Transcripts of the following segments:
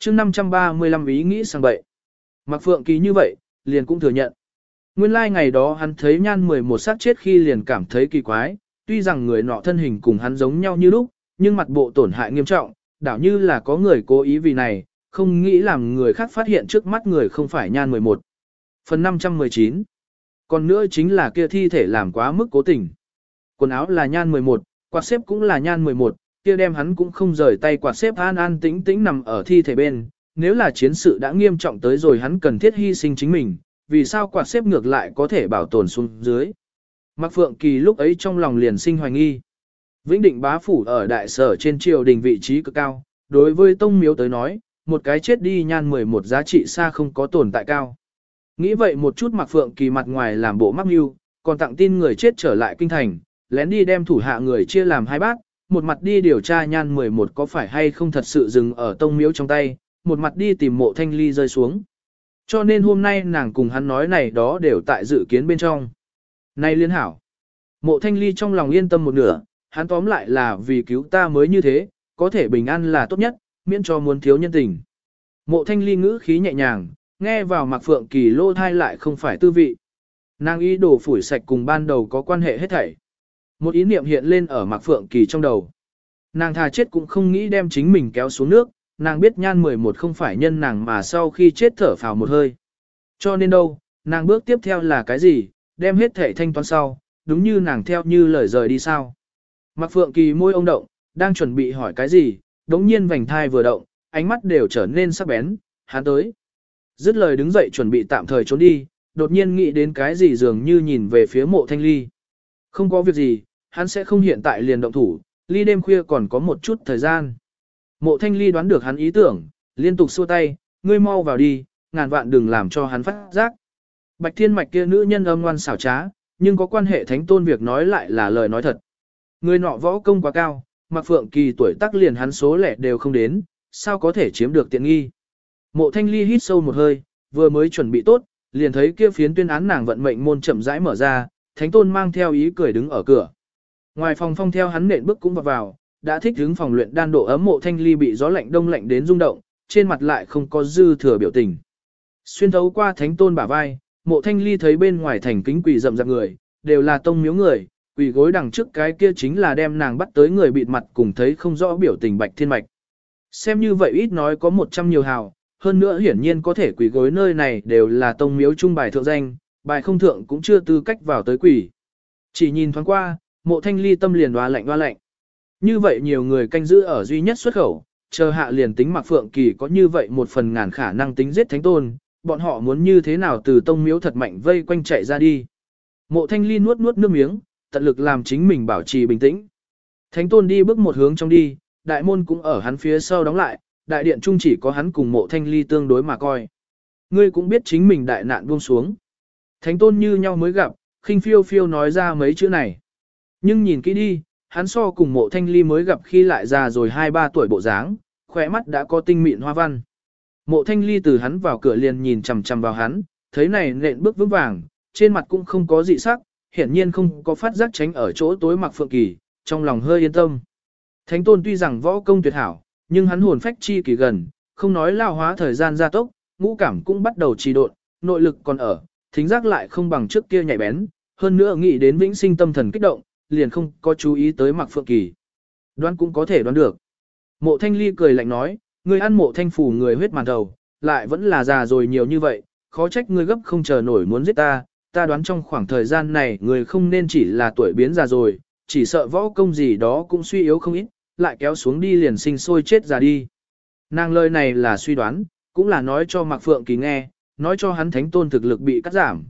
chương 535 ý nghĩ sang bậy. Mạc Phượng Kỳ như vậy, liền cũng thừa nhận. Nguyên lai like ngày đó hắn thấy nhan 11 sát chết khi liền cảm thấy kỳ quái, tuy rằng người nọ thân hình cùng hắn giống nhau như lúc, nhưng mặt bộ tổn hại nghiêm trọng, đảo như là có người cố ý vì này, không nghĩ làm người khác phát hiện trước mắt người không phải nhan 11. Phần 519 Còn nữa chính là kia thi thể làm quá mức cố tình. Quần áo là nhan 11, quạt xếp cũng là nhan 11, kia đem hắn cũng không rời tay quạt xếp an an tĩnh tĩnh nằm ở thi thể bên. Nếu là chiến sự đã nghiêm trọng tới rồi hắn cần thiết hy sinh chính mình, vì sao quạt xếp ngược lại có thể bảo tồn xuống dưới. Mạc Phượng Kỳ lúc ấy trong lòng liền sinh hoài nghi. Vĩnh định bá phủ ở đại sở trên triều đình vị trí cực cao, đối với tông miếu tới nói, một cái chết đi nhan 11 giá trị xa không có tồn tại cao. Nghĩ vậy một chút Mạc Phượng Kỳ mặt ngoài làm bộ mắc mưu, còn tặng tin người chết trở lại kinh thành, lén đi đem thủ hạ người chia làm hai bát, một mặt đi điều tra nhan 11 có phải hay không thật sự dừng ở tông miếu trong tay, một mặt đi tìm mộ thanh ly rơi xuống. Cho nên hôm nay nàng cùng hắn nói này đó đều tại dự kiến bên trong. Này liên hảo, mộ thanh ly trong lòng yên tâm một nửa, hắn tóm lại là vì cứu ta mới như thế, có thể bình an là tốt nhất, miễn cho muốn thiếu nhân tình. Mộ thanh ly ngữ khí nhẹ nhàng, nghe vào mặc phượng kỳ lô thai lại không phải tư vị. Nàng ý đồ phủi sạch cùng ban đầu có quan hệ hết thảy. Một ý niệm hiện lên ở Mạc phượng kỳ trong đầu. Nàng thà chết cũng không nghĩ đem chính mình kéo xuống nước, nàng biết nhan 11 không phải nhân nàng mà sau khi chết thở phào một hơi. Cho nên đâu, nàng bước tiếp theo là cái gì, đem hết thể thanh toán sau, đúng như nàng theo như lời rời đi sao. Mạc phượng kỳ môi ông động, đang chuẩn bị hỏi cái gì, đống nhiên vành thai vừa động, ánh mắt đều trở nên sắc bén, hắn tới. Dứt lời đứng dậy chuẩn bị tạm thời trốn đi, đột nhiên nghĩ đến cái gì dường như nhìn về phía mộ thanh ly. Không có việc gì, hắn sẽ không hiện tại liền động thủ, ly đêm khuya còn có một chút thời gian. Mộ thanh ly đoán được hắn ý tưởng, liên tục xua tay, ngươi mau vào đi, ngàn vạn đừng làm cho hắn phát giác. Bạch thiên mạch kia nữ nhân âm ngoan xảo trá, nhưng có quan hệ thánh tôn việc nói lại là lời nói thật. Người nọ võ công quá cao, mặc phượng kỳ tuổi tác liền hắn số lẻ đều không đến, sao có thể chiếm được tiện nghi. Mộ thanh ly hít sâu một hơi, vừa mới chuẩn bị tốt, liền thấy kia phiến tuyên án nàng vận mệnh môn chậm rãi mở ra, thánh tôn mang theo ý cười đứng ở cửa. Ngoài phòng phong theo hắn nện bước cũng vào vào, đã thích hướng phòng luyện đan độ ấm mộ thanh ly bị gió lạnh đông lạnh đến rung động, trên mặt lại không có dư thừa biểu tình. Xuyên thấu qua thánh tôn bả vai, mộ thanh ly thấy bên ngoài thành kính quỷ rậm rạp người, đều là tông miếu người, quỷ gối đằng trước cái kia chính là đem nàng bắt tới người bịt mặt cùng thấy không rõ biểu tình bạch thiên mạch. Xem như vậy ít nói có một trăm nhiều hào, hơn nữa hiển nhiên có thể quỷ gối nơi này đều là tông miếu trung bài thượng danh, bài không thượng cũng chưa tư cách vào tới quỷ. Chỉ nhìn thoáng qua, mộ thanh ly tâm liền hoa lạnh hoa lạnh. Như vậy nhiều người canh giữ ở duy nhất xuất khẩu, chờ hạ liền tính mặc phượng kỳ có như vậy một phần ngàn khả năng tính giết thánh tôn, bọn họ muốn như thế nào từ tông miếu thật mạnh vây quanh chạy ra đi. Mộ thanh ly nuốt nuốt nước miếng, tận lực làm chính mình bảo trì bình tĩnh. Thánh tôn đi bước một hướng trong đi, đại môn cũng ở hắn phía sau đóng lại, đại điện trung chỉ có hắn cùng mộ thanh ly tương đối mà coi. Ngươi cũng biết chính mình đại nạn buông xuống. Thánh tôn như nhau mới gặp, khinh phiêu phiêu nói ra mấy chữ này. Nhưng nhìn kỹ đi, hắn so cùng mộ thanh ly mới gặp khi lại già rồi 2-3 tuổi bộ dáng, khỏe mắt đã có tinh mịn hoa văn. Mộ thanh ly từ hắn vào cửa liền nhìn chầm chầm vào hắn, thấy này nện bước vững vàng, trên mặt cũng không có dị sắc, hiển nhiên không có phát giác tránh ở chỗ tối mặc phượng kỳ, trong lòng hơi yên tâm. Thánh tôn tuy rằng võ công tuyệt hảo, nhưng hắn hồn phách chi kỳ gần, không nói lao hóa thời gian gia tốc, ngũ cảm cũng bắt đầu trì độn, nội lực còn ở, thính giác lại không bằng trước kia nhạy bén, hơn nữa nghĩ đến vĩnh sinh tâm thần kích động, liền không có chú ý tới mặc phượng kỳ. Đoán cũng có thể đoán được. Mộ thanh ly cười lạnh nói, ngươi ăn mộ thanh phủ người huyết màn đầu, lại vẫn là già rồi nhiều như vậy, khó trách ngươi gấp không chờ nổi muốn giết ta, ta đoán trong khoảng thời gian này người không nên chỉ là tuổi biến già rồi, chỉ sợ võ công gì đó cũng suy yếu không ít, lại kéo xuống đi liền sinh sôi chết già đi. Nàng lời này là suy đoán, cũng là nói cho Mạc Phượng Kỳ nghe, nói cho hắn thánh tôn thực lực bị cắt giảm.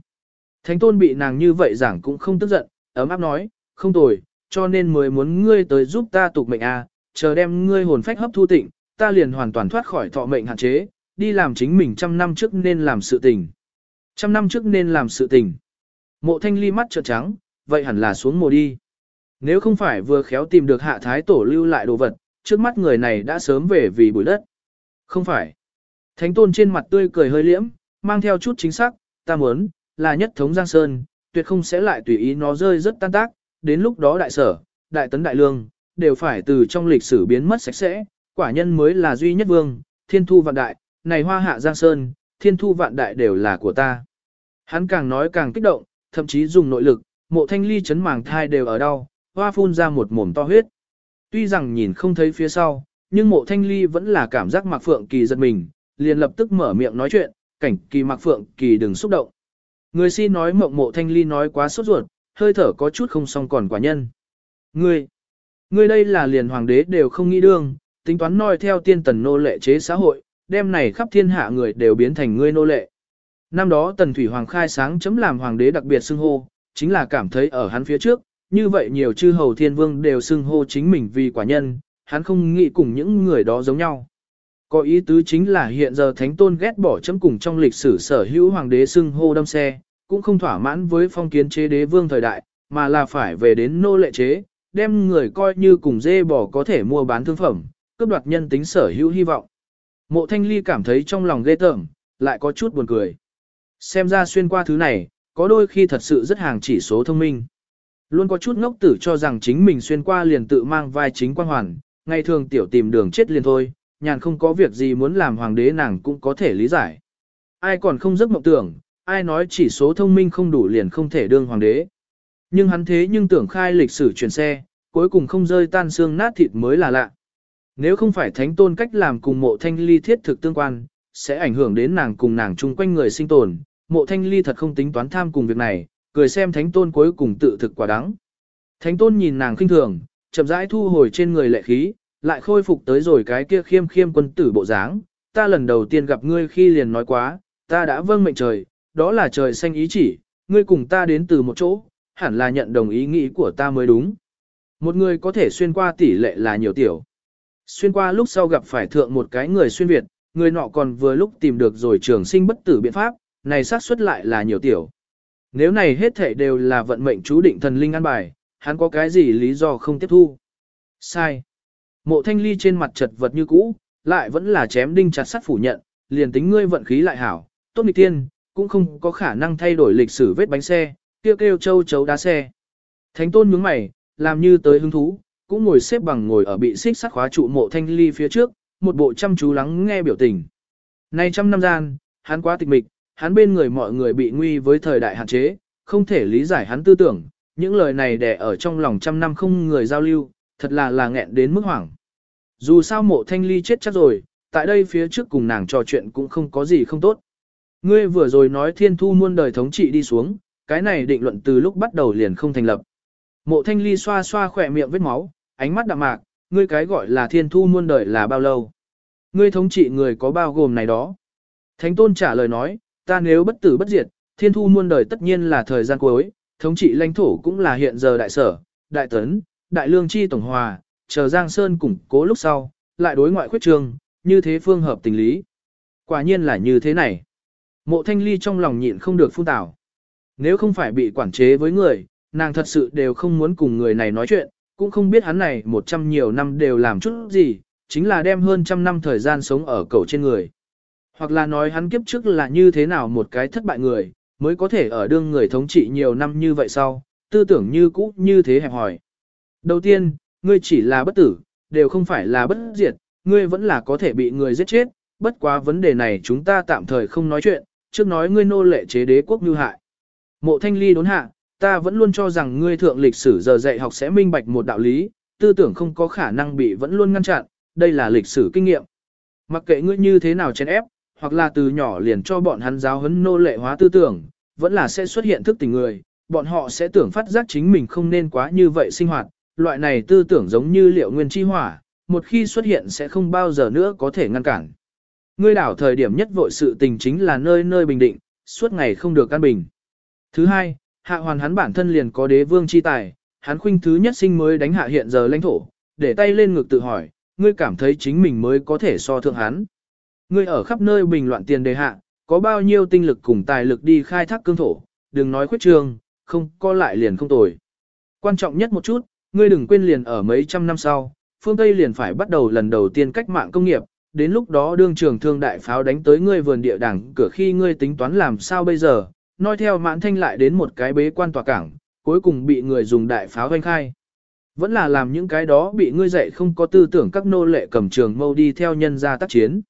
Thánh tôn bị nàng như vậy giảng cũng không tức giận, ấm áp nói, không tồi, cho nên mới muốn ngươi tới giúp ta tục mệnh a, chờ đem ngươi hồn phách hấp thu tịnh, ta liền hoàn toàn thoát khỏi thọ mệnh hạn chế, đi làm chính mình trăm năm trước nên làm sự tình. Trăm năm trước nên làm sự tình. Mộ thanh ly mắt trợn trắng, vậy hẳn là xuống mồ đi. Nếu không phải vừa khéo tìm được hạ thái tổ lưu lại đồ vật, trước mắt người này đã sớm về vì bụi đất. Không phải. Thánh tôn trên mặt tươi cười hơi liễm, mang theo chút chính xác, ta muốn, là nhất thống Giang Sơn, tuyệt không sẽ lại tùy ý nó rơi rất tan tác, đến lúc đó đại sở, đại tấn đại lương, đều phải từ trong lịch sử biến mất sạch sẽ, quả nhân mới là duy nhất vương, thiên thu vạn đại, này hoa hạ giang sơn, thiên thu vạn đại đều là của ta. Hắn càng nói càng kích động, thậm chí dùng nội lực, mộ thanh ly chấn màng thai đều ở đau, hoa phun ra một mồm to huyết. Tuy rằng nhìn không thấy phía sau, nhưng mộ thanh ly vẫn là cảm giác Mạc Phượng Kỳ giật mình, liền lập tức mở miệng nói chuyện, cảnh kỳ Mạc Phượng Kỳ đừng xúc động. Người si nói mộng mộ thanh ly nói quá sốt ruột, hơi thở có chút không xong còn quả nhân. Ngươi, ngươi đây là liền hoàng đế đều không nghĩ đương, tính toán noi theo tiên tần nô lệ chế xã hội, đem này khắp thiên hạ người đều biến thành ngươi nô lệ. Năm đó tần thủy hoàng khai sáng chấm làm hoàng đế đặc biệt xưng hô, chính là cảm thấy ở hắn phía trước, như vậy nhiều chư hầu thiên vương đều xưng hô chính mình vì quả nhân, hắn không nghĩ cùng những người đó giống nhau. Có ý tứ chính là hiện giờ thánh tôn ghét bỏ chấm cùng trong lịch sử sở hữu hoàng đế xưng hô đâm xe, cũng không thỏa mãn với phong kiến chế đế vương thời đại, mà là phải về đến nô lệ chế, đem người coi như cùng dê bò có thể mua bán thương phẩm, cướp đoạt nhân tính sở hữu hy vọng. Mộ thanh ly cảm thấy trong lòng ghê tởm, lại có chút buồn cười. Xem ra xuyên qua thứ này, có đôi khi thật sự rất hàng chỉ số thông minh. Luôn có chút ngốc tử cho rằng chính mình xuyên qua liền tự mang vai chính quan hoàn, ngày thường tiểu tìm đường chết liền thôi, nhàn không có việc gì muốn làm hoàng đế nàng cũng có thể lý giải. Ai còn không giấc mộng tưởng, ai nói chỉ số thông minh không đủ liền không thể đương hoàng đế. Nhưng hắn thế nhưng tưởng khai lịch sử chuyển xe, cuối cùng không rơi tan xương nát thịt mới là lạ. Nếu không phải thánh tôn cách làm cùng mộ thanh ly thiết thực tương quan, sẽ ảnh hưởng đến nàng cùng nàng chung quanh người sinh tồn, mộ thanh ly thật không tính toán tham cùng việc này, cười xem thánh tôn cuối cùng tự thực quả đắng. Thánh tôn nhìn nàng khinh thường, chậm rãi thu hồi trên người lệ khí, lại khôi phục tới rồi cái kia khiêm khiêm quân tử bộ dáng. Ta lần đầu tiên gặp ngươi khi liền nói quá, ta đã vâng mệnh trời, đó là trời xanh ý chỉ, ngươi cùng ta đến từ một chỗ, hẳn là nhận đồng ý nghĩ của ta mới đúng. Một người có thể xuyên qua tỷ lệ là nhiều tiểu. Xuyên qua lúc sau gặp phải thượng một cái người xuyên Việt, người nọ còn vừa lúc tìm được rồi trường sinh bất tử biện pháp, này xác suất lại là nhiều tiểu. Nếu này hết thảy đều là vận mệnh chú định thần linh an bài, hắn có cái gì lý do không tiếp thu? Sai. Mộ thanh ly trên mặt chật vật như cũ, lại vẫn là chém đinh chặt sắt phủ nhận, liền tính ngươi vận khí lại hảo, tốt nghịch tiên, cũng không có khả năng thay đổi lịch sử vết bánh xe, kêu kêu châu chấu đá xe. Thánh tôn nhướng mày, làm như tới hứng thú, cũng ngồi xếp bằng ngồi ở bị xích sắt khóa trụ mộ thanh ly phía trước, một bộ chăm chú lắng nghe biểu tình. Nay trăm năm gian, hắn quá tịch mịch, hắn bên người mọi người bị nguy với thời đại hạn chế, không thể lý giải hắn tư tưởng, những lời này đè ở trong lòng trăm năm không người giao lưu, thật là là nghẹn đến mức hoảng. Dù sao mộ thanh ly chết chắc rồi, tại đây phía trước cùng nàng trò chuyện cũng không có gì không tốt. Ngươi vừa rồi nói thiên thu muôn đời thống trị đi xuống, cái này định luận từ lúc bắt đầu liền không thành lập. Mộ thanh ly xoa xoa khỏe miệng vết máu, ánh mắt đạm mạc, ngươi cái gọi là thiên thu muôn đời là bao lâu? Ngươi thống trị người có bao gồm này đó? Thánh tôn trả lời nói, ta nếu bất tử bất diệt, thiên thu muôn đời tất nhiên là thời gian cuối, thống trị lãnh thổ cũng là hiện giờ đại sở, đại tấn, đại lương chi tổng hòa, chờ Giang Sơn củng cố lúc sau, lại đối ngoại khuyết trương, như thế phương hợp tình lý. Quả nhiên là như thế này. Mộ thanh ly trong lòng nhịn không được phun tảo. Nếu không phải bị quản chế với người, nàng thật sự đều không muốn cùng người này nói chuyện, cũng không biết hắn này một trăm nhiều năm đều làm chút gì, chính là đem hơn trăm năm thời gian sống ở cầu trên người. Hoặc là nói hắn kiếp trước là như thế nào một cái thất bại người, mới có thể ở đương người thống trị nhiều năm như vậy sau, tư tưởng như cũ như thế hẹp hỏi. Đầu tiên, ngươi chỉ là bất tử, đều không phải là bất diệt, ngươi vẫn là có thể bị người giết chết, bất quá vấn đề này chúng ta tạm thời không nói chuyện, trước nói ngươi nô lệ chế đế quốc như hại. Mộ thanh ly đốn hạ, ta vẫn luôn cho rằng ngươi thượng lịch sử giờ dạy học sẽ minh bạch một đạo lý, tư tưởng không có khả năng bị vẫn luôn ngăn chặn, đây là lịch sử kinh nghiệm. Mặc kệ ngươi như thế nào chèn ép, hoặc là từ nhỏ liền cho bọn hắn giáo huấn nô lệ hóa tư tưởng, vẫn là sẽ xuất hiện thức tình người, bọn họ sẽ tưởng phát giác chính mình không nên quá như vậy sinh hoạt, loại này tư tưởng giống như liệu nguyên chi hỏa, một khi xuất hiện sẽ không bao giờ nữa có thể ngăn cản. Ngươi đảo thời điểm nhất vội sự tình chính là nơi nơi bình định, suốt ngày không được căn bình. Thứ hai, hạ hoàn hắn bản thân liền có đế vương chi tài, hắn khuynh thứ nhất sinh mới đánh hạ hiện giờ lãnh thổ, để tay lên ngực tự hỏi, ngươi cảm thấy chính mình mới có thể so thượng hắn. Ngươi ở khắp nơi bình loạn tiền đề hạ, có bao nhiêu tinh lực cùng tài lực đi khai thác cương thổ, đừng nói khuyết trường, không co lại liền không tồi. Quan trọng nhất một chút, ngươi đừng quên liền ở mấy trăm năm sau, phương Tây liền phải bắt đầu lần đầu tiên cách mạng công nghiệp, đến lúc đó đương trường thương đại pháo đánh tới ngươi vườn địa đảng cửa khi ngươi tính toán làm sao bây giờ, nói theo mãn thanh lại đến một cái bế quan tòa cảng, cuối cùng bị người dùng đại pháo hoanh khai. Vẫn là làm những cái đó bị ngươi dạy không có tư tưởng các nô lệ cầm trường mâu đi theo nhân gia tác chiến.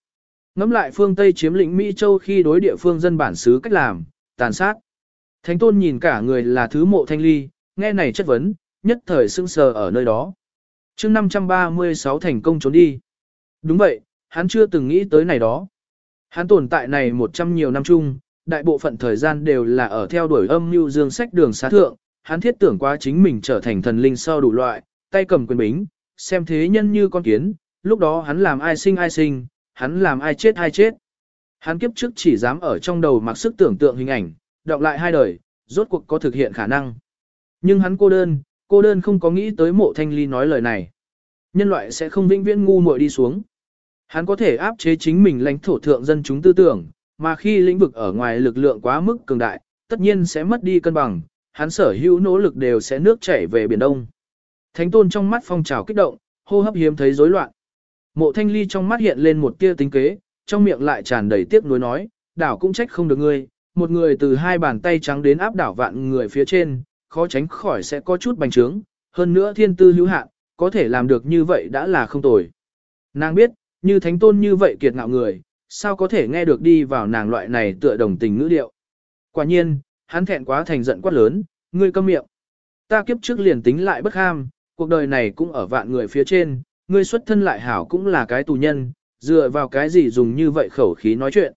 Ngắm lại phương Tây chiếm lĩnh Mỹ Châu khi đối địa phương dân bản xứ cách làm, tàn sát. Thánh tôn nhìn cả người là thứ mộ thanh ly, nghe này chất vấn, nhất thời sưng sờ ở nơi đó. chương 536 thành công trốn đi. Đúng vậy, hắn chưa từng nghĩ tới này đó. Hắn tồn tại này một trăm nhiều năm chung, đại bộ phận thời gian đều là ở theo đuổi âm mưu dương sách đường xá thượng, hắn thiết tưởng quá chính mình trở thành thần linh sau đủ loại, tay cầm quyền bính, xem thế nhân như con kiến, lúc đó hắn làm ai sinh ai sinh, hắn làm ai chết ai chết. Hắn kiếp trước chỉ dám ở trong đầu mặc sức tưởng tượng hình ảnh, đọc lại hai đời, rốt cuộc có thực hiện khả năng. Nhưng hắn cô đơn, cô đơn không có nghĩ tới mộ thanh ly nói lời này. Nhân loại sẽ không vĩnh viễn ngu muội đi xuống. Hắn có thể áp chế chính mình lãnh thổ thượng dân chúng tư tưởng, mà khi lĩnh vực ở ngoài lực lượng quá mức cường đại, tất nhiên sẽ mất đi cân bằng, hắn sở hữu nỗ lực đều sẽ nước chảy về biển đông. Thánh tôn trong mắt phong trào kích động, hô hấp hiếm thấy rối loạn. Mộ thanh ly trong mắt hiện lên một tia tính kế, trong miệng lại tràn đầy tiếc nuối nói, đảo cũng trách không được ngươi, một người từ hai bàn tay trắng đến áp đảo vạn người phía trên, khó tránh khỏi sẽ có chút bành trướng, hơn nữa thiên tư hữu hạn, có thể làm được như vậy đã là không tồi. Nàng biết, như thánh tôn như vậy kiệt ngạo người, sao có thể nghe được đi vào nàng loại này tựa đồng tình ngữ điệu. Quả nhiên, hắn thẹn quá thành giận quát lớn, ngươi câm miệng. Ta kiếp trước liền tính lại bất ham, cuộc đời này cũng ở vạn người phía trên, ngươi xuất thân lại hảo cũng là cái tù nhân, dựa vào cái gì dùng như vậy khẩu khí nói chuyện.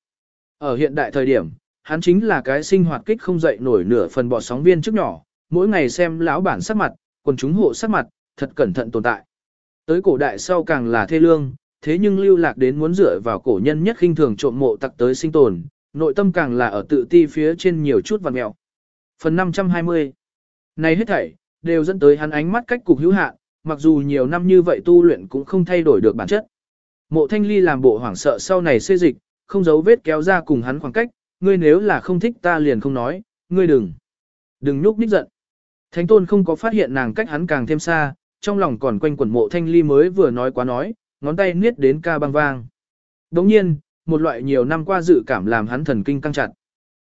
Ở hiện đại thời điểm, hắn chính là cái sinh hoạt kích không dậy nổi nửa phần bọt sóng viên trước nhỏ, mỗi ngày xem lão bản sắc mặt, quần chúng hộ sắc mặt, thật cẩn thận tồn tại. Tới cổ đại sau càng là thê lương, thế nhưng lưu lạc đến muốn dựa vào cổ nhân nhất khinh thường trộm mộ tặc tới sinh tồn, nội tâm càng là ở tự ti phía trên nhiều chút vằn mẹo. Phần 520 Này hết thảy, đều dẫn tới hắn ánh mắt cách cục hữu hạn, mặc dù nhiều năm như vậy tu luyện cũng không thay đổi được bản chất. Mộ thanh ly làm bộ hoảng sợ sau này xê dịch, không giấu vết kéo ra cùng hắn khoảng cách, ngươi nếu là không thích ta liền không nói, ngươi đừng, đừng nhúc nhích giận. Thánh tôn không có phát hiện nàng cách hắn càng thêm xa, trong lòng còn quanh quẩn mộ thanh ly mới vừa nói quá nói, ngón tay niết đến ca băng vang. Đồng nhiên, một loại nhiều năm qua dự cảm làm hắn thần kinh căng chặt.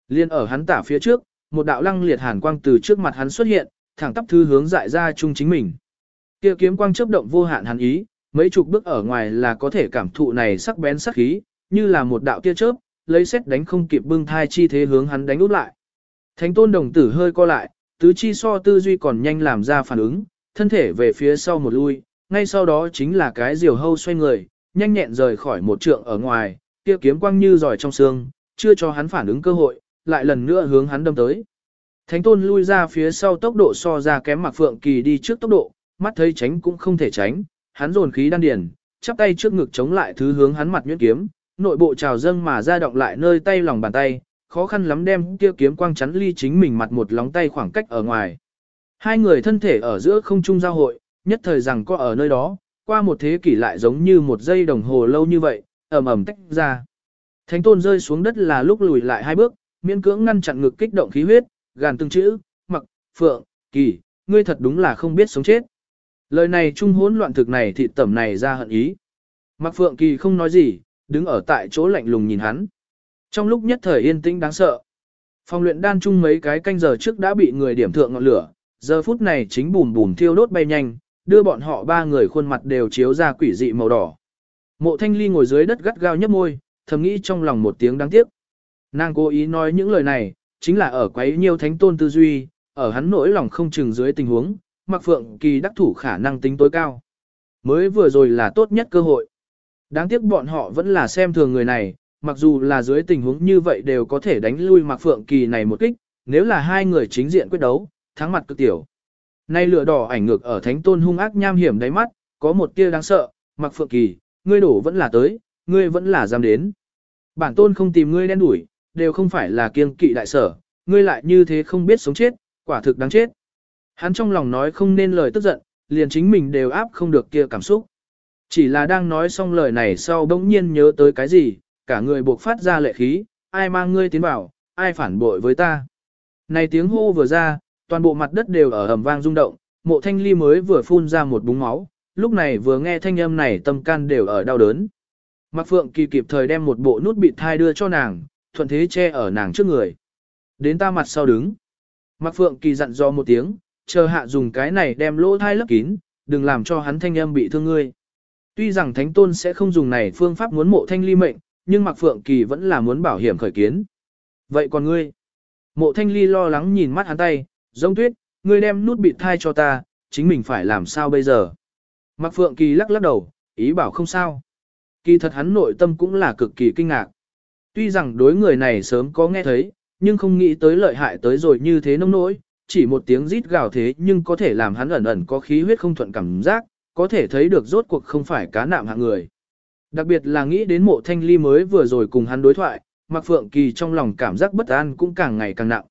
Liên ở hắn tả phía trước, một đạo lăng liệt hàn quang từ trước mặt hắn xuất hiện, thẳng tắp thư hướng dại ra chung chính mình. Kia kiếm quang chớp động vô hạn hắn ý, mấy chục bước ở ngoài là có thể cảm thụ này sắc bén sắc khí, như là một đạo tia chớp, lấy xét đánh không kịp bưng thai chi thế hướng hắn đánh út lại. Thánh tôn đồng tử hơi co lại, tứ chi so tư duy còn nhanh làm ra phản ứng, thân thể về phía sau một lui, ngay sau đó chính là cái diều hâu xoay người, nhanh nhẹn rời khỏi một trượng ở ngoài, kia kiếm quang như giỏi trong xương, chưa cho hắn phản ứng cơ hội, lại lần nữa hướng hắn đâm tới. Thánh tôn lui ra phía sau tốc độ so ra kém Mạc Phượng Kỳ đi trước tốc độ, mắt thấy tránh cũng không thể tránh, hắn dồn khí đan điền, chắp tay trước ngực chống lại thứ hướng hắn mặt nhuyễn kiếm, nội bộ trào dâng mà ra động lại nơi tay lòng bàn tay, khó khăn lắm đem kia kiếm quang chắn ly chính mình mặt một lóng tay khoảng cách ở ngoài. Hai người thân thể ở giữa không trung giao hội, nhất thời rằng có ở nơi đó, qua một thế kỷ lại giống như một giây đồng hồ lâu như vậy, ầm ầm tách ra. Thánh tôn rơi xuống đất là lúc lùi lại hai bước, miễn cưỡng ngăn chặn ngực kích động khí huyết, gàn từng chữ, mặc, phượng, kỳ, ngươi thật đúng là không biết sống chết. Lời này trung hỗn loạn thực này thị tẩm này ra hận ý. Mặc phượng kỳ không nói gì, đứng ở tại chỗ lạnh lùng nhìn hắn. Trong lúc nhất thời yên tĩnh đáng sợ. Phòng luyện đan chung mấy cái canh giờ trước đã bị người điểm thượng ngọn lửa, giờ phút này chính bùm bùm thiêu đốt bay nhanh, đưa bọn họ ba người khuôn mặt đều chiếu ra quỷ dị màu đỏ. Mộ thanh ly ngồi dưới đất gắt gao nhấp môi, thầm nghĩ trong lòng một tiếng đáng tiếc. Nàng cố ý nói những lời này, chính là ở quấy nhiều thánh tôn tư duy, ở hắn nỗi lòng không chừng dưới tình huống, mặc phượng kỳ đắc thủ khả năng tính tối cao. Mới vừa rồi là tốt nhất cơ hội. Đáng tiếc bọn họ vẫn là xem thường người này, mặc dù là dưới tình huống như vậy đều có thể đánh lui mặc phượng kỳ này một kích, nếu là hai người chính diện quyết đấu, thắng mặt cực tiểu. Nay lửa đỏ ảnh ngược ở thánh tôn hung ác nham hiểm đáy mắt, có một tia đáng sợ, mặc phượng kỳ, ngươi đổ vẫn là tới, ngươi vẫn là dám đến. Bản tôn không tìm ngươi đen đuổi, đều không phải là kiêng kỵ đại sở, ngươi lại như thế không biết sống chết, quả thực đáng chết. Hắn trong lòng nói không nên lời tức giận, liền chính mình đều áp không được kia cảm xúc. Chỉ là đang nói xong lời này sau bỗng nhiên nhớ tới cái gì, cả người buộc phát ra lệ khí, ai mang ngươi tiến vào, ai phản bội với ta. Này tiếng hô vừa ra, toàn bộ mặt đất đều ở ầm vang rung động, mộ thanh ly mới vừa phun ra một búng máu, lúc này vừa nghe thanh âm này tâm can đều ở đau đớn. Mạc Phượng Kỳ kịp thời đem một bộ nút bị thai đưa cho nàng, thuận thế che ở nàng trước người. Đến ta mặt sau đứng. Mạc Phượng Kỳ dặn dò một tiếng, chờ hạ dùng cái này đem lỗ thai lấp kín, đừng làm cho hắn thanh âm bị thương ngươi. Tuy rằng Thánh Tôn sẽ không dùng này phương pháp muốn mộ thanh ly mệnh, nhưng Mạc Phượng Kỳ vẫn là muốn bảo hiểm khởi kiến. Vậy còn ngươi? Mộ Thanh Ly lo lắng nhìn mắt hắn tay, giống tuyết, ngươi đem nút bịt thai cho ta, chính mình phải làm sao bây giờ? Mạc Phượng Kỳ lắc lắc đầu, ý bảo không sao. Kỳ thật hắn nội tâm cũng là cực kỳ kinh ngạc. Tuy rằng đối người này sớm có nghe thấy, nhưng không nghĩ tới lợi hại tới rồi như thế nông nỗi, chỉ một tiếng rít gào thế nhưng có thể làm hắn ẩn ẩn có khí huyết không thuận cảm giác, có thể thấy được rốt cuộc không phải cá nạm hạng người. Đặc biệt là nghĩ đến mộ thanh ly mới vừa rồi cùng hắn đối thoại, Mạc Phượng Kỳ trong lòng cảm giác bất an cũng càng ngày càng nặng.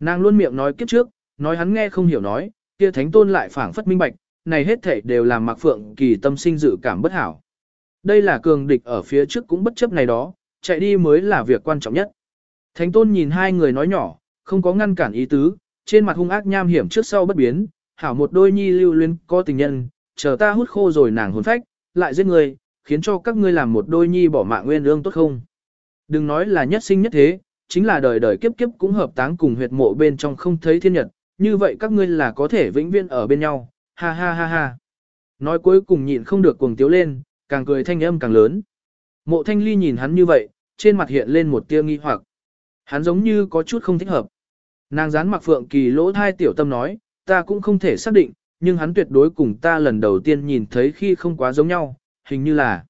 Nàng luôn miệng nói kiếp trước, nói hắn nghe không hiểu nói, kia thánh tôn lại phảng phất minh bạch, này hết thảy đều làm Mạc Phượng Kỳ tâm sinh dự cảm bất hảo. Đây là cường địch ở phía trước cũng bất chấp này đó, chạy đi mới là việc quan trọng nhất. Thánh tôn nhìn hai người nói nhỏ, không có ngăn cản ý tứ, trên mặt hung ác nham hiểm trước sau bất biến, hảo một đôi nhi lưu luyến có tình nhân, chờ ta hút khô rồi nàng hồn phách, lại giết người, khiến cho các ngươi làm một đôi nhi bỏ mạng nguyên ương tốt không. Đừng nói là nhất sinh nhất thế, chính là đời đời kiếp kiếp cũng hợp táng cùng huyệt mộ bên trong không thấy thiên nhật, như vậy các ngươi là có thể vĩnh viễn ở bên nhau, ha ha ha ha. Nói cuối cùng nhịn không được cuồng tiếu lên, càng cười thanh âm càng lớn. Mộ thanh ly nhìn hắn như vậy, trên mặt hiện lên một tia nghi hoặc. Hắn giống như có chút không thích hợp. Nàng dán mặc phượng kỳ lỗ thai tiểu tâm nói, ta cũng không thể xác định, nhưng hắn tuyệt đối cùng ta lần đầu tiên nhìn thấy khi không quá giống nhau, hình như là,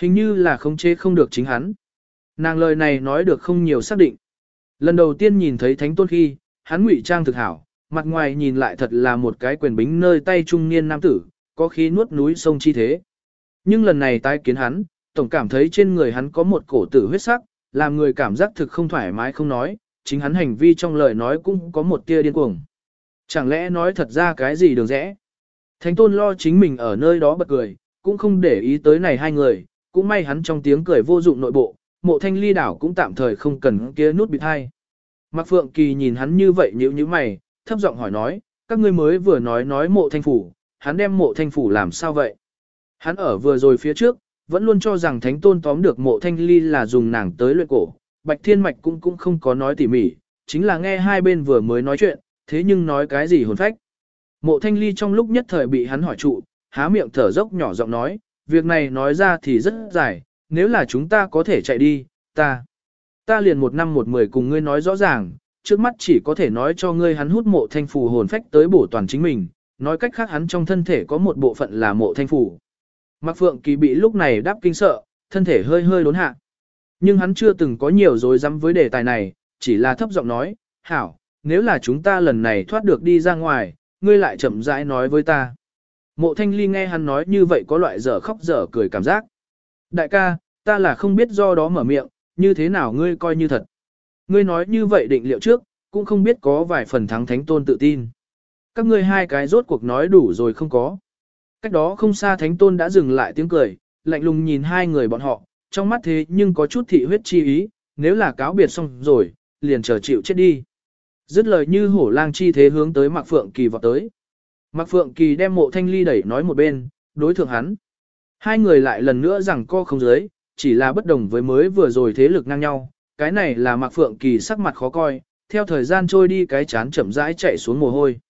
hình như là không chế không được chính hắn. Nàng lời này nói được không nhiều xác định. Lần đầu tiên nhìn thấy thánh tôn khi, hắn ngụy trang thực hảo, mặt ngoài nhìn lại thật là một cái quyền bính nơi tay trung niên nam tử, có khí nuốt núi sông chi thế. Nhưng lần này tái kiến hắn, tổng cảm thấy trên người hắn có một cổ tử huyết sắc, làm người cảm giác thực không thoải mái không nói, chính hắn hành vi trong lời nói cũng có một tia điên cuồng. Chẳng lẽ nói thật ra cái gì đường rẽ? Thánh tôn lo chính mình ở nơi đó bật cười, cũng không để ý tới này hai người, cũng may hắn trong tiếng cười vô dụng nội bộ, mộ thanh ly đảo cũng tạm thời không cần kia nút bị thai. Mạc Phượng Kỳ nhìn hắn như vậy nhíu như mày, thấp giọng hỏi nói, các ngươi mới vừa nói nói mộ thanh phủ, hắn đem mộ thanh phủ làm sao vậy? Hắn ở vừa rồi phía trước, vẫn luôn cho rằng thánh tôn tóm được mộ thanh ly là dùng nàng tới luyện cổ, bạch thiên mạch cũng cũng không có nói tỉ mỉ, chính là nghe hai bên vừa mới nói chuyện, thế nhưng nói cái gì hồn phách. Mộ thanh ly trong lúc nhất thời bị hắn hỏi trụ, há miệng thở dốc nhỏ giọng nói, việc này nói ra thì rất dài, nếu là chúng ta có thể chạy đi, ta, ta liền một năm một mười cùng ngươi nói rõ ràng, trước mắt chỉ có thể nói cho ngươi hắn hút mộ thanh phù hồn phách tới bổ toàn chính mình, nói cách khác hắn trong thân thể có một bộ phận là mộ thanh phù. Mạc Phượng Kỳ bị lúc này đáp kinh sợ, thân thể hơi hơi đốn hạ. Nhưng hắn chưa từng có nhiều dối rắm với đề tài này, chỉ là thấp giọng nói, hảo, nếu là chúng ta lần này thoát được đi ra ngoài, ngươi lại chậm rãi nói với ta. Mộ thanh ly nghe hắn nói như vậy có loại dở khóc dở cười cảm giác. Đại ca, ta là không biết do đó mở miệng, như thế nào ngươi coi như thật. Ngươi nói như vậy định liệu trước, cũng không biết có vài phần thắng thánh tôn tự tin. Các ngươi hai cái rốt cuộc nói đủ rồi không có. Cách đó không xa thánh tôn đã dừng lại tiếng cười, lạnh lùng nhìn hai người bọn họ, trong mắt thế nhưng có chút thị huyết chi ý, nếu là cáo biệt xong rồi, liền chờ chịu chết đi. Dứt lời như hổ lang chi thế hướng tới Mạc Phượng Kỳ vọt tới. Mạc Phượng Kỳ đem mộ thanh ly đẩy nói một bên, đối thượng hắn. Hai người lại lần nữa rằng co không dưới, chỉ là bất đồng với mới vừa rồi thế lực ngang nhau. Cái này là Mạc Phượng Kỳ sắc mặt khó coi, theo thời gian trôi đi cái chán chậm rãi chạy xuống mồ hôi.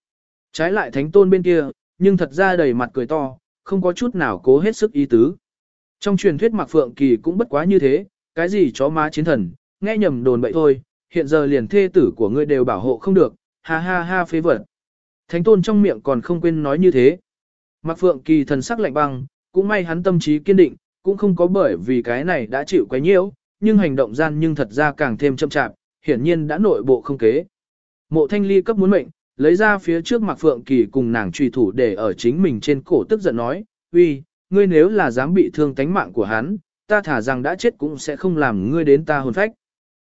Trái lại thánh tôn bên kia, nhưng thật ra đầy mặt cười to, không có chút nào cố hết sức ý tứ. Trong truyền thuyết Mạc Phượng Kỳ cũng bất quá như thế, cái gì chó má chiến thần, nghe nhầm đồn bậy thôi, hiện giờ liền thê tử của ngươi đều bảo hộ không được, ha ha ha phế vật. Thánh tôn trong miệng còn không quên nói như thế. Mạc Phượng Kỳ thần sắc lạnh băng, cũng may hắn tâm trí kiên định, cũng không có bởi vì cái này đã chịu quấy nhiễu, nhưng hành động gian nhưng thật ra càng thêm chậm chạp, hiển nhiên đã nội bộ không kế. Mộ Thanh Ly cấp muốn mệnh, lấy ra phía trước Mạc Phượng Kỳ cùng nàng truy thủ để ở chính mình trên cổ tức giận nói, uy, ngươi nếu là dám bị thương tánh mạng của hắn, ta thả rằng đã chết cũng sẽ không làm ngươi đến ta hồn phách.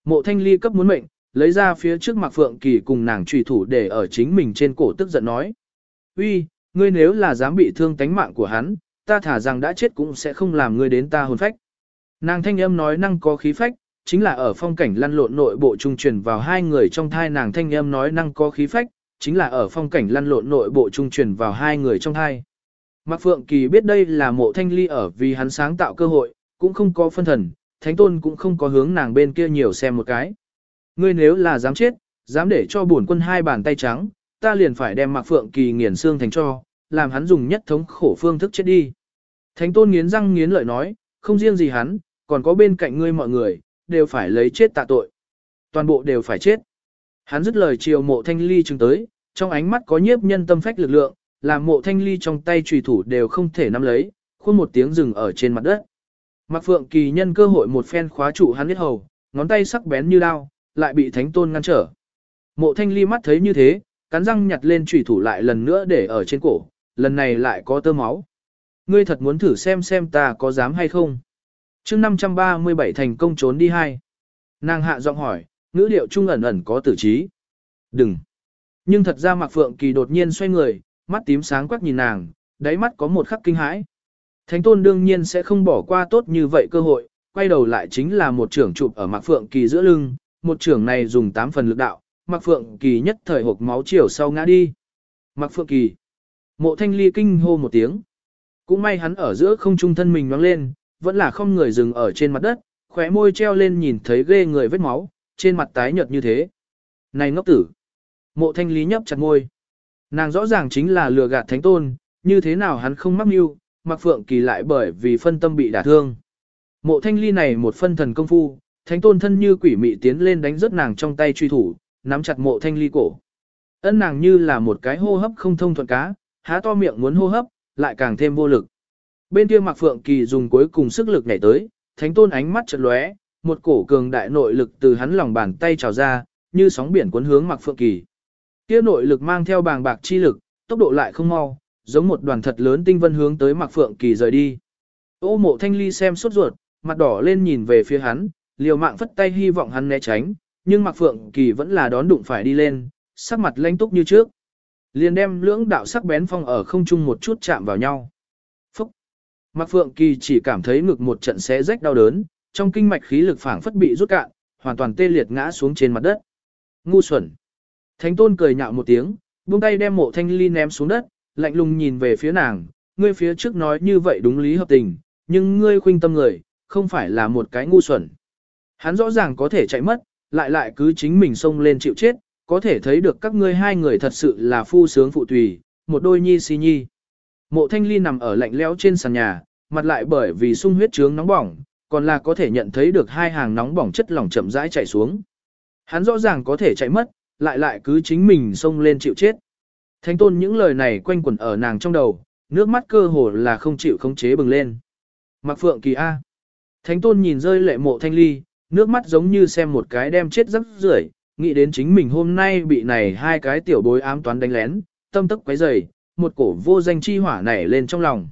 Mộ thanh ly cấp muốn mệnh, lấy ra phía trước Mạc Phượng Kỳ cùng nàng truy thủ để ở chính mình trên cổ tức giận nói. uy, ngươi nếu là dám bị thương tánh mạng của hắn, ta thả rằng đã chết cũng sẽ không làm ngươi đến ta hồn phách. Nàng thanh âm nói năng có khí phách, chính là ở phong cảnh lăn lộn nội bộ trung truyền vào hai người trong thai nàng thanh âm nói năng có khí phách, chính là ở phong cảnh lăn lộn nội bộ trung truyền vào hai người trong thai. Mạc Phượng Kỳ biết đây là mộ thanh ly ở vì hắn sáng tạo cơ hội, cũng không có phân thần, thánh tôn cũng không có hướng nàng bên kia nhiều xem một cái. Ngươi nếu là dám chết, dám để cho bổn quân hai bàn tay trắng, ta liền phải đem Mạc Phượng Kỳ nghiền xương thành cho, làm hắn dùng nhất thống khổ phương thức chết đi. Thánh tôn nghiến răng nghiến lợi nói, không riêng gì hắn, còn có bên cạnh ngươi mọi người, đều phải lấy chết tạ tội. Toàn bộ đều phải chết. Hắn dứt lời chiều mộ thanh ly chứng tới, trong ánh mắt có nhiếp nhân tâm phách lực lượng, làm mộ thanh ly trong tay trùy thủ đều không thể nắm lấy, khuôn một tiếng rừng ở trên mặt đất. Mạc Phượng Kỳ nhân cơ hội một phen khóa trụ hắn biết hầu, ngón tay sắc bén như đao, lại bị thánh tôn ngăn trở. Mộ thanh ly mắt thấy như thế, cắn răng nhặt lên trùy thủ lại lần nữa để ở trên cổ, lần này lại có tơ máu. Ngươi thật muốn thử xem xem ta có dám hay không. chương 537 thành công trốn đi hai. Nàng hạ giọng hỏi, ngữ điệu trung ẩn ẩn có tử trí. Đừng. Nhưng thật ra Mạc Phượng Kỳ đột nhiên xoay người, mắt tím sáng quắc nhìn nàng, đáy mắt có một khắc kinh hãi. Thánh tôn đương nhiên sẽ không bỏ qua tốt như vậy cơ hội, quay đầu lại chính là một trưởng chụp ở Mạc Phượng Kỳ giữa lưng, một trưởng này dùng 8 phần lực đạo, Mạc Phượng Kỳ nhất thời hộp máu chiều sau ngã đi. Mạc Phượng Kỳ. Mộ thanh ly kinh hô một tiếng. Cũng may hắn ở giữa không trung thân mình nhoáng lên, vẫn là không người dừng ở trên mặt đất, khóe môi treo lên nhìn thấy ghê người vết máu, trên mặt tái nhợt như thế. Này ngốc tử! Mộ thanh lý nhấp chặt môi. Nàng rõ ràng chính là lừa gạt thánh tôn, như thế nào hắn không mắc mưu, mặc phượng kỳ lại bởi vì phân tâm bị đả thương. Mộ thanh ly này một phân thần công phu, thánh tôn thân như quỷ mị tiến lên đánh rớt nàng trong tay truy thủ, nắm chặt mộ thanh ly cổ. Ân nàng như là một cái hô hấp không thông thuận cá, há to miệng muốn hô hấp, lại càng thêm vô lực. Bên kia Mạc Phượng Kỳ dùng cuối cùng sức lực nhảy tới, thánh tôn ánh mắt chợt lóe, một cổ cường đại nội lực từ hắn lòng bàn tay trào ra, như sóng biển cuốn hướng Mạc Phượng Kỳ. Kia nội lực mang theo bàng bạc chi lực, tốc độ lại không mau, giống một đoàn thật lớn tinh vân hướng tới Mạc Phượng Kỳ rời đi. Ô mộ thanh ly xem sốt ruột, mặt đỏ lên nhìn về phía hắn, liều mạng phất tay hy vọng hắn né tránh, nhưng Mạc Phượng Kỳ vẫn là đón đụng phải đi lên, sắc mặt lãnh túc như trước. Liền đem lưỡng đạo sắc bén phong ở không trung một chút chạm vào nhau. Phúc! Mạc Phượng Kỳ chỉ cảm thấy ngực một trận xé rách đau đớn, trong kinh mạch khí lực phảng phất bị rút cạn, hoàn toàn tê liệt ngã xuống trên mặt đất. Ngu xuẩn! Thánh tôn cười nhạo một tiếng, buông tay đem mộ thanh ly ném xuống đất, lạnh lùng nhìn về phía nàng, ngươi phía trước nói như vậy đúng lý hợp tình, nhưng ngươi khuynh tâm người, không phải là một cái ngu xuẩn. Hắn rõ ràng có thể chạy mất, lại lại cứ chính mình xông lên chịu chết, có thể thấy được các ngươi hai người thật sự là phu sướng phụ tùy, một đôi nhi si nhi. Mộ thanh ly nằm ở lạnh lẽo trên sàn nhà, mặt lại bởi vì sung huyết trướng nóng bỏng, còn là có thể nhận thấy được hai hàng nóng bỏng chất lỏng chậm rãi chảy xuống. Hắn rõ ràng có thể chạy mất, lại lại cứ chính mình xông lên chịu chết. Thánh tôn những lời này quanh quẩn ở nàng trong đầu, nước mắt cơ hồ là không chịu khống chế bừng lên. Mặc phượng kỳ A. Thánh tôn nhìn rơi lệ mộ thanh ly, nước mắt giống như xem một cái đem chết rắc rưởi nghĩ đến chính mình hôm nay bị này hai cái tiểu bối ám toán đánh lén, tâm tức quấy dày, một cổ vô danh chi hỏa nảy lên trong lòng.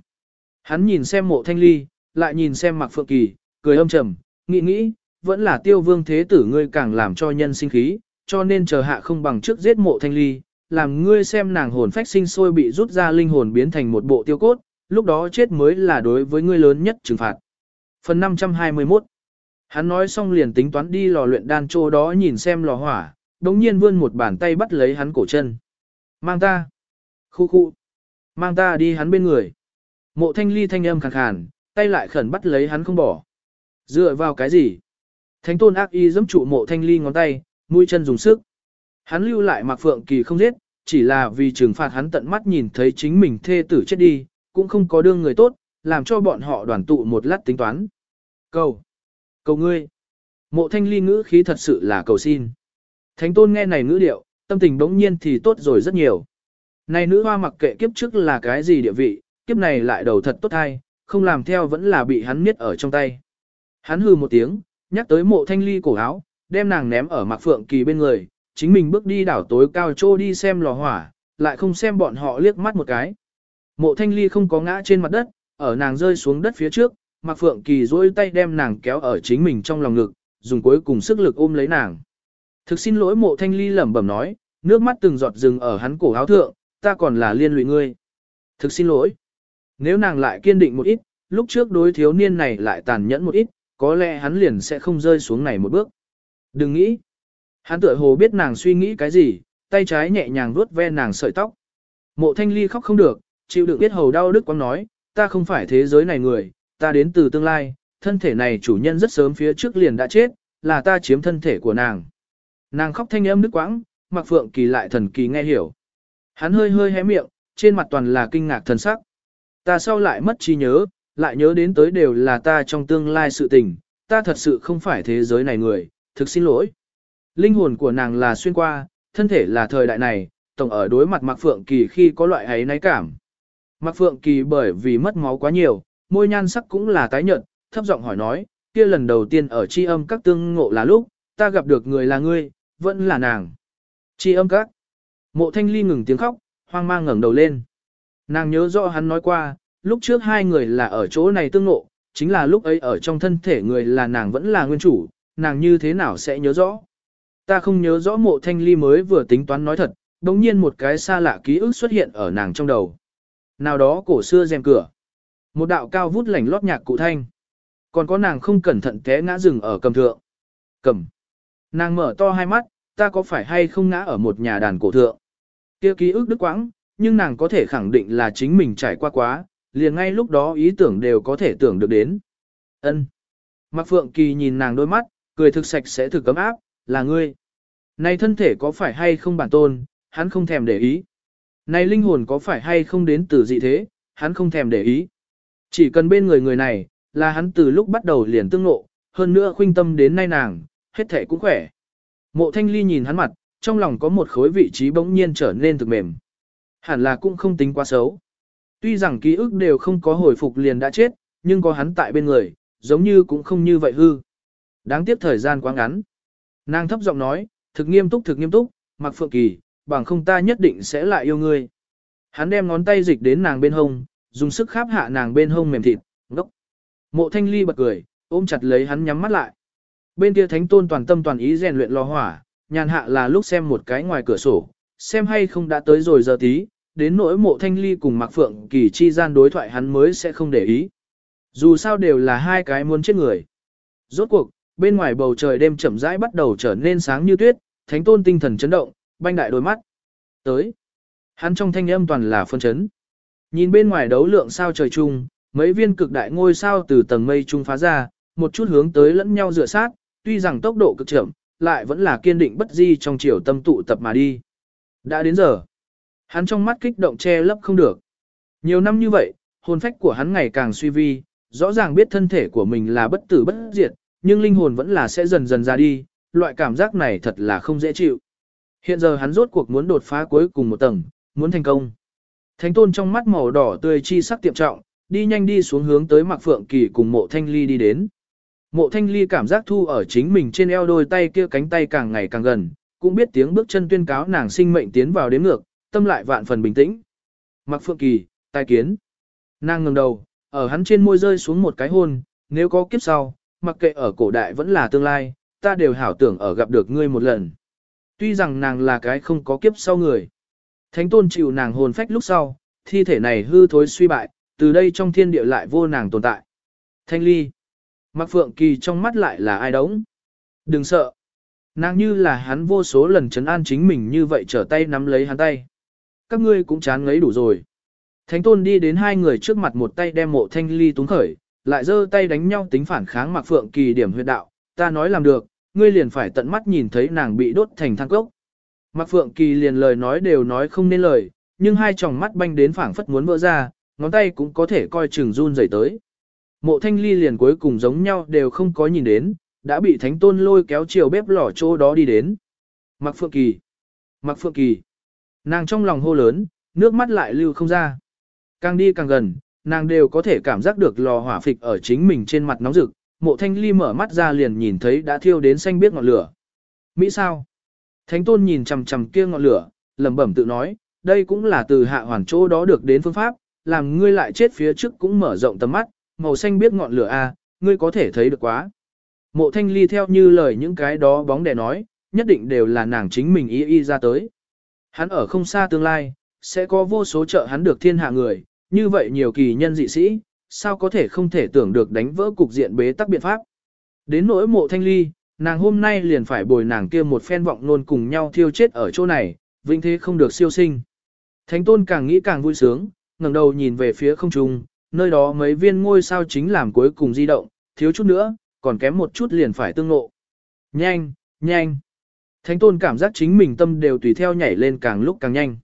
Hắn nhìn xem mộ thanh ly, lại nhìn xem mặc phượng kỳ, cười âm trầm, nghĩ nghĩ, vẫn là tiêu vương thế tử ngươi càng làm cho nhân sinh khí, cho nên chờ hạ không bằng trước giết mộ thanh ly, làm ngươi xem nàng hồn phách sinh sôi bị rút ra linh hồn biến thành một bộ tiêu cốt, lúc đó chết mới là đối với ngươi lớn nhất trừng phạt. Phần 521 Hắn nói xong liền tính toán đi lò luyện đan trô đó nhìn xem lò hỏa, đống nhiên vươn một bàn tay bắt lấy hắn cổ chân. Mang ta. Khu khu. Mang ta đi hắn bên người. Mộ thanh ly thanh âm khàn khàn, tay lại khẩn bắt lấy hắn không bỏ. Dựa vào cái gì? Thánh tôn ác y giẫm trụ mộ thanh ly ngón tay, mũi chân dùng sức. Hắn lưu lại Mạc Phượng Kỳ không giết, chỉ là vì trừng phạt hắn tận mắt nhìn thấy chính mình thê tử chết đi, cũng không có đương người tốt, làm cho bọn họ đoàn tụ một lát tính toán. Cầu! Cầu ngươi! Mộ thanh ly ngữ khí thật sự là cầu xin. Thánh tôn nghe này ngữ điệu, tâm tình đống nhiên thì tốt rồi rất nhiều. Này nữ hoa mặc kệ kiếp trước là cái gì địa vị, kiếp này lại đầu thật tốt hay, không làm theo vẫn là bị hắn miết ở trong tay. Hắn hừ một tiếng, nhắc tới mộ thanh ly cổ áo, đem nàng ném ở mạc phượng kỳ bên người, chính mình bước đi đảo tối cao trô đi xem lò hỏa, lại không xem bọn họ liếc mắt một cái. Mộ thanh ly không có ngã trên mặt đất, ở nàng rơi xuống đất phía trước, mạc phượng kỳ duỗi tay đem nàng kéo ở chính mình trong lòng ngực, dùng cuối cùng sức lực ôm lấy nàng. Thực xin lỗi mộ thanh ly lẩm bẩm nói, nước mắt từng giọt rừng ở hắn cổ áo thượng, ta còn là liên lụy ngươi. Thực xin lỗi. Nếu nàng lại kiên định một ít, lúc trước đối thiếu niên này lại tàn nhẫn một ít, có lẽ hắn liền sẽ không rơi xuống này một bước. Đừng nghĩ. Hắn tựa hồ biết nàng suy nghĩ cái gì, tay trái nhẹ nhàng vuốt ve nàng sợi tóc. Mộ thanh ly khóc không được, chịu đựng biết hầu đau đức quang nói, ta không phải thế giới này người, ta đến từ tương lai, thân thể này chủ nhân rất sớm phía trước liền đã chết, là ta chiếm thân thể của nàng. Nàng khóc thanh âm đức quãng, mặc phượng kỳ lại thần kỳ nghe hiểu. Hắn hơi hơi hé miệng, trên mặt toàn là kinh ngạc thần sắc. Ta sau lại mất trí nhớ, lại nhớ đến tới đều là ta trong tương lai sự tình, ta thật sự không phải thế giới này người, thực xin lỗi. Linh hồn của nàng là xuyên qua, thân thể là thời đại này, tổng ở đối mặt Mạc Phượng Kỳ khi có loại ấy náy cảm. Mạc Phượng Kỳ bởi vì mất máu quá nhiều, môi nhan sắc cũng là tái nhợt, thấp giọng hỏi nói, kia lần đầu tiên ở Tri âm các tương ngộ là lúc, ta gặp được người là ngươi, vẫn là nàng. Tri âm các. Mộ thanh ly ngừng tiếng khóc, hoang mang ngẩng đầu lên. Nàng nhớ rõ hắn nói qua, lúc trước hai người là ở chỗ này tương ngộ, chính là lúc ấy ở trong thân thể người là nàng vẫn là nguyên chủ, nàng như thế nào sẽ nhớ rõ. Ta không nhớ rõ mộ thanh ly mới vừa tính toán nói thật, đồng nhiên một cái xa lạ ký ức xuất hiện ở nàng trong đầu. Nào đó cổ xưa rèm cửa. Một đạo cao vút lảnh lót nhạc cụ thanh. Còn có nàng không cẩn thận té ngã rừng ở cầm thượng. Cầm. Nàng mở to hai mắt, ta có phải hay không ngã ở một nhà đàn cổ thượng. kia ký ức đứt quãng, nhưng nàng có thể khẳng định là chính mình trải qua quá, liền ngay lúc đó ý tưởng đều có thể tưởng được đến. Ân. Mạc Phượng Kỳ nhìn nàng đôi mắt, cười thực sạch sẽ thực cấm áp, là ngươi. Này thân thể có phải hay không bản tôn, hắn không thèm để ý. Này linh hồn có phải hay không đến từ dị thế, hắn không thèm để ý. Chỉ cần bên người người này, là hắn từ lúc bắt đầu liền tương ngộ, hơn nữa khuynh tâm đến nay nàng, hết thể cũng khỏe. Mộ thanh ly nhìn hắn mặt, trong lòng có một khối vị trí bỗng nhiên trở nên thực mềm. Hẳn là cũng không tính quá xấu. Tuy rằng ký ức đều không có hồi phục liền đã chết, nhưng có hắn tại bên người, giống như cũng không như vậy hư. Đáng tiếc thời gian quá ngắn. Nàng thấp giọng nói, thực nghiêm túc thực nghiêm túc, mặc phượng kỳ, bằng không ta nhất định sẽ lại yêu ngươi. Hắn đem ngón tay dịch đến nàng bên hông, dùng sức kháp hạ nàng bên hông mềm thịt, ngốc. Mộ thanh ly bật cười, ôm chặt lấy hắn nhắm mắt lại. Bên kia thánh tôn toàn tâm toàn ý rèn luyện lò hỏa, nhàn hạ là lúc xem một cái ngoài cửa sổ, xem hay không đã tới rồi giờ tí, đến nỗi mộ thanh ly cùng Mạc Phượng Kỳ chi gian đối thoại hắn mới sẽ không để ý. Dù sao đều là hai cái muốn chết người. Rốt cuộc, bên ngoài bầu trời đêm chậm rãi bắt đầu trở nên sáng như tuyết, thánh tôn tinh thần chấn động, banh đại đôi mắt. Tới. Hắn trong thanh âm toàn là phân chấn. Nhìn bên ngoài đấu lượng sao trời chung, mấy viên cực đại ngôi sao từ tầng mây trung phá ra, một chút hướng tới lẫn nhau dựa sát, tuy rằng tốc độ cực chậm, lại vẫn là kiên định bất di trong chiều tâm tụ tập mà đi. Đã đến giờ. Hắn trong mắt kích động che lấp không được. Nhiều năm như vậy, hồn phách của hắn ngày càng suy vi, rõ ràng biết thân thể của mình là bất tử bất diệt, nhưng linh hồn vẫn là sẽ dần dần ra đi, loại cảm giác này thật là không dễ chịu. Hiện giờ hắn rốt cuộc muốn đột phá cuối cùng một tầng, muốn thành công. Thánh tôn trong mắt màu đỏ tươi chi sắc tiệm trọng, đi nhanh đi xuống hướng tới Mạc Phượng Kỳ cùng mộ thanh ly đi đến. Mộ thanh ly cảm giác thu ở chính mình trên eo đôi tay kia cánh tay càng ngày càng gần, cũng biết tiếng bước chân tuyên cáo nàng sinh mệnh tiến vào đến ngược, tâm lại vạn phần bình tĩnh. Mạc Phượng Kỳ, tai kiến. Nàng ngừng đầu, ở hắn trên môi rơi xuống một cái hôn, nếu có kiếp sau, mặc kệ ở cổ đại vẫn là tương lai, ta đều hảo tưởng ở gặp được ngươi một lần. Tuy rằng nàng là cái không có kiếp sau người. Thánh tôn chịu nàng hồn phách lúc sau, thi thể này hư thối suy bại, từ đây trong thiên địa lại vô nàng tồn tại. Thanh ly. Mạc Phượng Kỳ trong mắt lại là ai đóng. Đừng sợ. Nàng như là hắn vô số lần chấn an chính mình như vậy trở tay nắm lấy hắn tay. Các ngươi cũng chán ngấy đủ rồi. Thánh tôn đi đến hai người trước mặt một tay đem mộ thanh ly túng khởi, lại giơ tay đánh nhau tính phản kháng Mạc Phượng Kỳ điểm huyệt đạo. Ta nói làm được, ngươi liền phải tận mắt nhìn thấy nàng bị đốt thành than cốc. Mạc Phượng Kỳ liền lời nói đều nói không nên lời, nhưng hai tròng mắt banh đến phảng phất muốn vỡ ra, ngón tay cũng có thể coi chừng run rẩy tới. Mộ thanh ly liền cuối cùng giống nhau đều không có nhìn đến, đã bị thánh tôn lôi kéo chiều bếp lò chỗ đó đi đến. Mạc Phượng Kỳ! Mạc Phượng Kỳ! Nàng trong lòng hô lớn, nước mắt lại lưu không ra. Càng đi càng gần, nàng đều có thể cảm giác được lò hỏa phịch ở chính mình trên mặt nóng rực, mộ thanh ly mở mắt ra liền nhìn thấy đã thiêu đến xanh biếc ngọn lửa. Mỹ sao? Thánh tôn nhìn chằm chằm kia ngọn lửa, lẩm bẩm tự nói, đây cũng là từ hạ hoàn chỗ đó được đến phương pháp, làm ngươi lại chết phía trước cũng mở rộng tầm mắt, màu xanh biết ngọn lửa a, ngươi có thể thấy được quá. Mộ thanh ly theo như lời những cái đó bóng đè nói, nhất định đều là nàng chính mình y y ra tới. Hắn ở không xa tương lai, sẽ có vô số trợ hắn được thiên hạ người, như vậy nhiều kỳ nhân dị sĩ, sao có thể không thể tưởng được đánh vỡ cục diện bế tắc biện pháp. Đến nỗi mộ thanh ly, nàng hôm nay liền phải bồi nàng kia một phen vọng luôn cùng nhau thiêu chết ở chỗ này, vinh thế không được siêu sinh. Thánh tôn càng nghĩ càng vui sướng, ngẩng đầu nhìn về phía không trung, nơi đó mấy viên ngôi sao chính làm cuối cùng di động, thiếu chút nữa, còn kém một chút liền phải tương ngộ. Nhanh, nhanh. Thánh tôn cảm giác chính mình tâm đều tùy theo nhảy lên càng lúc càng nhanh.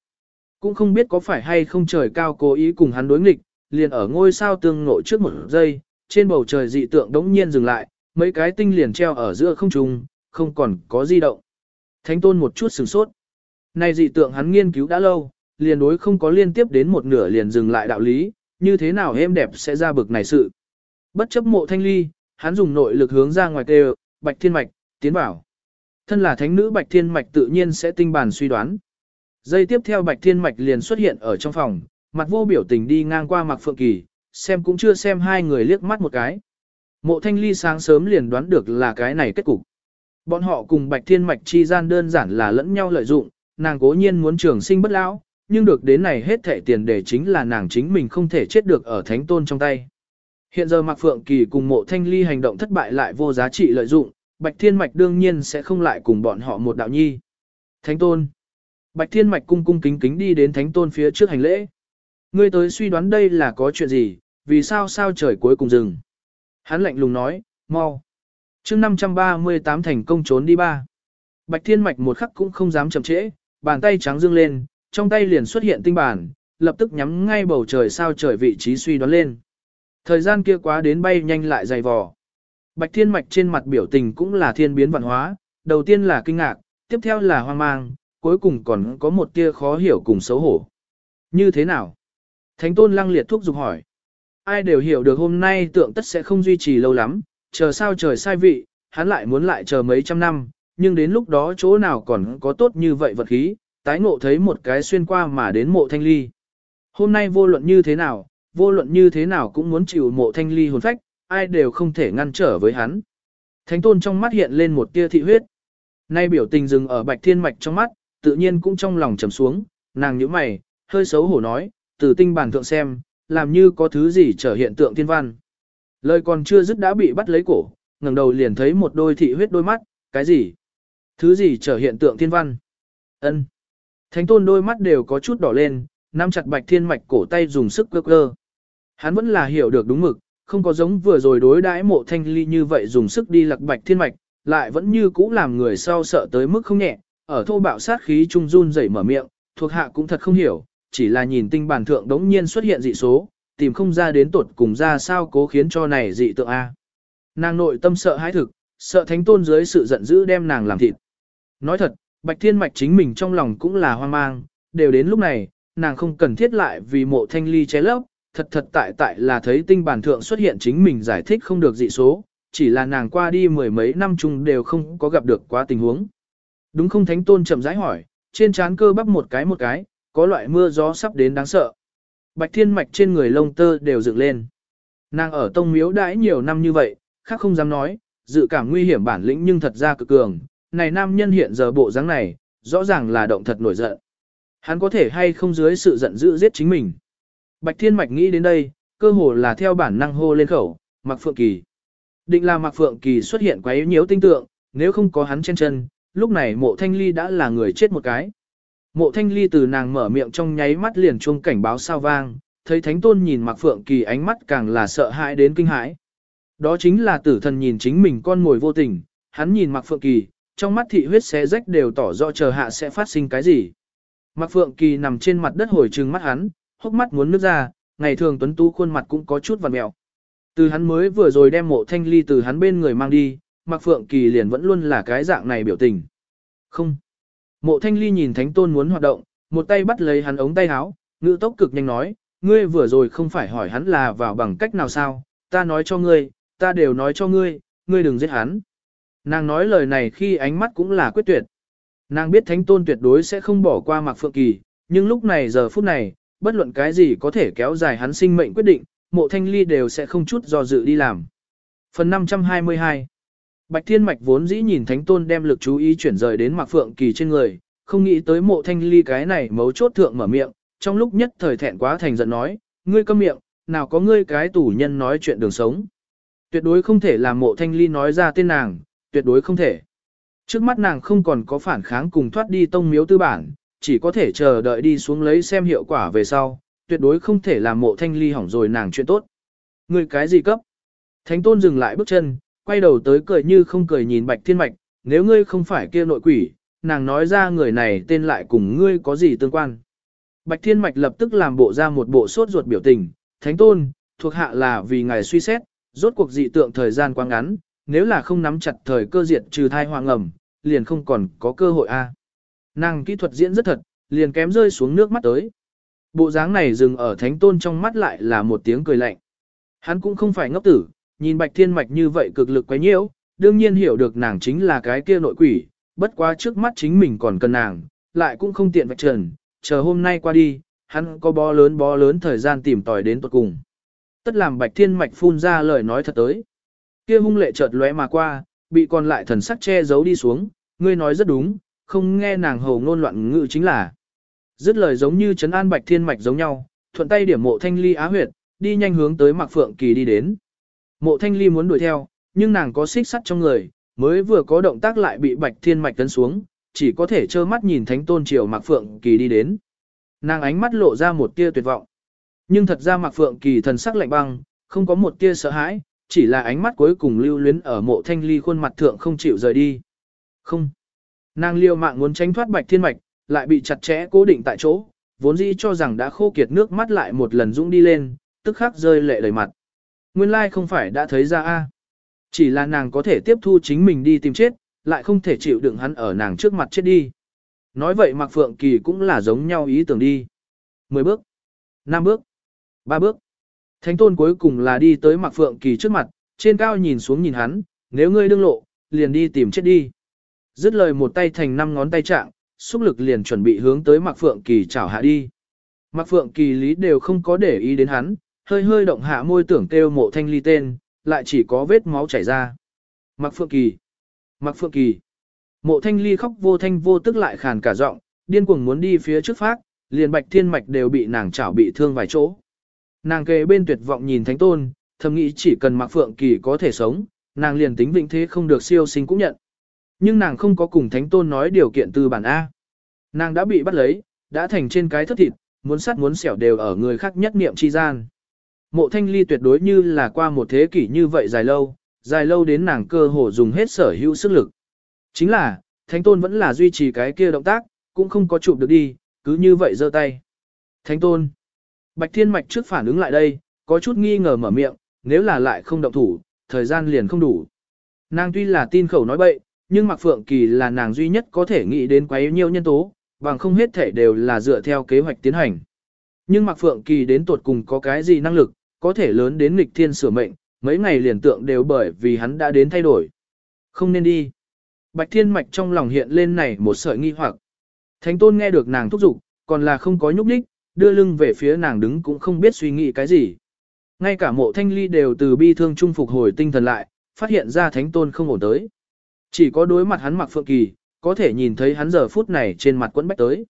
Cũng không biết có phải hay không trời cao cố ý cùng hắn đối nghịch, liền ở ngôi sao tương ngộ trước một giây, trên bầu trời dị tượng đống nhiên dừng lại, mấy cái tinh liền treo ở giữa không trung, không còn có di động. Thánh tôn một chút sửng sốt. Này dị tượng hắn nghiên cứu đã lâu, liền đối không có liên tiếp đến một nửa liền dừng lại đạo lý, như thế nào êm đẹp sẽ ra bực này sự. Bất chấp mộ thanh ly, hắn dùng nội lực hướng ra ngoài kêu, bạch thiên mạch, tiến vào. Thân là thánh nữ bạch thiên mạch tự nhiên sẽ tinh bản suy đoán. Giây tiếp theo bạch thiên mạch liền xuất hiện ở trong phòng, mặt vô biểu tình đi ngang qua mặc phượng kỳ, xem cũng chưa xem hai người liếc mắt một cái. Mộ thanh ly sáng sớm liền đoán được là cái này kết cục. Bọn họ cùng bạch thiên mạch chi gian đơn giản là lẫn nhau lợi dụng, nàng cố nhiên muốn trường sinh bất lão, nhưng được đến này hết thệ tiền để chính là nàng chính mình không thể chết được ở thánh tôn trong tay. Hiện giờ Mạc Phượng Kỳ cùng mộ thanh ly hành động thất bại lại vô giá trị lợi dụng, Bạch Thiên Mạch đương nhiên sẽ không lại cùng bọn họ một đạo nhi. Thánh tôn. Bạch Thiên Mạch cung cung kính kính đi đến thánh tôn phía trước hành lễ. Ngươi tới suy đoán đây là có chuyện gì, vì sao sao trời cuối cùng dừng. Hắn lạnh lùng nói, mau. chương 538 thành công trốn đi ba. Bạch Thiên Mạch một khắc cũng không dám chậm trễ, bàn tay trắng dương lên, trong tay liền xuất hiện tinh bản, lập tức nhắm ngay bầu trời sao trời vị trí suy đoán lên. Thời gian kia quá đến bay nhanh lại dày vò. Bạch Thiên Mạch trên mặt biểu tình cũng là thiên biến văn hóa, đầu tiên là kinh ngạc, tiếp theo là hoang mang, cuối cùng còn có một tia khó hiểu cùng xấu hổ. Như thế nào? Thánh Tôn lăng liệt thuốc dục hỏi. Ai đều hiểu được hôm nay tượng tất sẽ không duy trì lâu lắm, chờ sao trời sai vị, hắn lại muốn lại chờ mấy trăm năm, nhưng đến lúc đó chỗ nào còn có tốt như vậy vật khí, tái ngộ thấy một cái xuyên qua mà đến mộ thanh ly. Hôm nay vô luận như thế nào, vô luận như thế nào cũng muốn chịu mộ thanh ly hồn phách, ai đều không thể ngăn trở với hắn. Thánh tôn trong mắt hiện lên một tia thị huyết. Nay biểu tình dừng ở bạch thiên mạch trong mắt, tự nhiên cũng trong lòng trầm xuống, nàng nhíu mày, hơi xấu hổ nói, từ tinh bản thượng xem, làm như có thứ gì trở hiện tượng thiên văn. Lời còn chưa dứt đã bị bắt lấy cổ, ngẩng đầu liền thấy một đôi thị huyết đôi mắt, cái gì? Thứ gì trở hiện tượng thiên văn? Ân. Thánh tôn đôi mắt đều có chút đỏ lên, nắm chặt bạch thiên mạch cổ tay dùng sức cơ cơ. Hắn vẫn là hiểu được đúng mực, không có giống vừa rồi đối đãi mộ thanh ly như vậy dùng sức đi lặc bạch thiên mạch, lại vẫn như cũ làm người sau sợ tới mức không nhẹ, ở thô bạo sát khí trung run rẩy mở miệng, thuộc hạ cũng thật không hiểu, chỉ là nhìn tinh bản thượng đống nhiên xuất hiện dị số, tìm không ra đến tuột cùng ra sao cố khiến cho này dị tượng A. Nàng nội tâm sợ hãi thực, sợ thánh tôn dưới sự giận dữ đem nàng làm thịt. Nói thật, Bạch Thiên Mạch chính mình trong lòng cũng là hoang mang, đều đến lúc này, nàng không cần thiết lại vì mộ thanh ly ché lấp, thật thật tại tại là thấy tinh bản thượng xuất hiện chính mình giải thích không được dị số, chỉ là nàng qua đi mười mấy năm chung đều không có gặp được quá tình huống. Đúng không thánh tôn chậm rãi hỏi, trên trán cơ bắp một cái một cái, có loại mưa gió sắp đến đáng sợ. Bạch thiên mạch trên người lông tơ đều dựng lên. Nàng ở tông miếu đãi nhiều năm như vậy, khác không dám nói, dự cảm nguy hiểm bản lĩnh nhưng thật ra cực cường. Này nam nhân hiện giờ bộ dáng này, rõ ràng là động thật nổi giận. Hắn có thể hay không dưới sự giận dữ giết chính mình. Bạch Thiên Mạch nghĩ đến đây, cơ hồ là theo bản năng hô lên khẩu, Mạc Phượng Kỳ. Định là Mạc Phượng Kỳ xuất hiện quá yếu nhiễu tinh tượng, nếu không có hắn trên chân, lúc này mộ thanh ly đã là người chết một cái. Mộ thanh ly từ nàng mở miệng trong nháy mắt liền chuông cảnh báo sao vang, thấy thánh tôn nhìn Mặc Phượng Kỳ ánh mắt càng là sợ hãi đến kinh hãi. Đó chính là tử thần nhìn chính mình con ngồi vô tình, hắn nhìn Mặc Phượng Kỳ, trong mắt thị huyết xé rách đều tỏ rõ chờ hạ sẽ phát sinh cái gì. Mặc Phượng Kỳ nằm trên mặt đất hồi trừng mắt hắn, hốc mắt muốn nước ra, ngày thường tuấn tú khuôn mặt cũng có chút vằn mẹo. Từ hắn mới vừa rồi đem mộ thanh ly từ hắn bên người mang đi, Mặc Phượng Kỳ liền vẫn luôn là cái dạng này biểu tình. Không. Mộ thanh ly nhìn thánh tôn muốn hoạt động, một tay bắt lấy hắn ống tay áo, ngữ tốc cực nhanh nói, ngươi vừa rồi không phải hỏi hắn là vào bằng cách nào sao, ta nói cho ngươi, ta đều nói cho ngươi, ngươi đừng giết hắn. Nàng nói lời này khi ánh mắt cũng là quyết tuyệt. Nàng biết thánh tôn tuyệt đối sẽ không bỏ qua Mạc Phượng Kỳ, nhưng lúc này giờ phút này, bất luận cái gì có thể kéo dài hắn sinh mệnh quyết định, mộ thanh ly đều sẽ không chút do dự đi làm. Phần 522 Bạch Thiên Mạch vốn dĩ nhìn Thánh Tôn đem lực chú ý chuyển rời đến Mạc Phượng Kỳ trên người, không nghĩ tới mộ thanh ly cái này mấu chốt thượng mở miệng, trong lúc nhất thời thẹn quá thành giận nói, ngươi câm miệng, nào có ngươi cái tủ nhân nói chuyện đường sống. Tuyệt đối không thể làm mộ thanh ly nói ra tên nàng, tuyệt đối không thể. Trước mắt nàng không còn có phản kháng cùng thoát đi tông miếu tư bản, chỉ có thể chờ đợi đi xuống lấy xem hiệu quả về sau, tuyệt đối không thể làm mộ thanh ly hỏng rồi nàng chuyện tốt. Ngươi cái gì cấp? Thánh tôn dừng lại bước chân, quay đầu tới cười như không cười nhìn bạch thiên mạch, nếu ngươi không phải kia nội quỷ, nàng nói ra người này tên lại cùng ngươi có gì tương quan. Bạch thiên mạch lập tức làm bộ ra một bộ sốt ruột biểu tình, thánh tôn, thuộc hạ là vì ngài suy xét, rốt cuộc dị tượng thời gian quá ngắn, nếu là không nắm chặt thời cơ diệt trừ thai hoàng ẩm, liền không còn có cơ hội a. Nàng kỹ thuật diễn rất thật, liền kém rơi xuống nước mắt tới. Bộ dáng này dừng ở thánh tôn trong mắt lại là một tiếng cười lạnh. Hắn cũng không phải ngốc tử, nhìn bạch thiên mạch như vậy cực lực quấy nhiễu, đương nhiên hiểu được nàng chính là cái kia nội quỷ, bất quá trước mắt chính mình còn cần nàng, lại cũng không tiện vạch trần, chờ hôm nay qua đi, hắn có bó lớn bó lớn thời gian tìm tòi đến tuật cùng. Tất làm bạch thiên mạch phun ra lời nói thật tới. Kia hung lệ chợt lóe mà qua, bị còn lại thần sắc che giấu đi xuống, ngươi nói rất đúng, không nghe nàng hầu ngôn loạn ngữ chính là. Dứt lời giống như trấn an bạch thiên mạch giống nhau, thuận tay điểm mộ thanh ly á huyệt, đi nhanh hướng tới Mạc Phượng Kỳ đi đến. Mộ thanh ly muốn đuổi theo, nhưng nàng có xích sắt trong người, mới vừa có động tác lại bị bạch thiên mạch tấn xuống, chỉ có thể trơ mắt nhìn thánh tôn triều Mạc Phượng Kỳ đi đến. Nàng ánh mắt lộ ra một tia tuyệt vọng. Nhưng thật ra Mạc Phượng Kỳ thần sắc lạnh băng, không có một tia sợ hãi, chỉ là ánh mắt cuối cùng lưu luyến ở mộ thanh ly khuôn mặt thượng không chịu rời đi. Không. Nàng liều mạng muốn tránh thoát bạch thiên mạch, lại bị chặt chẽ cố định tại chỗ, vốn dĩ cho rằng đã khô kiệt nước mắt lại một lần dũng đi lên, tức khắc rơi lệ đầy mặt. Nguyên lai không phải đã thấy ra a, Chỉ là nàng có thể tiếp thu chính mình đi tìm chết, lại không thể chịu đựng hắn ở nàng trước mặt chết đi. Nói vậy Mạc Phượng Kỳ cũng là giống nhau ý tưởng đi. 10 bước, 5 bước, 3 bước. Thánh tôn cuối cùng là đi tới Mạc Phượng Kỳ trước mặt, trên cao nhìn xuống nhìn hắn, nếu ngươi đương lộ, liền đi tìm chết đi. Dứt lời một tay thành năm ngón tay trạng, xúc lực liền chuẩn bị hướng tới Mạc Phượng Kỳ chảo hạ đi. Mạc Phượng Kỳ lý đều không có để ý đến hắn, hơi hơi động hạ môi tưởng kêu mộ thanh ly tên, lại chỉ có vết máu chảy ra. Mạc Phượng Kỳ, Mạc Phượng Kỳ. Mộ thanh ly khóc vô thanh vô tức lại khàn cả giọng, điên cuồng muốn đi phía trước phát, liền bạch thiên mạch đều bị nàng chảo bị thương vài chỗ. Nàng kề bên tuyệt vọng nhìn thánh tôn, thầm nghĩ chỉ cần Mạc Phượng Kỳ có thể sống, nàng liền tính vĩnh thế không được siêu sinh cũng nhận. Nhưng nàng không có cùng thánh tôn nói điều kiện từ bản A. Nàng đã bị bắt lấy, đã thành trên cái thất thịt, muốn sắt muốn xẻo đều ở người khác nhất niệm chi gian. Mộ thanh ly tuyệt đối như là qua một thế kỷ như vậy dài lâu, dài lâu đến nàng cơ hồ dùng hết sở hữu sức lực. Chính là, thánh tôn vẫn là duy trì cái kia động tác, cũng không có chụp được đi, cứ như vậy giơ tay. Thánh tôn. Bạch thiên mạch trước phản ứng lại đây, có chút nghi ngờ mở miệng, nếu là lại không động thủ, thời gian liền không đủ. Nàng tuy là tin khẩu nói bậy, nhưng Mạc Phượng Kỳ là nàng duy nhất có thể nghĩ đến quá nhiêu nhân tố, bằng không hết thể đều là dựa theo kế hoạch tiến hành. Nhưng Mạc Phượng Kỳ đến tuột cùng có cái gì năng lực, có thể lớn đến nghịch thiên sửa mệnh, mấy ngày liền tượng đều bởi vì hắn đã đến thay đổi. Không nên đi. Bạch Thiên Mạch trong lòng hiện lên này một sợi nghi hoặc. Thánh Tôn nghe được nàng thúc giục, còn là không có nhúc nhích, đưa lưng về phía nàng đứng cũng không biết suy nghĩ cái gì. Ngay cả mộ thanh ly đều từ bi thương trung phục hồi tinh thần lại, phát hiện ra Thánh Tôn không ổn tới. Chỉ có đối mặt hắn mặc phượng kỳ, có thể nhìn thấy hắn giờ phút này trên mặt quẫn bách tới.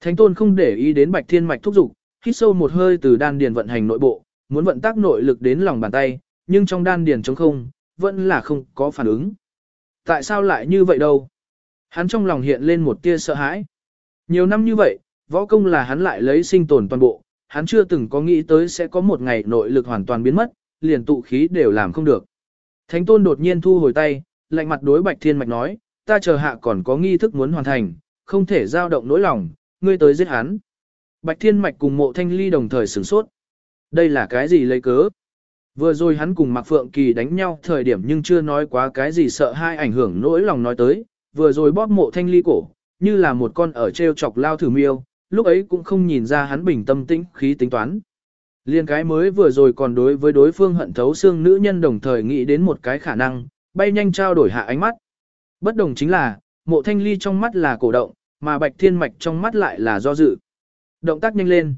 Thánh tôn không để ý đến bạch thiên mạch thúc giục hít sâu một hơi từ đan điền vận hành nội bộ, muốn vận tác nội lực đến lòng bàn tay, nhưng trong đan điền trống không, vẫn là không có phản ứng. Tại sao lại như vậy đâu? Hắn trong lòng hiện lên một tia sợ hãi. Nhiều năm như vậy, võ công là hắn lại lấy sinh tồn toàn bộ, hắn chưa từng có nghĩ tới sẽ có một ngày nội lực hoàn toàn biến mất, liền tụ khí đều làm không được. Thánh tôn đột nhiên thu hồi tay, lạnh mặt đối Bạch Thiên Mạch nói, ta chờ hạ còn có nghi thức muốn hoàn thành, không thể giao động nỗi lòng, ngươi tới giết hắn. Bạch Thiên Mạch cùng mộ thanh ly đồng thời sửng sốt. Đây là cái gì lấy cớ? Vừa rồi hắn cùng Mạc Phượng Kỳ đánh nhau thời điểm nhưng chưa nói quá cái gì sợ hai ảnh hưởng nỗi lòng nói tới, vừa rồi bóp mộ thanh ly cổ, như là một con ở treo chọc lao thử miêu, lúc ấy cũng không nhìn ra hắn bình tâm tĩnh khí tính toán. Liên cái mới vừa rồi còn đối với đối phương hận thấu xương nữ nhân đồng thời nghĩ đến một cái khả năng, bay nhanh trao đổi hạ ánh mắt. Bất đồng chính là, mộ thanh ly trong mắt là cổ động, mà bạch thiên mạch trong mắt lại là do dự. Động tác nhanh lên.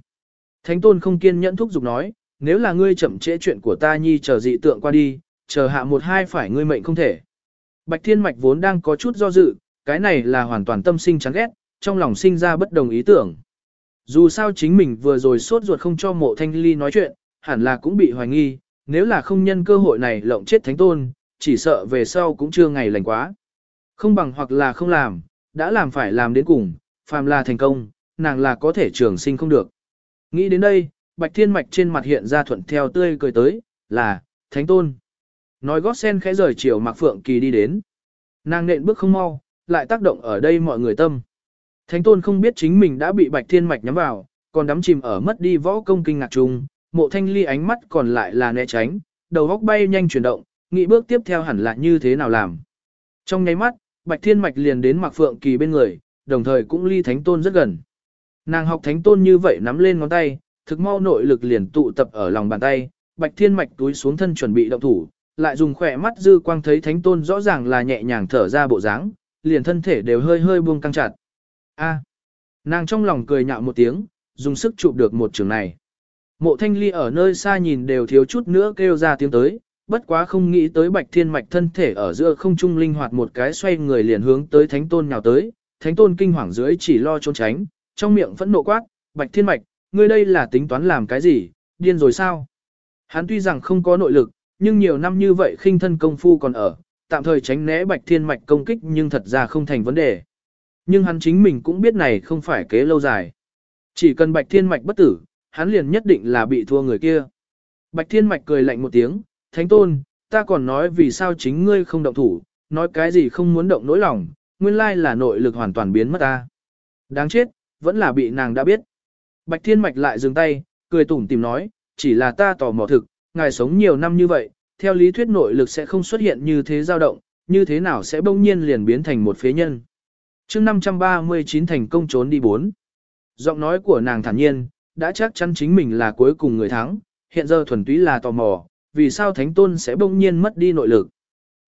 Thánh tôn không kiên nhẫn thúc giục nói, nếu là ngươi chậm trễ chuyện của ta nhi chờ dị tượng qua đi, chờ hạ một hai phải ngươi mệnh không thể. Bạch thiên mạch vốn đang có chút do dự, cái này là hoàn toàn tâm sinh chán ghét, trong lòng sinh ra bất đồng ý tưởng. Dù sao chính mình vừa rồi sốt ruột không cho mộ thanh ly nói chuyện, hẳn là cũng bị hoài nghi, nếu là không nhân cơ hội này lộng chết thánh tôn, chỉ sợ về sau cũng chưa ngày lành quá. Không bằng hoặc là không làm, đã làm phải làm đến cùng, phàm là thành công, nàng là có thể trường sinh không được. Nghĩ đến đây, bạch thiên mạch trên mặt hiện ra thuận theo tươi cười tới, là, thánh tôn. Nói gót sen khẽ rời chiều mạc phượng kỳ đi đến. Nàng nện bước không mau, lại tác động ở đây mọi người tâm. Thánh tôn không biết chính mình đã bị bạch thiên mạch nhắm vào, còn đắm chìm ở mất đi võ công kinh ngạc trùng, mộ thanh ly ánh mắt còn lại là né tránh, đầu góc bay nhanh chuyển động, nghĩ bước tiếp theo hẳn là như thế nào làm. Trong nháy mắt, Bạch Thiên Mạch liền đến Mạc Phượng Kỳ bên người, đồng thời cũng ly Thánh Tôn rất gần. Nàng học Thánh Tôn như vậy nắm lên ngón tay, thực mau nội lực liền tụ tập ở lòng bàn tay, Bạch Thiên Mạch túi xuống thân chuẩn bị động thủ, lại dùng khỏe mắt dư quang thấy Thánh Tôn rõ ràng là nhẹ nhàng thở ra bộ dáng, liền thân thể đều hơi hơi buông căng chặt. A. nàng trong lòng cười nhạo một tiếng, dùng sức chụp được một trường này. Mộ Thanh Ly ở nơi xa nhìn đều thiếu chút nữa kêu ra tiếng tới, bất quá không nghĩ tới Bạch Thiên Mạch thân thể ở giữa không trung linh hoạt một cái xoay người liền hướng tới Thánh Tôn nhào tới, Thánh Tôn kinh hoàng dưới chỉ lo trốn tránh, trong miệng vẫn nộ quát, Bạch Thiên Mạch, ngươi đây là tính toán làm cái gì, điên rồi sao? Hắn tuy rằng không có nội lực, nhưng nhiều năm như vậy khinh thân công phu còn ở, tạm thời tránh né Bạch Thiên Mạch công kích nhưng thật ra không thành vấn đề. Nhưng hắn chính mình cũng biết này không phải kế lâu dài. Chỉ cần Bạch Thiên Mạch bất tử, hắn liền nhất định là bị thua người kia. Bạch Thiên Mạch cười lạnh một tiếng, Thánh Tôn, ta còn nói vì sao chính ngươi không động thủ, nói cái gì không muốn động nỗi lòng, nguyên lai là nội lực hoàn toàn biến mất ta. Đáng chết, vẫn là bị nàng đã biết. Bạch Thiên Mạch lại dừng tay, cười tủm tìm nói, chỉ là ta tò mò thực, ngài sống nhiều năm như vậy, theo lý thuyết nội lực sẽ không xuất hiện như thế dao động, như thế nào sẽ bỗng nhiên liền biến thành một phế nhân. chương 539 thành công trốn đi bốn. Giọng nói của nàng thản nhiên, đã chắc chắn chính mình là cuối cùng người thắng, hiện giờ thuần túy là tò mò, vì sao Thánh Tôn sẽ bỗng nhiên mất đi nội lực.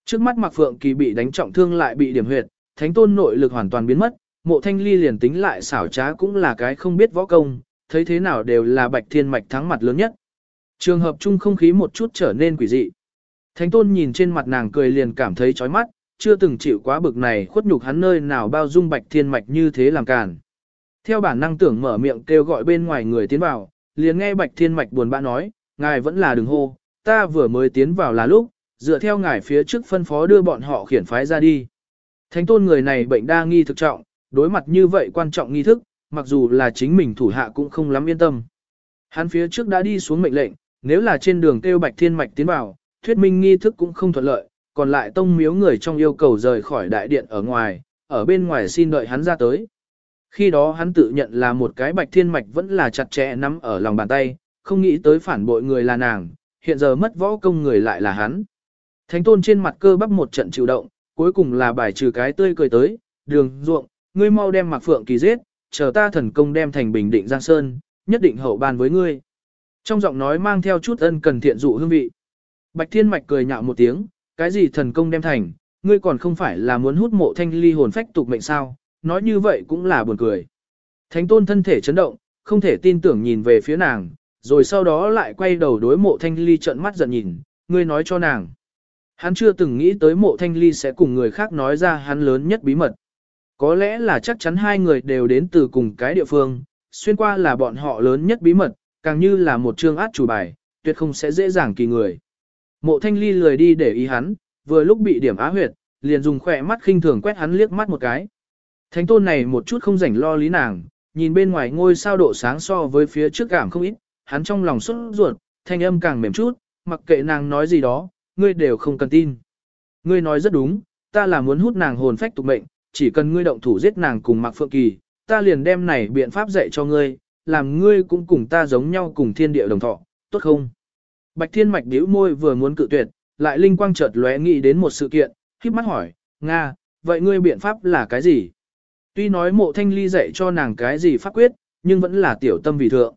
Trước mắt Mạc Phượng Kỳ bị đánh trọng thương lại bị điểm huyệt, Thánh Tôn nội lực hoàn toàn biến mất, mộ thanh ly liền tính lại xảo trá cũng là cái không biết võ công, thấy thế nào đều là bạch thiên mạch thắng mặt lớn nhất. Trường hợp chung không khí một chút trở nên quỷ dị. Thánh tôn nhìn trên mặt nàng cười liền cảm thấy chói mắt, chưa từng chịu quá bực này khuất nhục hắn nơi nào bao dung bạch thiên mạch như thế làm càn. Theo bản năng tưởng mở miệng kêu gọi bên ngoài người tiến vào, liền nghe bạch thiên mạch buồn bã nói, ngài vẫn là đừng hô, ta vừa mới tiến vào là lúc, dựa theo ngài phía trước phân phó đưa bọn họ khiển phái ra đi. Thánh tôn người này bệnh đa nghi thực trọng, đối mặt như vậy quan trọng nghi thức, mặc dù là chính mình thủ hạ cũng không lắm yên tâm. Hắn phía trước đã đi xuống mệnh lệnh, nếu là trên đường kêu bạch thiên mạch tiến vào, thuyết minh nghi thức cũng không thuận lợi, còn lại tông miếu người trong yêu cầu rời khỏi đại điện ở ngoài, ở bên ngoài xin đợi hắn ra tới. Khi đó hắn tự nhận là một cái bạch thiên mạch vẫn là chặt chẽ nắm ở lòng bàn tay, không nghĩ tới phản bội người là nàng, hiện giờ mất võ công người lại là hắn. Thánh tôn trên mặt cơ bắp một trận chịu động, cuối cùng là bài trừ cái tươi cười tới, đường ruộng, ngươi mau đem Mạc Phượng Kỳ giết, chờ ta thần công đem thành bình định Giang Sơn, nhất định hậu ban với ngươi. Trong giọng nói mang theo chút ân cần thiện dụ hương vị. Bạch Thiên Mạch cười nhạo một tiếng, cái gì thần công đem thành, ngươi còn không phải là muốn hút mộ thanh ly hồn phách tục mệnh sao, nói như vậy cũng là buồn cười. Thánh tôn thân thể chấn động, không thể tin tưởng nhìn về phía nàng, rồi sau đó lại quay đầu đối mộ thanh ly trợn mắt giận nhìn, ngươi nói cho nàng. Hắn chưa từng nghĩ tới mộ thanh ly sẽ cùng người khác nói ra hắn lớn nhất bí mật. Có lẽ là chắc chắn hai người đều đến từ cùng cái địa phương, xuyên qua là bọn họ lớn nhất bí mật, càng như là một chương át chủ bài, tuyệt không sẽ dễ dàng kỳ người. Mộ thanh ly lười đi để ý hắn, vừa lúc bị điểm á huyệt, liền dùng khỏe mắt khinh thường quét hắn liếc mắt một cái. Thánh tôn này một chút không rảnh lo lý nàng, nhìn bên ngoài ngôi sao độ sáng so với phía trước cảm không ít, hắn trong lòng xuất ruột, thanh âm càng mềm chút, mặc kệ nàng nói gì đó, ngươi đều không cần tin. Ngươi nói rất đúng, ta là muốn hút nàng hồn phách tục mệnh, chỉ cần ngươi động thủ giết nàng cùng Mạc Phượng Kỳ, ta liền đem này biện pháp dạy cho ngươi, làm ngươi cũng cùng ta giống nhau cùng thiên địa đồng thọ, tốt không? Bạch Thiên Mạch bĩu môi vừa muốn cự tuyệt, lại linh quang chợt lóe nghĩ đến một sự kiện, khép mắt hỏi, Nga, vậy ngươi biện pháp là cái gì? Tuy nói mộ thanh ly dạy cho nàng cái gì pháp quyết, nhưng vẫn là tiểu tâm vì thượng.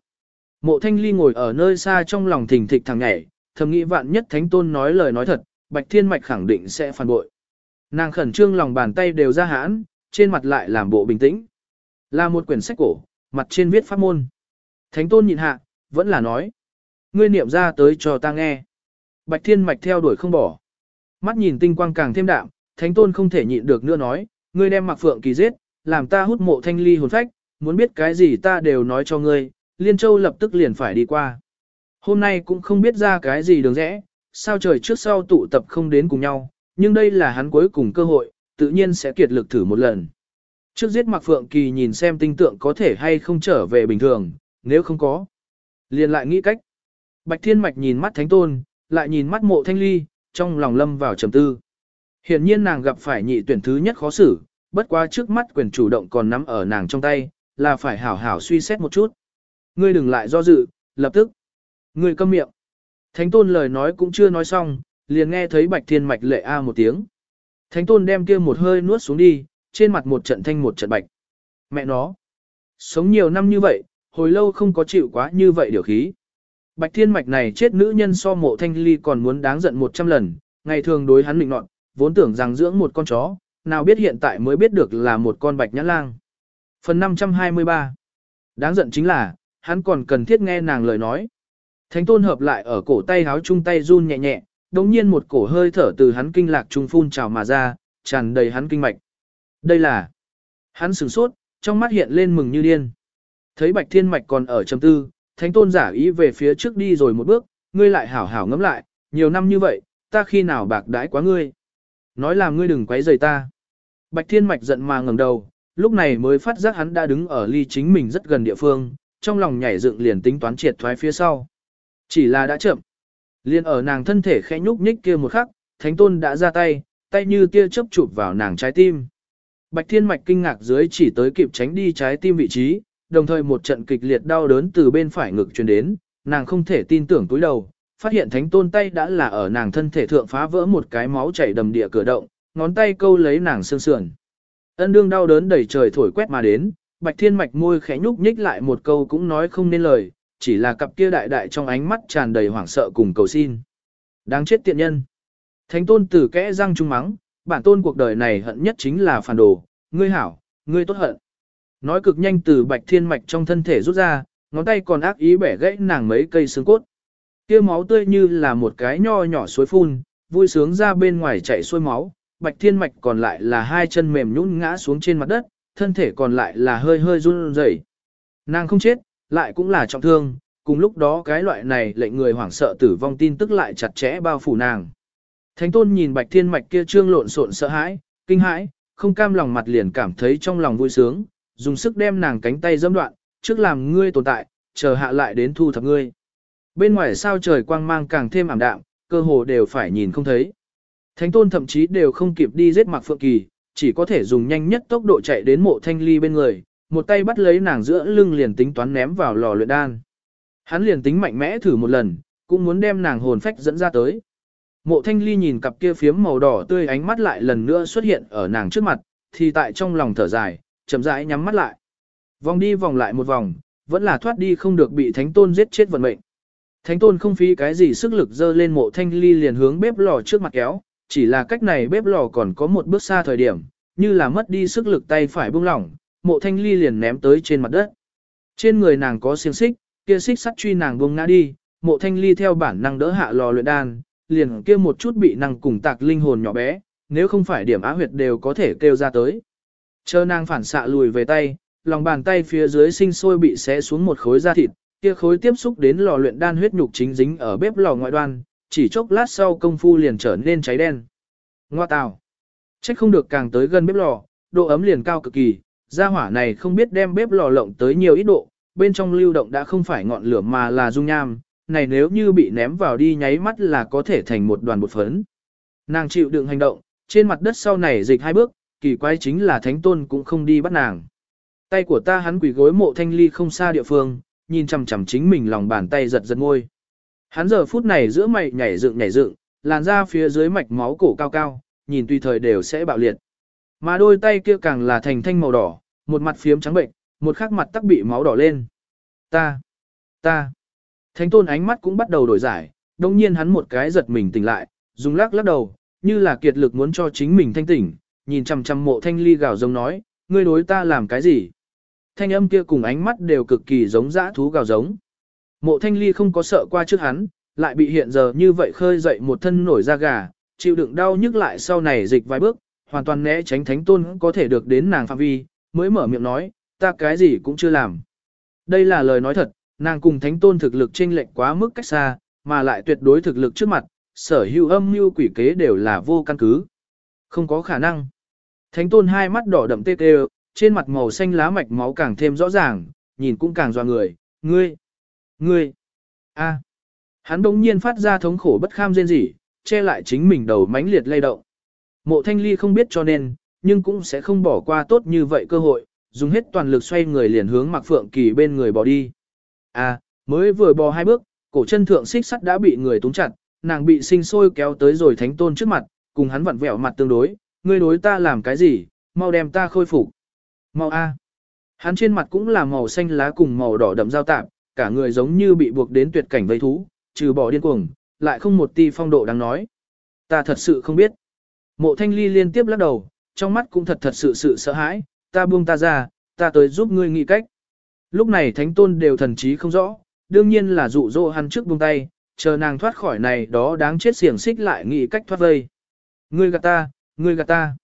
Mộ thanh ly ngồi ở nơi xa trong lòng thình thịch thằng nhảy, thầm nghĩ vạn nhất thánh tôn nói lời nói thật, Bạch Thiên Mạch khẳng định sẽ phản bội. Nàng khẩn trương lòng bàn tay đều ra hãn, trên mặt lại làm bộ bình tĩnh. Là một quyển sách cổ, mặt trên viết pháp môn. Thánh tôn nhịn hạ, vẫn là nói. Ngươi niệm ra tới cho ta nghe. Bạch thiên mạch theo đuổi không bỏ. Mắt nhìn tinh quang càng thêm đạm, thánh tôn không thể nhịn được nữa nói. Ngươi đem mặc phượng kỳ giết, làm ta hút mộ thanh ly hồn phách, muốn biết cái gì ta đều nói cho ngươi. Liên châu lập tức liền phải đi qua. Hôm nay cũng không biết ra cái gì đường rẽ, sao trời trước sau tụ tập không đến cùng nhau, nhưng đây là hắn cuối cùng cơ hội, tự nhiên sẽ kiệt lực thử một lần. Trước giết Mạc Phượng Kỳ nhìn xem tinh tượng có thể hay không trở về bình thường, nếu không có. liền lại nghĩ cách. Bạch Thiên Mạch nhìn mắt Thánh Tôn, lại nhìn mắt mộ thanh ly, trong lòng lâm vào trầm tư. Hiện nhiên nàng gặp phải nhị tuyển thứ nhất khó xử, bất quá trước mắt quyền chủ động còn nắm ở nàng trong tay, là phải hảo hảo suy xét một chút. Ngươi đừng lại do dự, lập tức. Ngươi câm miệng. Thánh Tôn lời nói cũng chưa nói xong, liền nghe thấy bạch thiên mạch lệ a một tiếng. Thánh tôn đem kia một hơi nuốt xuống đi, trên mặt một trận thanh một trận bạch. Mẹ nó, sống nhiều năm như vậy, hồi lâu không có chịu quá như vậy điều khí. Bạch thiên mạch này chết nữ nhân so mộ thanh ly còn muốn đáng giận 100 lần, ngày thường đối hắn định nọt, vốn tưởng rằng dưỡng một con chó, nào biết hiện tại mới biết được là một con bạch nhãn lang. Phần 523 Đáng giận chính là, hắn còn cần thiết nghe nàng lời nói. Thánh tôn hợp lại ở cổ tay háo chung tay run nhẹ nhẹ, đồng nhiên một cổ hơi thở từ hắn kinh lạc trung phun trào mà ra, tràn đầy hắn kinh mạch. Đây là... Hắn sửng sốt, trong mắt hiện lên mừng như điên. Thấy bạch thiên mạch còn ở trầm tư, thánh tôn giả ý về phía trước đi rồi một bước, ngươi lại hảo hảo ngẫm lại, nhiều năm như vậy, ta khi nào bạc đãi quá ngươi. Nói là ngươi đừng quấy rầy ta. Bạch thiên mạch giận mà ngẩng đầu, lúc này mới phát giác hắn đã đứng ở ly chính mình rất gần địa phương, trong lòng nhảy dựng liền tính toán triệt thoái phía sau. Chỉ là đã chậm. Liên ở nàng thân thể khẽ nhúc nhích kia một khắc, thánh tôn đã ra tay, tay như tia chớp chụp vào nàng trái tim. Bạch thiên mạch kinh ngạc dưới chỉ tới kịp tránh đi trái tim vị trí, đồng thời một trận kịch liệt đau đớn từ bên phải ngực truyền đến, nàng không thể tin tưởng túi đầu, phát hiện thánh tôn tay đã là ở nàng thân thể thượng phá vỡ một cái máu chảy đầm địa cửa động, ngón tay câu lấy nàng xương sườn. Ân đương đau đớn đầy trời thổi quét mà đến, bạch thiên mạch môi khẽ nhúc nhích lại một câu cũng nói không nên lời, chỉ là cặp kia đại đại trong ánh mắt tràn đầy hoảng sợ cùng cầu xin. Đáng chết tiện nhân. Thánh tôn tử kẽ răng trung mắng, bản tôn cuộc đời này hận nhất chính là phản đồ, ngươi hảo, ngươi tốt hận. Nói cực nhanh từ bạch thiên mạch trong thân thể rút ra, ngón tay còn ác ý bẻ gãy nàng mấy cây xương cốt. Kia máu tươi như là một cái nho nhỏ suối phun, vui sướng ra bên ngoài chảy xuôi máu, bạch thiên mạch còn lại là hai chân mềm nhũn ngã xuống trên mặt đất, thân thể còn lại là hơi hơi run rẩy. Nàng không chết, lại cũng là trọng thương, cùng lúc đó cái loại này lệnh người hoảng sợ tử vong tin tức lại chặt chẽ bao phủ nàng. Thánh tôn nhìn bạch thiên mạch kia trương lộn xộn sợ hãi, kinh hãi, không cam lòng mặt liền cảm thấy trong lòng vui sướng, dùng sức đem nàng cánh tay dâm đoạn, trước làm ngươi tồn tại, chờ hạ lại đến thu thập ngươi. Bên ngoài sao trời quang mang càng thêm ảm đạm, cơ hồ đều phải nhìn không thấy. Thánh tôn thậm chí đều không kịp đi giết mặc phượng kỳ, chỉ có thể dùng nhanh nhất tốc độ chạy đến mộ thanh ly bên người, một tay bắt lấy nàng giữa lưng liền tính toán ném vào lò luyện đan. Hắn liền tính mạnh mẽ thử một lần, cũng muốn đem nàng hồn phách dẫn ra tới. Mộ thanh ly nhìn cặp kia phiếm màu đỏ tươi ánh mắt lại lần nữa xuất hiện ở nàng trước mặt, thì tại trong lòng thở dài, chậm rãi nhắm mắt lại. Vòng đi vòng lại một vòng, vẫn là thoát đi không được bị thánh tôn giết chết vận mệnh. Thánh tôn không phí cái gì sức lực dơ lên mộ thanh ly liền hướng bếp lò trước mặt kéo, chỉ là cách này bếp lò còn có một bước xa thời điểm, như là mất đi sức lực tay phải buông lỏng, mộ thanh ly liền ném tới trên mặt đất. Trên người nàng có xiềng xích, kia xích sắt truy nàng buông ngã đi, mộ thanh ly theo bản năng đỡ hạ lò luyện đan, liền kia một chút bị nàng cùng tạc linh hồn nhỏ bé, nếu không phải điểm á huyệt đều có thể kêu ra tới. Chờ nàng phản xạ lùi về tay, lòng bàn tay phía dưới sinh sôi bị xé xuống một khối da thịt, kia khối tiếp xúc đến lò luyện đan huyết nhục chính dính ở bếp lò ngoại đoan, chỉ chốc lát sau công phu liền trở nên cháy đen. Ngoa tào. Trách không được càng tới gần bếp lò, độ ấm liền cao cực kỳ, gia hỏa này không biết đem bếp lò lộng tới nhiều ít độ, bên trong lưu động đã không phải ngọn lửa mà là dung nham, này nếu như bị ném vào đi nháy mắt là có thể thành một đoàn bột phấn. Nàng chịu đựng hành động, trên mặt đất sau này dịch hai bước, kỳ quái chính là thánh tôn cũng không đi bắt nàng. Tay của ta hắn quỷ gối mộ thanh ly không xa địa phương, nhìn chằm chằm chính mình lòng bàn tay giật giật ngôi. Hắn giờ phút này giữa mày nhảy dựng nhảy dựng, làn ra phía dưới mạch máu cổ cao cao, nhìn tùy thời đều sẽ bạo liệt. Mà đôi tay kia càng là thành thanh màu đỏ, một mặt phiếm trắng bệnh, một khắc mặt tắc bị máu đỏ lên. Ta, ta. Thánh tôn ánh mắt cũng bắt đầu đổi giải, đồng nhiên hắn một cái giật mình tỉnh lại, dùng lắc lắc đầu, như là kiệt lực muốn cho chính mình thanh tỉnh, nhìn chằm chằm mộ thanh ly gào giống nói, ngươi đối ta làm cái gì? Thanh âm kia cùng ánh mắt đều cực kỳ giống dã thú gào giống. Mộ thanh ly không có sợ qua trước hắn, lại bị hiện giờ như vậy khơi dậy một thân nổi da gà, chịu đựng đau nhức lại sau này dịch vài bước, hoàn toàn né tránh thánh tôn có thể được đến nàng phạm vi, mới mở miệng nói, ta cái gì cũng chưa làm. Đây là lời nói thật, nàng cùng thánh tôn thực lực chênh lệch quá mức cách xa, mà lại tuyệt đối thực lực trước mặt, sở hữu âm mưu quỷ kế đều là vô căn cứ. Không có khả năng. Thánh tôn hai mắt đỏ đậm tê tê, trên mặt màu xanh lá mạch máu càng thêm rõ ràng, nhìn cũng càng doa người, ngươi, ngươi, a. Hắn đống nhiên phát ra thống khổ bất kham rên rỉ, che lại chính mình đầu mãnh liệt lay động. Mộ thanh ly không biết cho nên, nhưng cũng sẽ không bỏ qua tốt như vậy cơ hội, dùng hết toàn lực xoay người liền hướng Mạc Phượng Kỳ bên người bỏ đi. À, mới vừa bò hai bước, cổ chân thượng xích sắt đã bị người túng chặt, nàng bị sinh sôi kéo tới rồi thánh tôn trước mặt, cùng hắn vặn vẹo mặt tương đối, ngươi đối ta làm cái gì, mau đem ta khôi phục. Mau a. Hắn trên mặt cũng là màu xanh lá cùng màu đỏ đậm giao tạp, cả người giống như bị buộc đến tuyệt cảnh vây thú, trừ bỏ điên cuồng, lại không một ti phong độ đáng nói. Ta thật sự không biết. Mộ thanh ly liên tiếp lắc đầu, trong mắt cũng thật thật sự sự sợ hãi, ta buông ta ra, ta tới giúp ngươi nghĩ cách. Lúc này thánh tôn đều thần trí không rõ, đương nhiên là dụ dỗ hắn trước buông tay, chờ nàng thoát khỏi này đó đáng chết xiềng xích lại nghĩ cách thoát vây. Ngươi gạt ta, ngươi gạt ta.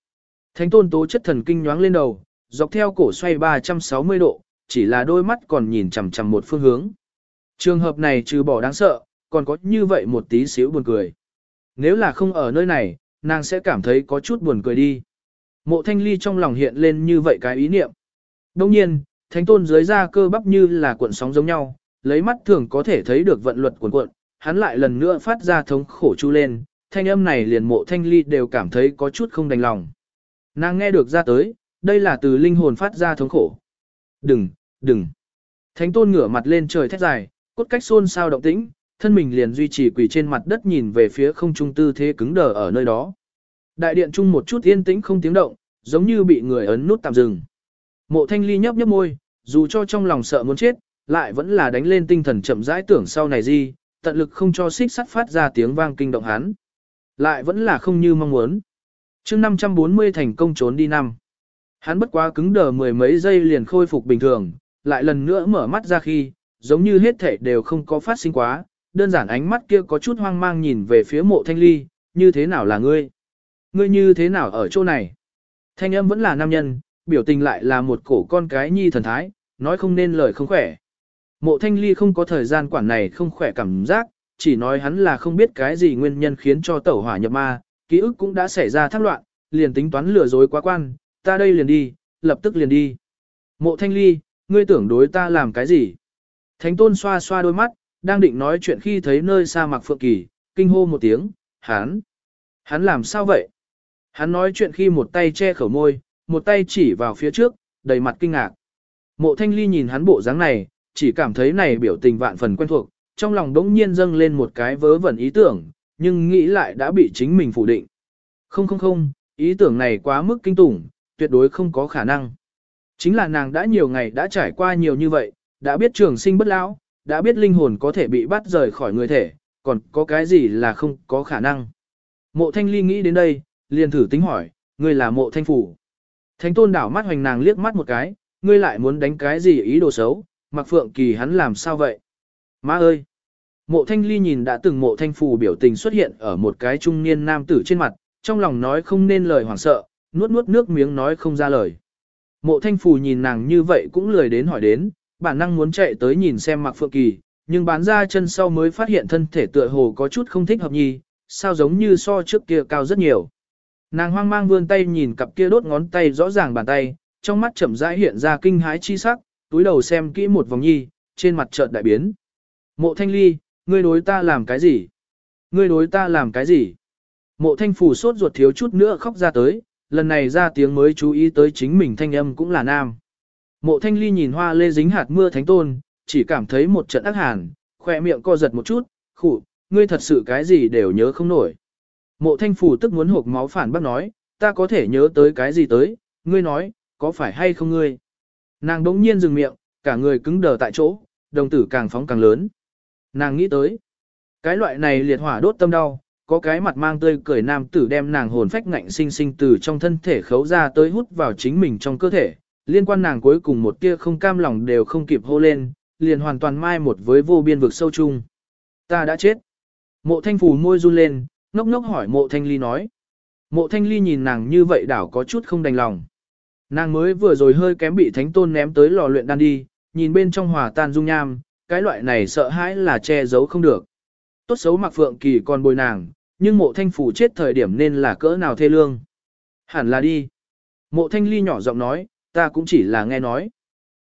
Thánh tôn tố chất thần kinh nhoáng lên đầu, dọc theo cổ xoay 360 độ, chỉ là đôi mắt còn nhìn chằm chằm một phương hướng. Trường hợp này trừ bỏ đáng sợ, còn có như vậy một tí xíu buồn cười. Nếu là không ở nơi này, nàng sẽ cảm thấy có chút buồn cười đi. Mộ thanh ly trong lòng hiện lên như vậy cái ý niệm. Đông nhiên, thánh tôn dưới da cơ bắp như là cuộn sóng giống nhau, lấy mắt thường có thể thấy được vận luật cuộn cuộn, hắn lại lần nữa phát ra thống khổ chu lên, thanh âm này liền mộ thanh ly đều cảm thấy có chút không đành lòng. Nàng nghe được ra tới, đây là từ linh hồn phát ra thống khổ. Đừng, đừng. Thánh tôn ngửa mặt lên trời thét dài, cốt cách xôn sao động tĩnh, thân mình liền duy trì quỳ trên mặt đất nhìn về phía không trung tư thế cứng đờ ở nơi đó. Đại điện chung một chút yên tĩnh không tiếng động, giống như bị người ấn nút tạm dừng. Mộ thanh ly nhấp nhấp môi, dù cho trong lòng sợ muốn chết, lại vẫn là đánh lên tinh thần chậm rãi tưởng sau này gì, tận lực không cho xích sắt phát ra tiếng vang kinh động hắn. Lại vẫn là không như mong muốn. chương 540 thành công trốn đi năm. Hắn bất quá cứng đờ mười mấy giây liền khôi phục bình thường, lại lần nữa mở mắt ra khi, giống như hết thể đều không có phát sinh quá, đơn giản ánh mắt kia có chút hoang mang nhìn về phía mộ thanh ly, như thế nào là ngươi? Ngươi như thế nào ở chỗ này? Thanh âm vẫn là nam nhân, biểu tình lại là một cổ con cái nhi thần thái, nói không nên lời không khỏe. Mộ thanh ly không có thời gian quản này không khỏe cảm giác, chỉ nói hắn là không biết cái gì nguyên nhân khiến cho tẩu hỏa nhập ma, ký ức cũng đã xảy ra thác loạn, liền tính toán lừa dối quá quan, ta đây liền đi, lập tức liền đi. Mộ thanh ly, ngươi tưởng đối ta làm cái gì? Thánh tôn xoa xoa đôi mắt, đang định nói chuyện khi thấy nơi xa mặc phượng kỳ, kinh hô một tiếng, hắn. Hắn làm sao vậy? Hắn nói chuyện khi một tay che khẩu môi, một tay chỉ vào phía trước, đầy mặt kinh ngạc. Mộ thanh ly nhìn hắn bộ dáng này, chỉ cảm thấy này biểu tình vạn phần quen thuộc, trong lòng đống nhiên dâng lên một cái vớ vẩn ý tưởng, nhưng nghĩ lại đã bị chính mình phủ định. Không không không, ý tưởng này quá mức kinh tủng, tuyệt đối không có khả năng. Chính là nàng đã nhiều ngày đã trải qua nhiều như vậy, đã biết trường sinh bất lão, đã biết linh hồn có thể bị bắt rời khỏi người thể, còn có cái gì là không có khả năng. Mộ thanh ly nghĩ đến đây, liền thử tính hỏi, ngươi là mộ thanh phủ. Thánh tôn đảo mắt hoành nàng liếc mắt một cái, ngươi lại muốn đánh cái gì ý đồ xấu, mặc phượng kỳ hắn làm sao vậy? Má ơi! Mộ thanh ly nhìn đã từng mộ thanh phủ biểu tình xuất hiện ở một cái trung niên nam tử trên mặt, trong lòng nói không nên lời hoảng sợ, nuốt nuốt nước miếng nói không ra lời. Mộ thanh phủ nhìn nàng như vậy cũng lười đến hỏi đến, bản năng muốn chạy tới nhìn xem mặc phượng kỳ, nhưng bán ra chân sau mới phát hiện thân thể tựa hồ có chút không thích hợp nhì, sao giống như so trước kia cao rất nhiều. Nàng hoang mang vươn tay nhìn cặp kia đốt ngón tay rõ ràng bàn tay, trong mắt chậm rãi hiện ra kinh hãi chi sắc, túi đầu xem kỹ một vòng nhi, trên mặt chợt đại biến. Mộ thanh ly, ngươi đối ta làm cái gì? Ngươi đối ta làm cái gì? Mộ thanh phủ sốt ruột thiếu chút nữa khóc ra tới, lần này ra tiếng mới chú ý tới chính mình thanh âm cũng là nam. Mộ thanh ly nhìn hoa lê dính hạt mưa thánh tôn, chỉ cảm thấy một trận ác hàn, khỏe miệng co giật một chút, khủ, ngươi thật sự cái gì đều nhớ không nổi. Mộ thanh phủ tức muốn hộp máu phản bác nói, ta có thể nhớ tới cái gì tới, ngươi nói, có phải hay không ngươi? Nàng đống nhiên dừng miệng, cả người cứng đờ tại chỗ, đồng tử càng phóng càng lớn. Nàng nghĩ tới, cái loại này liệt hỏa đốt tâm đau, có cái mặt mang tươi cười nam tử đem nàng hồn phách ngạnh sinh sinh từ trong thân thể khấu ra tới hút vào chính mình trong cơ thể, liên quan nàng cuối cùng một tia không cam lòng đều không kịp hô lên, liền hoàn toàn mai một với vô biên vực sâu chung. Ta đã chết. Mộ thanh phù môi run lên, ngốc ngốc hỏi mộ thanh ly nói. Mộ thanh ly nhìn nàng như vậy đảo có chút không đành lòng. Nàng mới vừa rồi hơi kém bị thánh tôn ném tới lò luyện đan đi, nhìn bên trong hòa tan dung nham, cái loại này sợ hãi là che giấu không được. Tốt xấu mặc phượng kỳ còn bồi nàng, nhưng mộ thanh phủ chết thời điểm nên là cỡ nào thê lương. Hẳn là đi. Mộ thanh ly nhỏ giọng nói, ta cũng chỉ là nghe nói.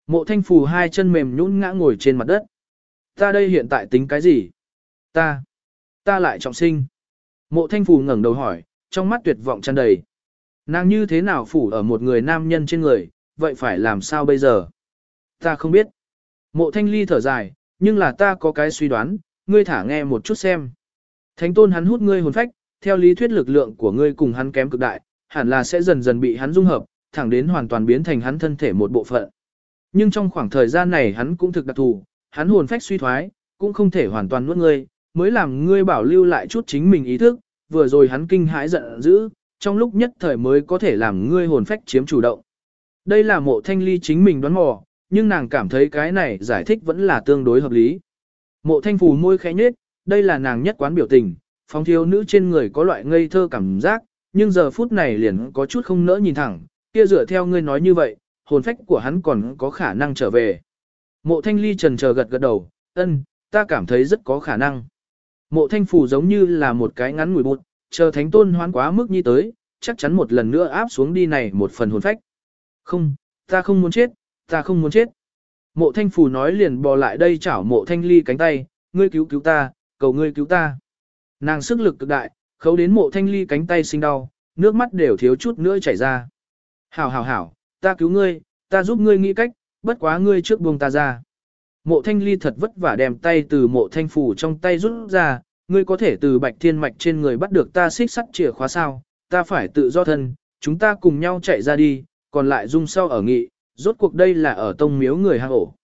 Mộ thanh phủ hai chân mềm nhũn ngã ngồi trên mặt đất. Ta đây hiện tại tính cái gì? Ta, ta lại trọng sinh. Mộ thanh Phù ngẩng đầu hỏi, trong mắt tuyệt vọng tràn đầy. Nàng như thế nào phủ ở một người nam nhân trên người, vậy phải làm sao bây giờ? Ta không biết. Mộ thanh ly thở dài, nhưng là ta có cái suy đoán, ngươi thả nghe một chút xem. Thánh tôn hắn hút ngươi hồn phách, theo lý thuyết lực lượng của ngươi cùng hắn kém cực đại, hẳn là sẽ dần dần bị hắn dung hợp, thẳng đến hoàn toàn biến thành hắn thân thể một bộ phận. Nhưng trong khoảng thời gian này hắn cũng thực đặc thù, hắn hồn phách suy thoái, cũng không thể hoàn toàn nuốt ngươi, mới làm ngươi bảo lưu lại chút chính mình ý thức, vừa rồi hắn kinh hãi giận dữ, trong lúc nhất thời mới có thể làm ngươi hồn phách chiếm chủ động. Đây là mộ thanh ly chính mình đoán mò, nhưng nàng cảm thấy cái này giải thích vẫn là tương đối hợp lý. Mộ thanh phù môi khẽ nhết, đây là nàng nhất quán biểu tình, phóng thiếu nữ trên người có loại ngây thơ cảm giác, nhưng giờ phút này liền có chút không nỡ nhìn thẳng, kia dựa theo ngươi nói như vậy, hồn phách của hắn còn có khả năng trở về. Mộ thanh ly trần chờ gật gật đầu, ân, ta cảm thấy rất có khả năng. Mộ thanh phủ giống như là một cái ngắn ngủi bụt, chờ thánh tôn hoán quá mức như tới, chắc chắn một lần nữa áp xuống đi này một phần hồn phách. Không, ta không muốn chết, ta không muốn chết. Mộ thanh phủ nói liền bò lại đây chảo mộ thanh ly cánh tay, ngươi cứu cứu ta, cầu ngươi cứu ta. Nàng sức lực cực đại, khấu đến mộ thanh ly cánh tay sinh đau, nước mắt đều thiếu chút nữa chảy ra. Hảo hảo hảo, ta cứu ngươi, ta giúp ngươi nghĩ cách, bất quá ngươi trước buông ta ra. Mộ thanh ly thật vất vả đem tay từ mộ thanh phủ trong tay rút ra, ngươi có thể từ bạch thiên mạch trên người bắt được ta xích sắt chìa khóa sao, ta phải tự do thân, chúng ta cùng nhau chạy ra đi, còn lại dung sau ở nghị, rốt cuộc đây là ở tông miếu người hạ ổ.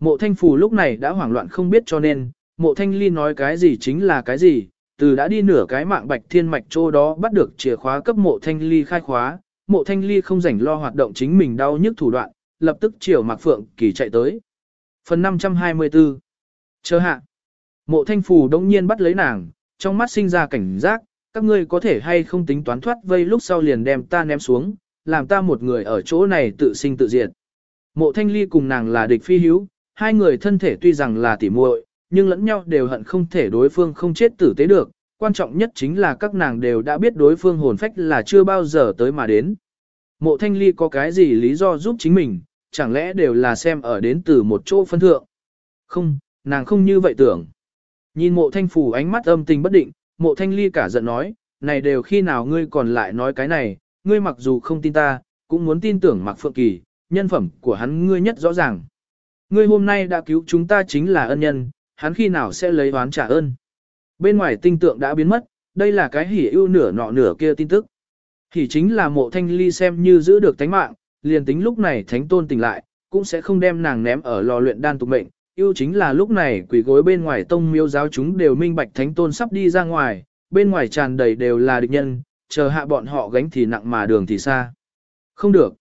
Mộ thanh phủ lúc này đã hoảng loạn không biết cho nên, mộ thanh ly nói cái gì chính là cái gì, từ đã đi nửa cái mạng bạch thiên mạch chỗ đó bắt được chìa khóa cấp mộ thanh ly khai khóa, mộ thanh ly không rảnh lo hoạt động chính mình đau nhức thủ đoạn, lập tức chiều mạc phượng kỳ chạy tới. Phần 524 Chờ hạ Mộ thanh phù đông nhiên bắt lấy nàng, trong mắt sinh ra cảnh giác, các ngươi có thể hay không tính toán thoát vây lúc sau liền đem ta ném xuống, làm ta một người ở chỗ này tự sinh tự diệt. Mộ thanh ly cùng nàng là địch phi hiếu, hai người thân thể tuy rằng là tỉ muội, nhưng lẫn nhau đều hận không thể đối phương không chết tử tế được, quan trọng nhất chính là các nàng đều đã biết đối phương hồn phách là chưa bao giờ tới mà đến. Mộ thanh ly có cái gì lý do giúp chính mình, chẳng lẽ đều là xem ở đến từ một chỗ phân thượng. Không, nàng không như vậy tưởng. Nhìn mộ thanh phù ánh mắt âm tình bất định, mộ thanh ly cả giận nói, này đều khi nào ngươi còn lại nói cái này, ngươi mặc dù không tin ta, cũng muốn tin tưởng mặc Phượng Kỳ, nhân phẩm của hắn ngươi nhất rõ ràng. Ngươi hôm nay đã cứu chúng ta chính là ân nhân, hắn khi nào sẽ lấy oán trả ơn. Bên ngoài tinh tượng đã biến mất, đây là cái hỉ ưu nửa nọ nửa kia tin tức. Hỉ chính là mộ thanh ly xem như giữ được tánh mạng, liền tính lúc này thánh tôn tỉnh lại, cũng sẽ không đem nàng ném ở lò luyện đan tục mệnh. yêu chính là lúc này quỷ gối bên ngoài tông miêu giáo chúng đều minh bạch thánh tôn sắp đi ra ngoài, bên ngoài tràn đầy đều là địch nhân, chờ hạ bọn họ gánh thì nặng mà đường thì xa. Không được.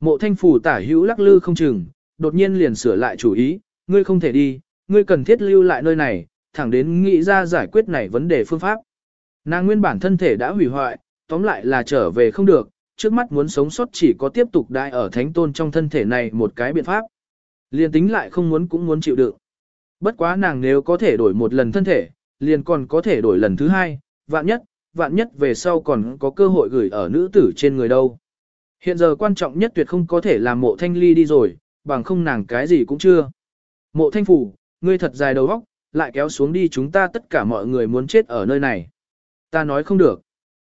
Mộ thanh phủ tả hữu lắc lư không chừng, đột nhiên liền sửa lại chủ ý, ngươi không thể đi, ngươi cần thiết lưu lại nơi này, thẳng đến nghĩ ra giải quyết này vấn đề phương pháp. Nàng nguyên bản thân thể đã hủy hoại, tóm lại là trở về không được, trước mắt muốn sống sót chỉ có tiếp tục đại ở thánh tôn trong thân thể này một cái biện pháp. Liền tính lại không muốn cũng muốn chịu đựng. Bất quá nàng nếu có thể đổi một lần thân thể, liền còn có thể đổi lần thứ hai, vạn nhất, vạn nhất về sau còn có cơ hội gửi ở nữ tử trên người đâu. Hiện giờ quan trọng nhất tuyệt không có thể làm mộ thanh ly đi rồi, bằng không nàng cái gì cũng chưa. Mộ thanh phủ, ngươi thật dài đầu óc, lại kéo xuống đi chúng ta tất cả mọi người muốn chết ở nơi này. Ta nói không được.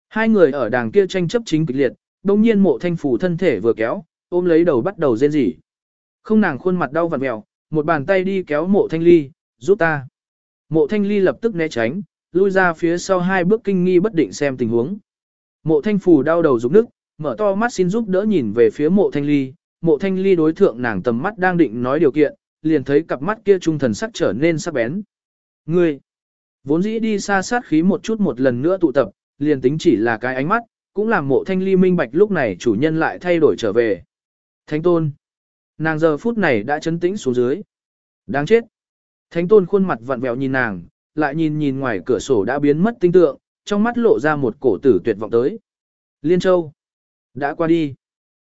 Hai người ở đàng kia tranh chấp chính kịch liệt, đông nhiên mộ thanh phủ thân thể vừa kéo, ôm lấy đầu bắt đầu rên rỉ. Không nàng khuôn mặt đau vặn mèo, một bàn tay đi kéo mộ thanh ly, giúp ta. Mộ thanh ly lập tức né tránh, lui ra phía sau hai bước kinh nghi bất định xem tình huống. Mộ thanh phủ đau đầu rụng nức, mở to mắt xin giúp đỡ nhìn về phía mộ thanh ly. Mộ thanh ly đối thượng nàng tầm mắt đang định nói điều kiện, liền thấy cặp mắt kia trung thần sắc trở nên sắc bén. Ngươi, vốn dĩ đi xa sát khí một chút một lần nữa tụ tập, liền tính chỉ là cái ánh mắt, cũng làm mộ thanh ly minh bạch lúc này chủ nhân lại thay đổi trở về. Thánh tôn, nàng giờ phút này đã chấn tĩnh xuống dưới. Đáng chết. Thánh tôn khuôn mặt vặn vẹo nhìn nàng, lại nhìn nhìn ngoài cửa sổ đã biến mất tinh tượng, trong mắt lộ ra một cổ tử tuyệt vọng tới. Liên Châu, đã qua đi.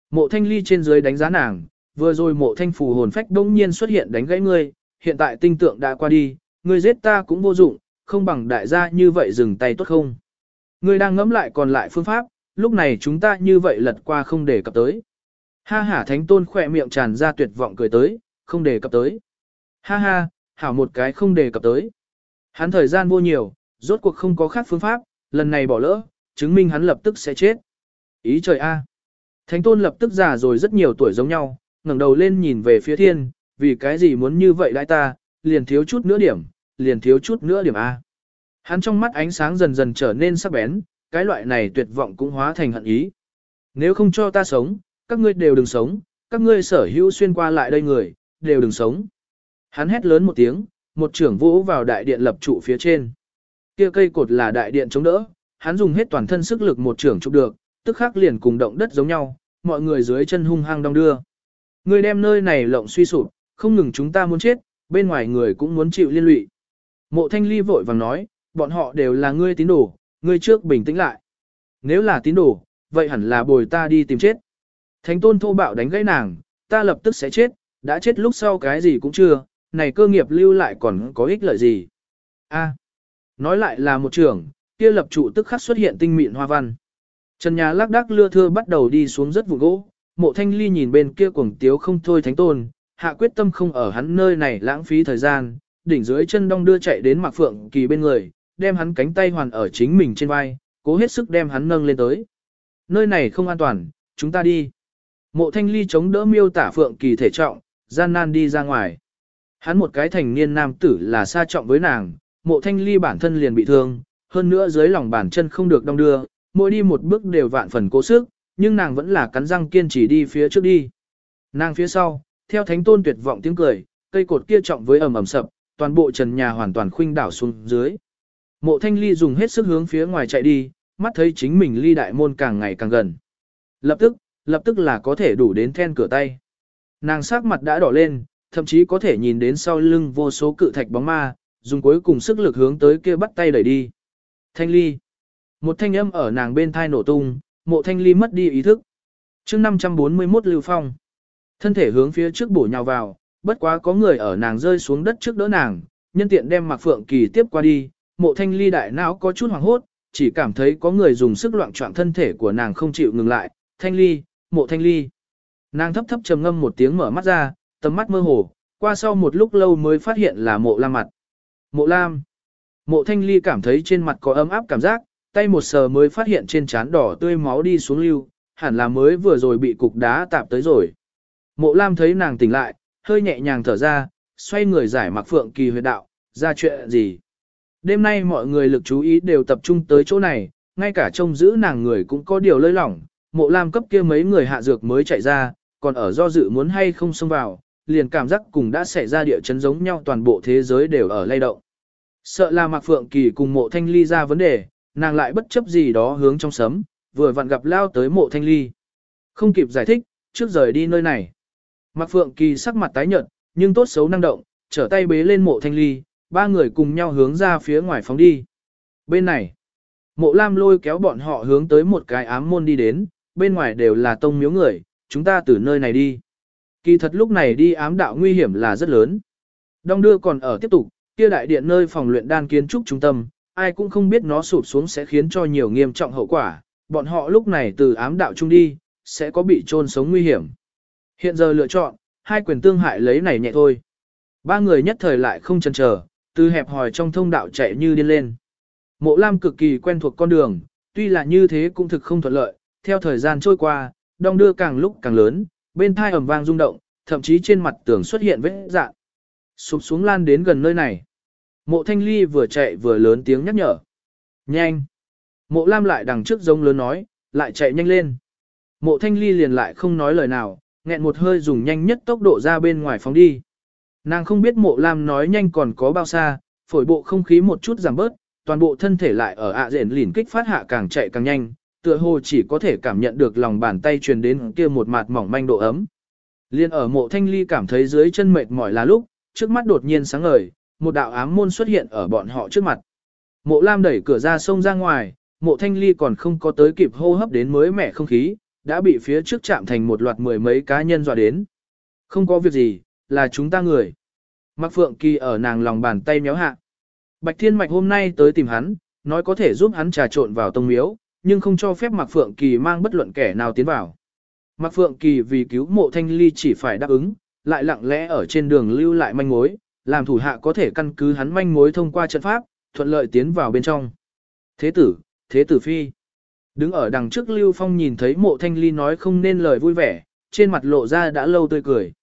Mộ thanh ly trên dưới đánh giá nàng, vừa rồi mộ thanh phù hồn phách đông nhiên xuất hiện đánh gãy ngươi, hiện tại tinh tượng đã qua đi, ngươi giết ta cũng vô dụng, không bằng đại gia như vậy dừng tay tốt không. Ngươi đang ngẫm lại còn lại phương pháp, lúc này chúng ta như vậy lật qua không để cập tới. Ha ha thánh tôn khỏe miệng tràn ra tuyệt vọng cười tới, không để cập tới. Ha ha, hảo một cái không để cập tới. Hắn thời gian vô nhiều, rốt cuộc không có khác phương pháp, lần này bỏ lỡ, chứng minh hắn lập tức sẽ chết. Ý trời a. Thánh tôn lập tức già rồi rất nhiều tuổi giống nhau, ngẩng đầu lên nhìn về phía thiên, vì cái gì muốn như vậy đại ta, liền thiếu chút nữa điểm, liền thiếu chút nữa điểm A. Hắn trong mắt ánh sáng dần dần trở nên sắc bén, cái loại này tuyệt vọng cũng hóa thành hận ý. Nếu không cho ta sống, các ngươi đều đừng sống, các ngươi sở hữu xuyên qua lại đây người, đều đừng sống. Hắn hét lớn một tiếng, một trưởng vũ vào đại điện lập trụ phía trên. Kia cây cột là đại điện chống đỡ, hắn dùng hết toàn thân sức lực một trưởng chụp được, tức khắc liền cùng động đất giống nhau, mọi người dưới chân hung hăng đong đưa. Người đem nơi này lộng suy sụp, không ngừng chúng ta muốn chết, bên ngoài người cũng muốn chịu liên lụy. Mộ thanh ly vội vàng nói, bọn họ đều là ngươi tín đồ, ngươi trước bình tĩnh lại. Nếu là tín đồ, vậy hẳn là bồi ta đi tìm chết. Thánh tôn thô bạo đánh gãy nàng, ta lập tức sẽ chết, đã chết lúc sau cái gì cũng chưa, này cơ nghiệp lưu lại còn có ích lợi gì. A, nói lại là một trưởng, kia lập trụ tức khắc xuất hiện tinh mịn hoa văn. Trần nhà lác đác lưa thưa bắt đầu đi xuống rất vụ gỗ, mộ thanh ly nhìn bên kia cuồng tiếu không thôi thánh tôn, hạ quyết tâm không ở hắn nơi này lãng phí thời gian, đỉnh dưới chân đong đưa chạy đến mặc phượng kỳ bên người, đem hắn cánh tay hoàn ở chính mình trên vai, cố hết sức đem hắn nâng lên tới. Nơi này không an toàn, chúng ta đi. Mộ thanh ly chống đỡ miêu tả phượng kỳ thể trọng, gian nan đi ra ngoài. Hắn một cái thành niên nam tử là xa trọng với nàng, mộ thanh ly bản thân liền bị thương, hơn nữa dưới lòng bàn chân không được đong đưa, mỗi đi một bước đều vạn phần cố sức, nhưng nàng vẫn là cắn răng kiên trì đi phía trước đi. Nàng phía sau, theo thánh tôn tuyệt vọng tiếng cười, cây cột kia trọng với ầm ầm sập, toàn bộ trần nhà hoàn toàn khuynh đảo xuống dưới. Mộ thanh ly dùng hết sức hướng phía ngoài chạy đi, mắt thấy chính mình ly đại môn càng ngày càng gần. Lập tức, lập tức là có thể đủ đến then cửa tay. Nàng sắc mặt đã đỏ lên, thậm chí có thể nhìn đến sau lưng vô số cự thạch bóng ma, dùng cuối cùng sức lực hướng tới kia bắt tay đẩy đi. Thanh ly. Một thanh âm ở nàng bên thai nổ tung, mộ thanh ly mất đi ý thức. chương 541 Lưu Phong. Thân thể hướng phía trước bổ nhào vào, bất quá có người ở nàng rơi xuống đất trước đỡ nàng, nhân tiện đem Mạc Phượng Kỳ tiếp qua đi, mộ thanh ly đại não có chút hoảng hốt, chỉ cảm thấy có người dùng sức loạn trọng thân thể của nàng không chịu ngừng lại, thanh ly, mộ thanh ly. Nàng thấp thấp trầm ngâm một tiếng mở mắt ra, tầm mắt mơ hồ, qua sau một lúc lâu mới phát hiện là mộ lam mặt. Mộ lam. Mộ thanh ly cảm thấy trên mặt có ấm áp cảm giác, tay một sờ mới phát hiện trên trán đỏ tươi máu đi xuống lưu, hẳn là mới vừa rồi bị cục đá tạp tới rồi. Mộ lam thấy nàng tỉnh lại, hơi nhẹ nhàng thở ra, xoay người giải mặc phượng kỳ huyệt đạo, ra chuyện gì. Đêm nay mọi người lực chú ý đều tập trung tới chỗ này, ngay cả trông giữ nàng người cũng có điều lơi lỏng, mộ lam cấp kia mấy người hạ dược mới chạy ra, còn ở do dự muốn hay không xông vào, liền cảm giác cùng đã xảy ra địa chấn giống nhau toàn bộ thế giới đều ở lay động. Sợ là Mạc Phượng Kỳ cùng mộ thanh ly ra vấn đề, nàng lại bất chấp gì đó hướng trong sấm, vừa vặn gặp lao tới mộ thanh ly. Không kịp giải thích, trước rời đi nơi này. Mạc Phượng Kỳ sắc mặt tái nhợt, nhưng tốt xấu năng động, trở tay bế lên mộ thanh ly, ba người cùng nhau hướng ra phía ngoài phóng đi. Bên này, mộ lam lôi kéo bọn họ hướng tới một cái ám môn đi đến, bên ngoài đều là tông miếu người, chúng ta từ nơi này đi. Kỳ thật lúc này đi ám đạo nguy hiểm là rất lớn. Đông đưa còn ở tiếp tục, kia đại điện nơi phòng luyện đan kiến trúc trung tâm, ai cũng không biết nó sụp xuống sẽ khiến cho nhiều nghiêm trọng hậu quả, bọn họ lúc này từ ám đạo trung đi, sẽ có bị trôn sống nguy hiểm. Hiện giờ lựa chọn, hai quyền tương hại lấy này nhẹ thôi. Ba người nhất thời lại không chần chờ, từ hẹp hòi trong thông đạo chạy như điên lên. Mộ Lam cực kỳ quen thuộc con đường, tuy là như thế cũng thực không thuận lợi, theo thời gian trôi qua, đong đưa càng lúc càng lớn, bên thai ầm vang rung động, thậm chí trên mặt tường xuất hiện vết dạng. Sụp xuống lan đến gần nơi này. Mộ Thanh Ly vừa chạy vừa lớn tiếng nhắc nhở. Nhanh! Mộ Lam lại đằng trước giống lớn nói, lại chạy nhanh lên. Mộ Thanh Ly liền lại không nói lời nào, nghẹn một hơi dùng nhanh nhất tốc độ ra bên ngoài phóng đi. Nàng không biết mộ lam nói nhanh còn có bao xa, phổi bộ không khí một chút giảm bớt, toàn bộ thân thể lại ở ạ à rền lìn kích phát hạ càng chạy càng nhanh, tựa hồ chỉ có thể cảm nhận được lòng bàn tay truyền đến kia một mạt mỏng manh độ ấm. Liên ở mộ thanh ly cảm thấy dưới chân mệt mỏi là lúc, trước mắt đột nhiên sáng ngời, một đạo ám môn xuất hiện ở bọn họ trước mặt. Mộ lam đẩy cửa ra sông ra ngoài, mộ thanh ly còn không có tới kịp hô hấp đến mới mẻ không khí, đã bị phía trước chạm thành một loạt mười mấy cá nhân dọa đến. Không có việc gì, là chúng ta người. Mạc Phượng Kỳ ở nàng lòng bàn tay méo hạ. Bạch Thiên Mạch hôm nay tới tìm hắn, nói có thể giúp hắn trà trộn vào tông miếu, nhưng không cho phép Mạc Phượng Kỳ mang bất luận kẻ nào tiến vào. Mạc Phượng Kỳ vì cứu mộ thanh ly chỉ phải đáp ứng, lại lặng lẽ ở trên đường lưu lại manh mối, làm thủ hạ có thể căn cứ hắn manh mối thông qua trận pháp, thuận lợi tiến vào bên trong. Thế tử, thế tử phi. Đứng ở đằng trước Lưu Phong nhìn thấy mộ thanh ly nói không nên lời vui vẻ, trên mặt lộ ra đã lâu tươi cười.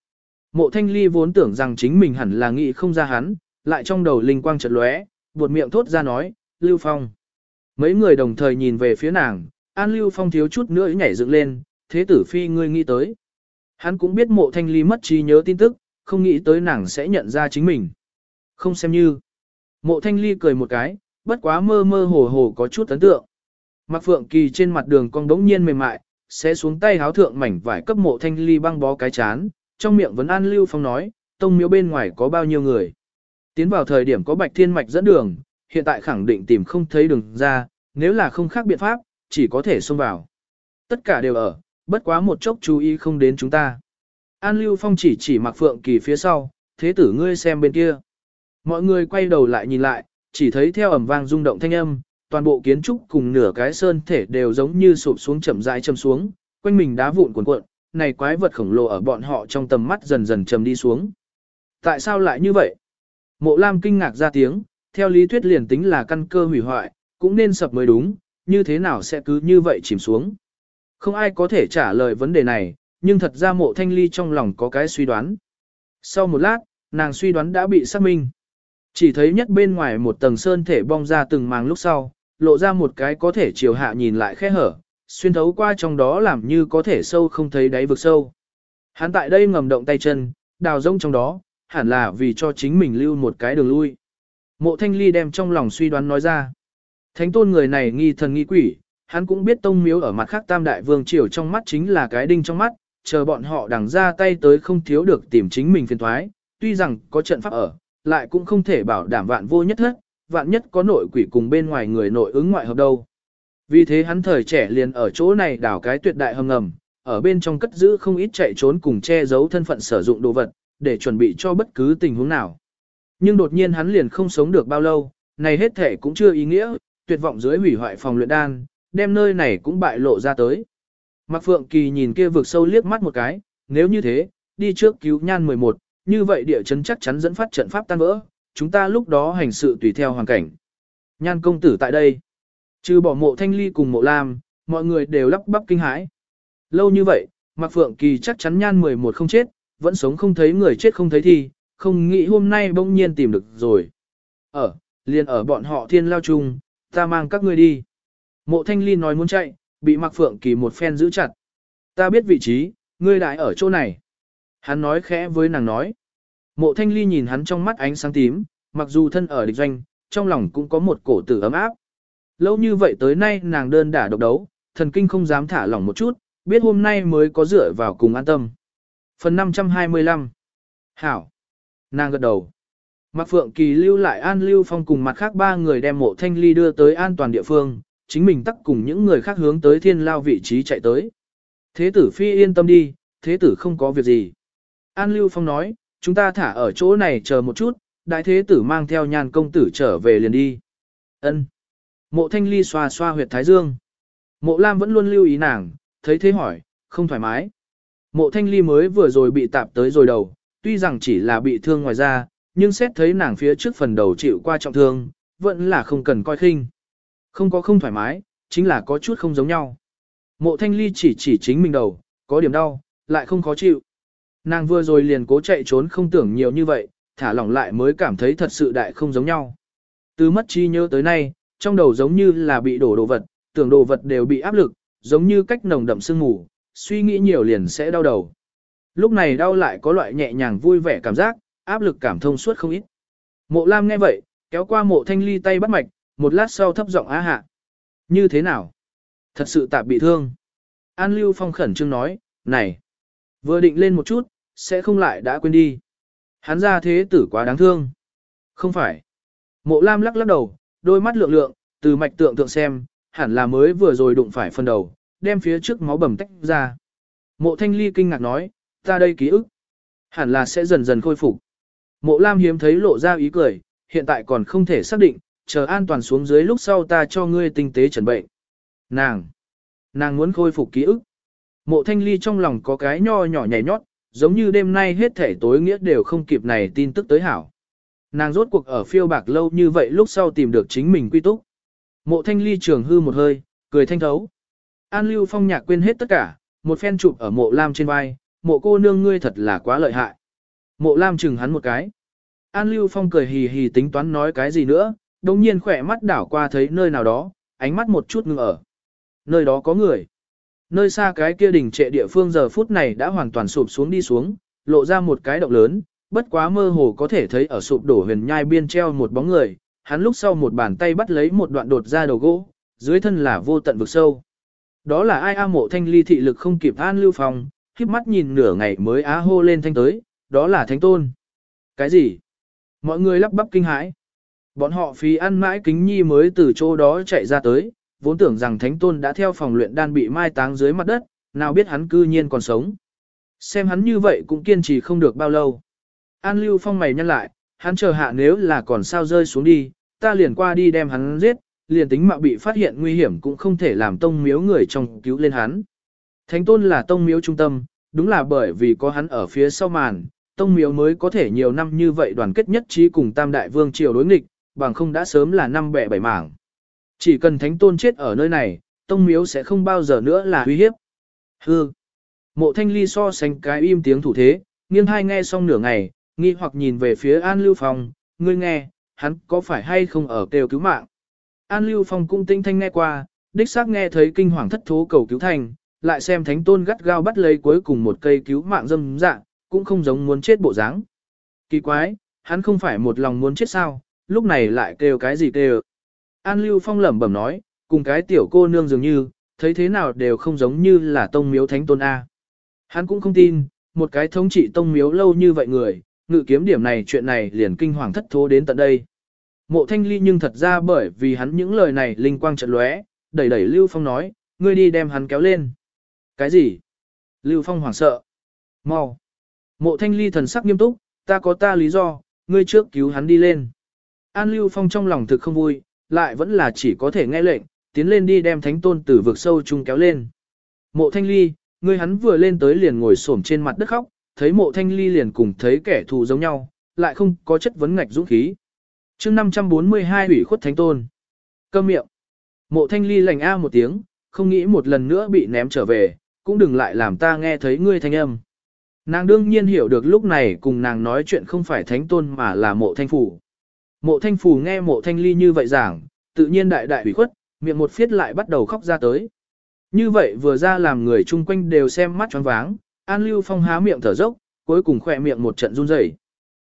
Mộ thanh ly vốn tưởng rằng chính mình hẳn là nghĩ không ra hắn, lại trong đầu linh quang chợt lóe, buột miệng thốt ra nói, Lưu Phong. Mấy người đồng thời nhìn về phía nàng, An Lưu Phong thiếu chút nữa nhảy dựng lên, thế tử phi ngươi nghĩ tới. Hắn cũng biết mộ thanh ly mất trí nhớ tin tức, không nghĩ tới nàng sẽ nhận ra chính mình. Không xem như. Mộ thanh ly cười một cái, bất quá mơ mơ hồ hồ có chút ấn tượng. Mạc Phượng Kỳ trên mặt đường cong đống nhiên mềm mại, sẽ xuống tay háo thượng mảnh vải cấp mộ thanh ly băng bó cái chán, trong miệng vẫn An Lưu Phong nói, tông miếu bên ngoài có bao nhiêu người. Tiến vào thời điểm có bạch thiên mạch dẫn đường, hiện tại khẳng định tìm không thấy đường ra, nếu là không khác biện pháp, chỉ có thể xông vào. Tất cả đều ở, bất quá một chốc chú ý không đến chúng ta. An Lưu Phong chỉ chỉ mặc Phượng Kỳ phía sau, thế tử ngươi xem bên kia. Mọi người quay đầu lại nhìn lại, chỉ thấy theo ẩm vang rung động thanh âm, toàn bộ kiến trúc cùng nửa cái sơn thể đều giống như sụp xuống chậm rãi châm xuống, quanh mình đá vụn cuộn cuộn, này quái vật khổng lồ ở bọn họ trong tầm mắt dần dần chầm đi xuống. Tại sao lại như vậy? Mộ Lam kinh ngạc ra tiếng, theo lý thuyết liền tính là căn cơ hủy hoại, cũng nên sập mới đúng, như thế nào sẽ cứ như vậy chìm xuống. Không ai có thể trả lời vấn đề này, nhưng thật ra mộ thanh ly trong lòng có cái suy đoán. Sau một lát, nàng suy đoán đã bị xác minh. Chỉ thấy nhất bên ngoài một tầng sơn thể bong ra từng màng lúc sau, lộ ra một cái có thể chiều hạ nhìn lại khe hở, xuyên thấu qua trong đó làm như có thể sâu không thấy đáy vực sâu. Hắn tại đây ngầm động tay chân, đào rông trong đó, hẳn là vì cho chính mình lưu một cái đường lui. Mộ thanh ly đem trong lòng suy đoán nói ra. Thánh tôn người này nghi thần nghi quỷ, hắn cũng biết tông miếu ở mặt khác tam đại vương triều trong mắt chính là cái đinh trong mắt, chờ bọn họ đằng ra tay tới không thiếu được tìm chính mình phiền thoái, tuy rằng có trận pháp ở, lại cũng không thể bảo đảm vạn vô nhất hết, vạn nhất có nội quỷ cùng bên ngoài người nội ứng ngoại hợp đâu. Vì thế hắn thời trẻ liền ở chỗ này đảo cái tuyệt đại hầm ngầm, ở bên trong cất giữ không ít chạy trốn cùng che giấu thân phận sử dụng đồ vật, để chuẩn bị cho bất cứ tình huống nào. Nhưng đột nhiên hắn liền không sống được bao lâu, này hết thể cũng chưa ý nghĩa, tuyệt vọng dưới hủy hoại phòng luyện đan, đem nơi này cũng bại lộ ra tới. Mạc Phượng Kỳ nhìn kia vực sâu liếc mắt một cái, nếu như thế, đi trước cứu nhan 11, như vậy địa chấn chắc chắn dẫn phát trận pháp tan vỡ, chúng ta lúc đó hành sự tùy theo hoàn cảnh. Nhan công tử tại đây, trừ bỏ mộ thanh ly cùng mộ lam, mọi người đều lắp bắp kinh hãi. Lâu như vậy, Mạc Phượng Kỳ chắc chắn nhan 11 không chết, vẫn sống không thấy người chết không thấy thì không nghĩ hôm nay bỗng nhiên tìm được rồi. Ở, liền ở bọn họ thiên lao chung, ta mang các ngươi đi. Mộ thanh ly nói muốn chạy, bị Mạc Phượng Kỳ một phen giữ chặt. Ta biết vị trí, ngươi đại ở chỗ này. Hắn nói khẽ với nàng nói. Mộ thanh ly nhìn hắn trong mắt ánh sáng tím, mặc dù thân ở địch doanh, trong lòng cũng có một cổ tử ấm áp. Lâu như vậy tới nay nàng đơn đả độc đấu, thần kinh không dám thả lỏng một chút, biết hôm nay mới có dựa vào cùng an tâm. Phần 525 Hảo Nàng gật đầu. Mạc Phượng Kỳ lưu lại An Lưu Phong cùng mặt khác ba người đem mộ thanh ly đưa tới an toàn địa phương, chính mình tắc cùng những người khác hướng tới thiên lao vị trí chạy tới. Thế tử phi yên tâm đi, thế tử không có việc gì. An Lưu Phong nói, chúng ta thả ở chỗ này chờ một chút, đại thế tử mang theo nhàn công tử trở về liền đi. Ân. Mộ thanh ly xoa xoa huyệt thái dương. Mộ Lam vẫn luôn lưu ý nàng, thấy thế hỏi, không thoải mái. Mộ thanh ly mới vừa rồi bị tạp tới rồi đầu, tuy rằng chỉ là bị thương ngoài da, nhưng xét thấy nàng phía trước phần đầu chịu qua trọng thương, vẫn là không cần coi khinh. Không có không thoải mái, chính là có chút không giống nhau. Mộ thanh ly chỉ chỉ chính mình đầu, có điểm đau, lại không khó chịu. Nàng vừa rồi liền cố chạy trốn không tưởng nhiều như vậy, thả lỏng lại mới cảm thấy thật sự đại không giống nhau. Từ mất chi nhớ tới nay, trong đầu giống như là bị đổ đồ vật, tưởng đồ vật đều bị áp lực, giống như cách nồng đậm sương ngủ, suy nghĩ nhiều liền sẽ đau đầu. Lúc này đau lại có loại nhẹ nhàng vui vẻ cảm giác, áp lực cảm thông suốt không ít. Mộ Lam nghe vậy, kéo qua mộ thanh ly tay bắt mạch, một lát sau thấp giọng á hạ. Như thế nào? Thật sự tạp bị thương. An Lưu Phong khẩn trương nói, này, vừa định lên một chút, sẽ không lại đã quên đi. Hắn ra thế tử quá đáng thương. Không phải. Mộ Lam lắc lắc đầu, đôi mắt lượng lượng, từ mạch tượng tượng xem, hẳn là mới vừa rồi đụng phải phần đầu, đem phía trước máu bầm tách ra. Mộ Thanh Ly kinh ngạc nói, ta đây ký ức. Hẳn là sẽ dần dần khôi phục. Mộ Lam hiếm thấy lộ ra ý cười, hiện tại còn không thể xác định, chờ an toàn xuống dưới lúc sau ta cho ngươi tinh tế chuẩn bệnh. Nàng, nàng muốn khôi phục ký ức. Mộ Thanh Ly trong lòng có cái nho nhỏ nhảy nhót, giống như đêm nay hết thể tối nghĩa đều không kịp này tin tức tới hảo. Nàng rốt cuộc ở phiêu bạc lâu như vậy lúc sau tìm được chính mình quy túc. Mộ thanh ly trường hư một hơi, cười thanh thấu. An lưu phong nhạc quên hết tất cả, một phen chụp ở mộ lam trên vai, mộ cô nương ngươi thật là quá lợi hại. Mộ lam chừng hắn một cái. An lưu phong cười hì hì tính toán nói cái gì nữa, đồng nhiên khỏe mắt đảo qua thấy nơi nào đó, ánh mắt một chút ngưng ở. Nơi đó có người. Nơi xa cái kia đỉnh trệ địa phương giờ phút này đã hoàn toàn sụp xuống đi xuống, lộ ra một cái động lớn, bất quá mơ hồ có thể thấy ở sụp đổ huyền nhai biên treo một bóng người, hắn lúc sau một bàn tay bắt lấy một đoạn đột ra đầu gỗ, dưới thân là vô tận vực sâu. Đó là ai a mộ thanh ly thị lực không kịp an lưu phòng, khiếp mắt nhìn nửa ngày mới á hô lên thanh tới, đó là thánh tôn. Cái gì? Mọi người lắp bắp kinh hãi. Bọn họ phí ăn mãi kính nhi mới từ chỗ đó chạy ra tới, vốn tưởng rằng thánh tôn đã theo phòng luyện đan bị mai táng dưới mặt đất, nào biết hắn cư nhiên còn sống. Xem hắn như vậy cũng kiên trì không được bao lâu. An Lưu Phong mày nhăn lại, hắn chờ hạ nếu là còn sao rơi xuống đi, ta liền qua đi đem hắn giết, liền tính mạo bị phát hiện nguy hiểm cũng không thể làm tông miếu người trong cứu lên hắn. Thánh tôn là tông miếu trung tâm, đúng là bởi vì có hắn ở phía sau màn, tông miếu mới có thể nhiều năm như vậy đoàn kết nhất trí cùng tam đại vương triều đối nghịch, bằng không đã sớm là năm bẻ bảy mảng. Chỉ cần thánh tôn chết ở nơi này, tông miếu sẽ không bao giờ nữa là uy hiếp. Hư. Mộ thanh ly so sánh cái im tiếng thủ thế, nghiêng hai nghe xong nửa ngày, nghi hoặc nhìn về phía An Lưu Phong, ngươi nghe, hắn có phải hay không ở kêu cứu mạng. An Lưu Phong cũng tinh thanh nghe qua, đích xác nghe thấy kinh hoàng thất thố cầu cứu thành, lại xem thánh tôn gắt gao bắt lấy cuối cùng một cây cứu mạng dâm dạ, cũng không giống muốn chết bộ dáng. Kỳ quái, hắn không phải một lòng muốn chết sao, lúc này lại kêu cái gì kêu. An Lưu Phong lẩm bẩm nói, cùng cái tiểu cô nương dường như, thấy thế nào đều không giống như là tông miếu thánh tôn A. Hắn cũng không tin, một cái thống trị tông miếu lâu như vậy người, ngự kiếm điểm này chuyện này liền kinh hoàng thất thố đến tận đây. Mộ thanh ly nhưng thật ra bởi vì hắn những lời này linh quang trận lóe, đẩy đẩy Lưu Phong nói, ngươi đi đem hắn kéo lên. Cái gì? Lưu Phong hoảng sợ. Mau. Mộ thanh ly thần sắc nghiêm túc, ta có ta lý do, ngươi trước cứu hắn đi lên. An Lưu Phong trong lòng thực không vui, lại vẫn là chỉ có thể nghe lệnh, tiến lên đi đem thánh tôn tử vực sâu chung kéo lên. Mộ thanh ly, ngươi hắn vừa lên tới liền ngồi xổm trên mặt đất khóc, thấy mộ thanh ly liền cùng thấy kẻ thù giống nhau, lại không có chất vấn ngạch dũng khí. chương 542 ủy khuất thánh tôn. Câm miệng. Mộ thanh ly lành a một tiếng, không nghĩ một lần nữa bị ném trở về, cũng đừng lại làm ta nghe thấy ngươi thanh âm. Nàng đương nhiên hiểu được lúc này cùng nàng nói chuyện không phải thánh tôn mà là mộ thanh phủ. Mộ thanh phủ nghe mộ thanh ly như vậy giảng, tự nhiên đại đại ủy khuất, miệng một phiết lại bắt đầu khóc ra tới. Như vậy vừa ra làm người chung quanh đều xem mắt choáng váng, An Lưu Phong há miệng thở dốc, cuối cùng khỏe miệng một trận run rẩy.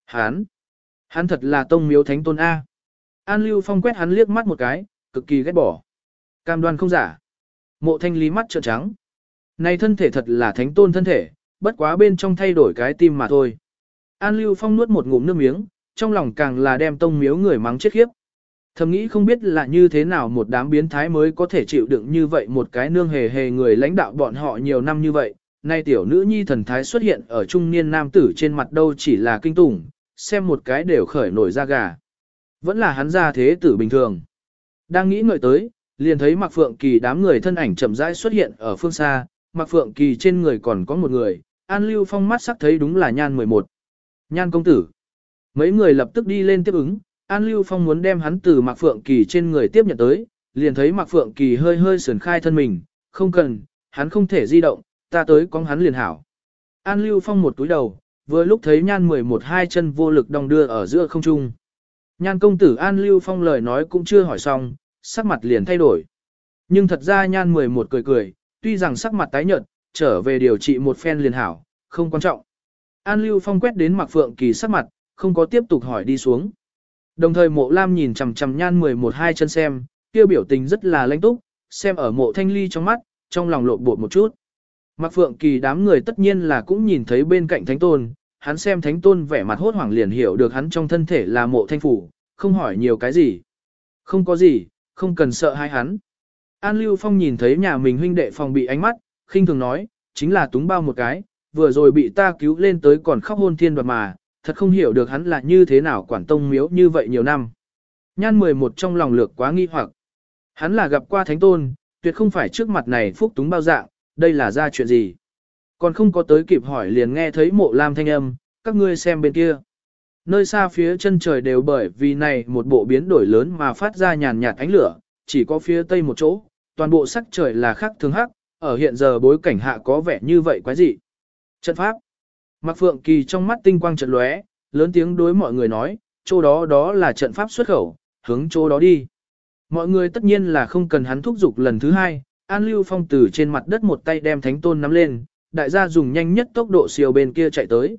Hán! Hắn thật là tông miếu thánh tôn A. An Lưu Phong quét hắn liếc mắt một cái, cực kỳ ghét bỏ. Cam đoan không giả. Mộ thanh lý mắt trợn trắng. Này thân thể thật là thánh tôn thân thể, bất quá bên trong thay đổi cái tim mà thôi. An Lưu Phong nuốt một ngụm nước miếng, trong lòng càng là đem tông miếu người mắng chết khiếp. Thầm nghĩ không biết là như thế nào một đám biến thái mới có thể chịu đựng như vậy một cái nương hề hề người lãnh đạo bọn họ nhiều năm như vậy. Nay tiểu nữ nhi thần thái xuất hiện ở trung niên nam tử trên mặt đâu chỉ là kinh tủng, xem một cái đều khởi nổi da gà. Vẫn là hắn ra thế tử bình thường. Đang nghĩ ngợi tới, liền thấy Mạc Phượng Kỳ đám người thân ảnh chậm rãi xuất hiện ở phương xa, Mạc Phượng Kỳ trên người còn có một người, An Lưu Phong mắt sắc thấy đúng là Nhan 11. Nhan công tử. Mấy người lập tức đi lên tiếp ứng, An Lưu Phong muốn đem hắn từ Mạc Phượng Kỳ trên người tiếp nhận tới, liền thấy Mạc Phượng Kỳ hơi hơi sườn khai thân mình, không cần, hắn không thể di động, ta tới con hắn liền hảo. An Lưu Phong một túi đầu, vừa lúc thấy Nhan 11 hai chân vô lực đong đưa ở giữa không trung. Nhan công tử An Lưu Phong lời nói cũng chưa hỏi xong, sắc mặt liền thay đổi. Nhưng thật ra Nhan 11 cười cười, tuy rằng sắc mặt tái nhợt, trở về điều trị một phen liền hảo, không quan trọng. An Lưu Phong quét đến Mạc Phượng Kỳ sắc mặt, không có tiếp tục hỏi đi xuống. Đồng thời mộ lam nhìn chằm chằm nhan 11 hai chân xem, kia biểu tình rất là lãnh túc, xem ở mộ thanh ly trong mắt, trong lòng lộn bột một chút. Mạc Phượng Kỳ đám người tất nhiên là cũng nhìn thấy bên cạnh Thánh Tôn, hắn xem Thánh Tôn vẻ mặt hốt hoảng liền hiểu được hắn trong thân thể là mộ thanh phủ, không hỏi nhiều cái gì. Không có gì, không cần sợ hai hắn. An Lưu Phong nhìn thấy nhà mình huynh đệ phòng bị ánh mắt, khinh thường nói, chính là túng bao một cái, vừa rồi bị ta cứu lên tới còn khóc hôn thiên đoạt mà, thật không hiểu được hắn là như thế nào quản tông miếu như vậy nhiều năm. Nhan 11 trong lòng lược quá nghi hoặc. Hắn là gặp qua thánh tôn, tuyệt không phải trước mặt này phúc túng bao dạng, đây là ra chuyện gì. Còn không có tới kịp hỏi liền nghe thấy mộ lam thanh âm, các ngươi xem bên kia. Nơi xa phía chân trời đều bởi vì này một bộ biến đổi lớn mà phát ra nhàn nhạt ánh lửa, chỉ có phía tây một chỗ, toàn bộ sắc trời là khác thường hắc, ở hiện giờ bối cảnh hạ có vẻ như vậy quái dị. Trận pháp. Mạc Phượng Kỳ trong mắt tinh quang trận lóe, lớn tiếng đối mọi người nói, chỗ đó đó là trận pháp xuất khẩu, hướng chỗ đó đi. Mọi người tất nhiên là không cần hắn thúc giục lần thứ hai, An Lưu Phong từ trên mặt đất một tay đem thánh tôn nắm lên, đại gia dùng nhanh nhất tốc độ siêu bên kia chạy tới.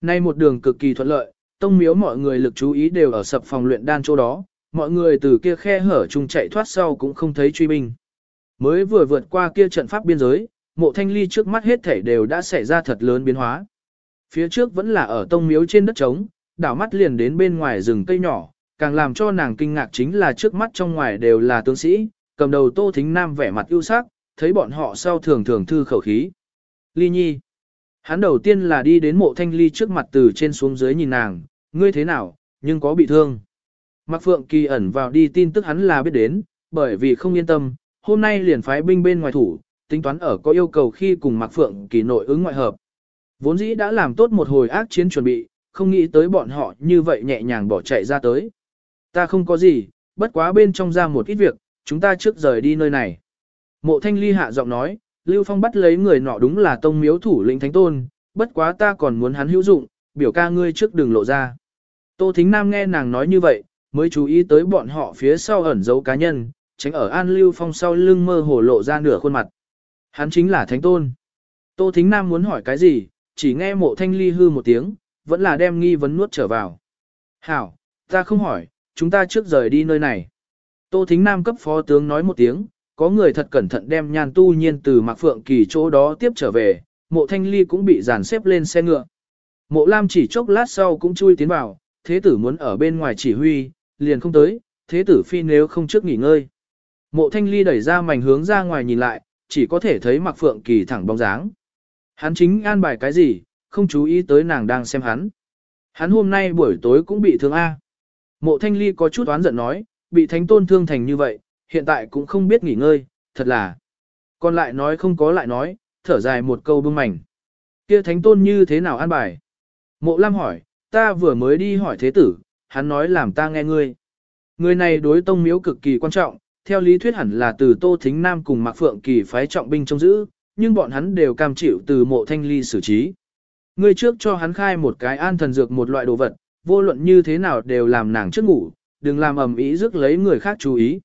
Nay một đường cực kỳ thuận lợi, tông miếu mọi người lực chú ý đều ở sập phòng luyện đan chỗ đó, mọi người từ kia khe hở chung chạy thoát sau cũng không thấy truy binh. Mới vừa vượt qua kia trận pháp biên giới, mộ thanh ly trước mắt hết thể đều đã xảy ra thật lớn biến hóa. Phía trước vẫn là ở tông miếu trên đất trống, đảo mắt liền đến bên ngoài rừng cây nhỏ, càng làm cho nàng kinh ngạc chính là trước mắt trong ngoài đều là tướng sĩ, cầm đầu tô thính nam vẻ mặt ưu sắc, thấy bọn họ sau thường thường thư khẩu khí. Ly nhi. Hắn đầu tiên là đi đến mộ thanh ly trước mặt từ trên xuống dưới nhìn nàng, ngươi thế nào, nhưng có bị thương. Mạc Phượng Kỳ ẩn vào đi tin tức hắn là biết đến, bởi vì không yên tâm, hôm nay liền phái binh bên ngoài thủ, tính toán ở có yêu cầu khi cùng Mạc Phượng Kỳ nội ứng ngoại hợp. Vốn dĩ đã làm tốt một hồi ác chiến chuẩn bị, không nghĩ tới bọn họ như vậy nhẹ nhàng bỏ chạy ra tới. Ta không có gì, bất quá bên trong ra một ít việc, chúng ta trước rời đi nơi này. Mộ thanh ly hạ giọng nói, Lưu Phong bắt lấy người nọ đúng là tông miếu thủ lĩnh thánh tôn, bất quá ta còn muốn hắn hữu dụng, biểu ca ngươi trước đừng lộ ra. Tô Thính Nam nghe nàng nói như vậy, mới chú ý tới bọn họ phía sau ẩn dấu cá nhân, tránh ở An Lưu Phong sau lưng mơ hồ lộ ra nửa khuôn mặt. Hắn chính là Thánh Tôn. Tô Thính Nam muốn hỏi cái gì, chỉ nghe mộ thanh ly hư một tiếng, vẫn là đem nghi vấn nuốt trở vào. Hảo, ta không hỏi, chúng ta trước rời đi nơi này. Tô Thính Nam cấp phó tướng nói một tiếng, có người thật cẩn thận đem nhan tu nhiên từ Mạc Phượng Kỳ chỗ đó tiếp trở về, mộ thanh ly cũng bị dàn xếp lên xe ngựa. Mộ Lam chỉ chốc lát sau cũng chui tiến vào, thế tử muốn ở bên ngoài chỉ huy, liền không tới, thế tử phi nếu không trước nghỉ ngơi. Mộ thanh ly đẩy ra mảnh hướng ra ngoài nhìn lại, chỉ có thể thấy Mạc Phượng Kỳ thẳng bóng dáng. Hắn chính an bài cái gì, không chú ý tới nàng đang xem hắn. Hắn hôm nay buổi tối cũng bị thương A. Mộ thanh ly có chút oán giận nói, bị thánh tôn thương thành như vậy, hiện tại cũng không biết nghỉ ngơi, thật là. Còn lại nói không có lại nói, thở dài một câu bưng mảnh. Kia thánh tôn như thế nào an bài? Mộ Lam hỏi, ta vừa mới đi hỏi thế tử, hắn nói làm ta nghe ngươi. Người này đối tông miếu cực kỳ quan trọng, theo lý thuyết hẳn là từ Tô Thính Nam cùng Mạc Phượng Kỳ phái trọng binh trông giữ, nhưng bọn hắn đều cam chịu từ mộ thanh ly xử trí. Ngươi trước cho hắn khai một cái an thần dược một loại đồ vật, vô luận như thế nào đều làm nàng trước ngủ, đừng làm ầm ĩ rước lấy người khác chú ý.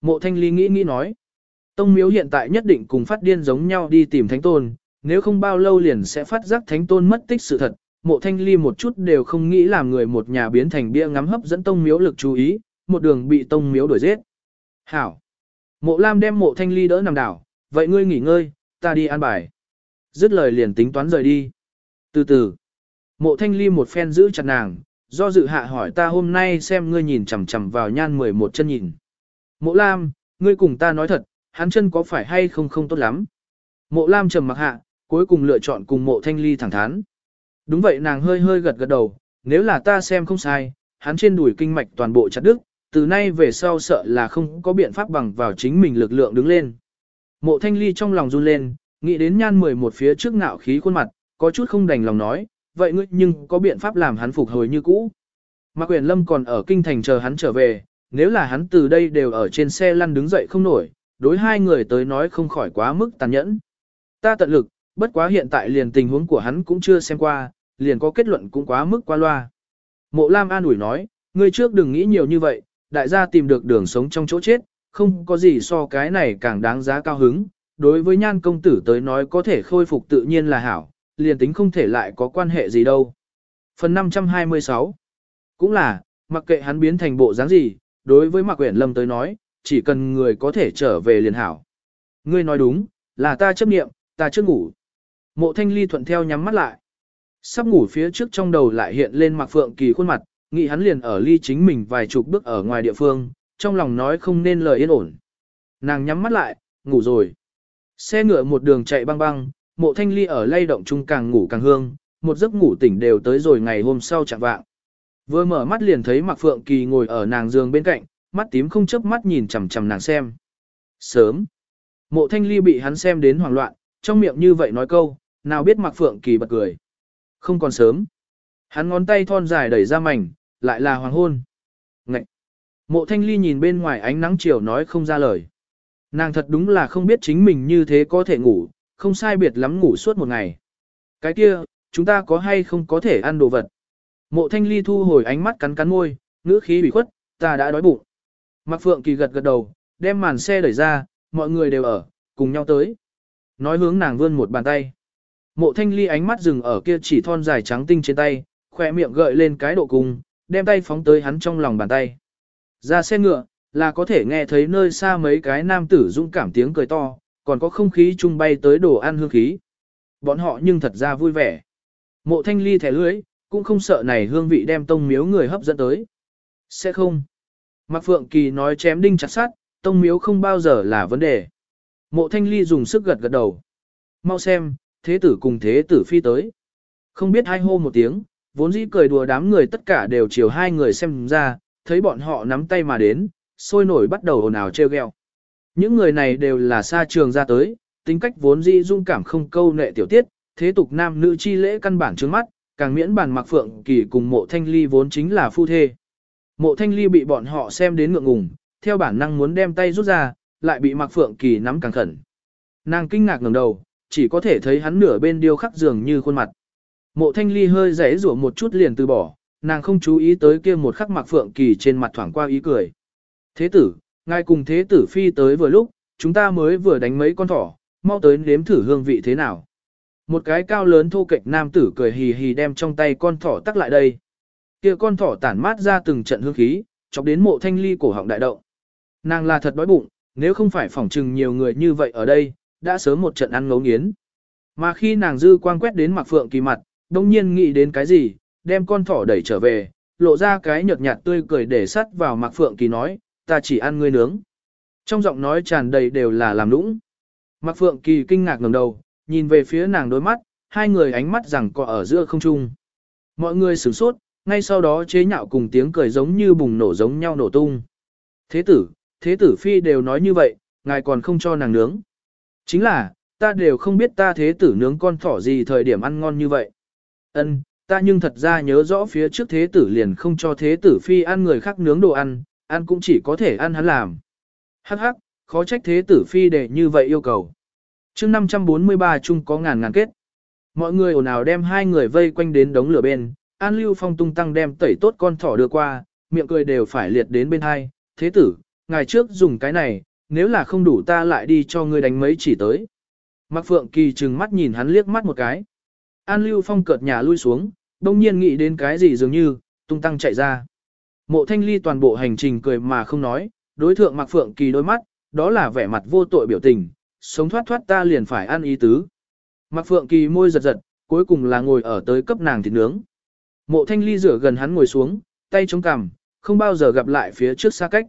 Mộ thanh ly nghĩ nghĩ nói, tông miếu hiện tại nhất định cùng phát điên giống nhau đi tìm thánh tôn, nếu không bao lâu liền sẽ phát giác thánh tôn mất tích sự thật, mộ thanh ly một chút đều không nghĩ làm người một nhà biến thành bia ngắm hấp dẫn tông miếu lực chú ý, một đường bị tông miếu đuổi giết. Hảo! Mộ lam đem mộ thanh ly đỡ nằm đảo, vậy ngươi nghỉ ngơi, ta đi ăn bài. Dứt lời liền tính toán rời đi. Từ từ, mộ thanh ly một phen giữ chặt nàng, do dự hạ hỏi ta hôm nay xem ngươi nhìn chằm chằm vào nhan 11 chân nhìn. Mộ lam, ngươi cùng ta nói thật, hắn chân có phải hay không không tốt lắm. Mộ lam trầm mặc hạ, cuối cùng lựa chọn cùng mộ thanh ly thẳng thắn. Đúng vậy nàng hơi hơi gật gật đầu, nếu là ta xem không sai, hắn trên đùi kinh mạch toàn bộ chặt đứt, từ nay về sau sợ là không có biện pháp bằng vào chính mình lực lượng đứng lên. Mộ thanh ly trong lòng run lên, nghĩ đến nhan mười một phía trước ngạo khí khuôn mặt, có chút không đành lòng nói, vậy ngươi nhưng có biện pháp làm hắn phục hồi như cũ. Mạc Quyền Lâm còn ở kinh thành chờ hắn trở về, nếu là hắn từ đây đều ở trên xe lăn đứng dậy không nổi, đối hai người tới nói không khỏi quá mức tàn nhẫn. Ta tận lực, bất quá hiện tại liền tình huống của hắn cũng chưa xem qua, liền có kết luận cũng quá mức qua loa. Mộ Lam an ủi nói, ngươi trước đừng nghĩ nhiều như vậy, đại gia tìm được đường sống trong chỗ chết, không có gì so cái này càng đáng giá cao hứng. Đối với nhan công tử tới nói có thể khôi phục tự nhiên là hảo, liền tính không thể lại có quan hệ gì đâu. Phần 526 Cũng là, mặc kệ hắn biến thành bộ dáng gì, đối với Mạc Uyển Lâm tới nói, chỉ cần người có thể trở về liền hảo. Ngươi nói đúng, là ta chấp nghiệm, ta chưa ngủ. Mộ thanh ly thuận theo nhắm mắt lại. Sắp ngủ phía trước trong đầu lại hiện lên Mạc Phượng Kỳ khuôn mặt, nghĩ hắn liền ở ly chính mình vài chục bước ở ngoài địa phương, trong lòng nói không nên lời yên ổn. Nàng nhắm mắt lại, ngủ rồi. Xe ngựa một đường chạy băng băng, mộ thanh ly ở lay động chung càng ngủ càng hương, một giấc ngủ tỉnh đều tới rồi ngày hôm sau chạm vạng. Vừa mở mắt liền thấy Mạc Phượng Kỳ ngồi ở nàng giường bên cạnh, mắt tím không chớp mắt nhìn chằm chằm nàng xem. Sớm, mộ thanh ly bị hắn xem đến hoảng loạn, trong miệng như vậy nói câu, nào biết Mạc Phượng Kỳ bật cười. Không còn sớm. Hắn ngón tay thon dài đẩy ra mảnh, lại là hoàng hôn. Ngậy! Mộ thanh ly nhìn bên ngoài ánh nắng chiều nói không ra lời. Nàng thật đúng là không biết chính mình như thế có thể ngủ, không sai biệt lắm ngủ suốt một ngày. Cái kia, chúng ta có hay không có thể ăn đồ vật? Mộ thanh ly thu hồi ánh mắt cắn cắn môi, ngữ khí bị khuất, ta đã đói bụng. Mạc Phượng Kỳ gật gật đầu, đem màn xe đẩy ra, mọi người đều ở, cùng nhau tới. Nói hướng nàng vươn một bàn tay. Mộ thanh ly ánh mắt dừng ở kia chỉ thon dài trắng tinh trên tay, khỏe miệng gợi lên cái độ cùng, đem tay phóng tới hắn trong lòng bàn tay. Ra xe ngựa, là có thể nghe thấy nơi xa mấy cái nam tử dũng cảm tiếng cười to, còn có không khí chung bay tới đồ ăn hương khí. Bọn họ nhưng thật ra vui vẻ. Mộ thanh ly thẻ lưới, cũng không sợ này hương vị đem tông miếu người hấp dẫn tới. Sẽ không. Mạc Phượng Kỳ nói chém đinh chặt sát, tông miếu không bao giờ là vấn đề. Mộ thanh ly dùng sức gật gật đầu. Mau xem, thế tử cùng thế tử phi tới. Không biết hai hô một tiếng, vốn dĩ cười đùa đám người tất cả đều chiều hai người xem ra, thấy bọn họ nắm tay mà đến, sôi nổi bắt đầu ồn ào treo gheo. Những người này đều là xa trường ra tới, tính cách vốn dĩ dung cảm không câu nệ tiểu tiết, thế tục nam nữ chi lễ căn bản trước mắt, càng miễn bàn mặc phượng kỳ cùng mộ thanh ly vốn chính là phu thê. Mộ thanh ly bị bọn họ xem đến ngượng ngùng, theo bản năng muốn đem tay rút ra, lại bị mặc phượng kỳ nắm càng khẩn. Nàng kinh ngạc ngẩng đầu, chỉ có thể thấy hắn nửa bên điêu khắc dường như khuôn mặt. Mộ thanh ly hơi rẽ rủa một chút liền từ bỏ, nàng không chú ý tới kia một khắc mặc phượng kỳ trên mặt thoảng qua ý cười. Thế tử, ngài cùng thế tử phi tới vừa lúc, chúng ta mới vừa đánh mấy con thỏ, mau tới nếm thử hương vị thế nào. Một cái cao lớn thô kệch nam tử cười hì hì đem trong tay con thỏ tắc lại đây. Kia con thỏ tản mát ra từng trận hương khí, chọc đến mộ thanh ly cổ họng đại động. Nàng là thật đói bụng, nếu không phải phỏng trừng nhiều người như vậy ở đây, đã sớm một trận ăn ngấu nghiến. Mà khi nàng dư quang quét đến mặc phượng kỳ mặt, đông nhiên nghĩ đến cái gì, đem con thỏ đẩy trở về, lộ ra cái nhợt nhạt tươi cười để sắt vào mặc phượng kỳ nói, ta chỉ ăn ngươi nướng. Trong giọng nói tràn đầy đều là làm lũng. Mặc phượng kỳ kinh ngạc ngẩng đầu, nhìn về phía nàng đôi mắt, hai người ánh mắt rằng có ở giữa không trung. Mọi người sửng sốt, ngay sau đó chế nhạo cùng tiếng cười giống như bùng nổ giống nhau nổ tung. Thế tử, thế tử phi đều nói như vậy, ngài còn không cho nàng nướng. Chính là, ta đều không biết ta thế tử nướng con thỏ gì thời điểm ăn ngon như vậy. Ân, ta nhưng thật ra nhớ rõ phía trước thế tử liền không cho thế tử phi ăn người khác nướng đồ ăn, ăn cũng chỉ có thể ăn hắn làm. Hắc hắc, khó trách thế tử phi để như vậy yêu cầu. chương 543 chung có ngàn ngàn kết. Mọi người ồn ào đem hai người vây quanh đến đống lửa bên, An Lưu Phong tung tăng đem tẩy tốt con thỏ đưa qua, miệng cười đều phải liệt đến bên hai. Thế tử, ngày trước dùng cái này, nếu là không đủ ta lại đi cho ngươi đánh mấy chỉ tới. Mạc Phượng Kỳ trừng mắt nhìn hắn liếc mắt một cái. An Lưu Phong cợt nhà lui xuống, đông nhiên nghĩ đến cái gì dường như, tung tăng chạy ra. Mộ Thanh Ly toàn bộ hành trình cười mà không nói, đối thượng mặc Phượng Kỳ đôi mắt, đó là vẻ mặt vô tội biểu tình, sống thoát thoát ta liền phải ăn ý tứ. Mặc Phượng Kỳ môi giật giật, cuối cùng là ngồi ở tới cấp nàng thịt nướng. Mộ Thanh Ly rửa gần hắn ngồi xuống, tay chống cằm, không bao giờ gặp lại phía trước xa cách.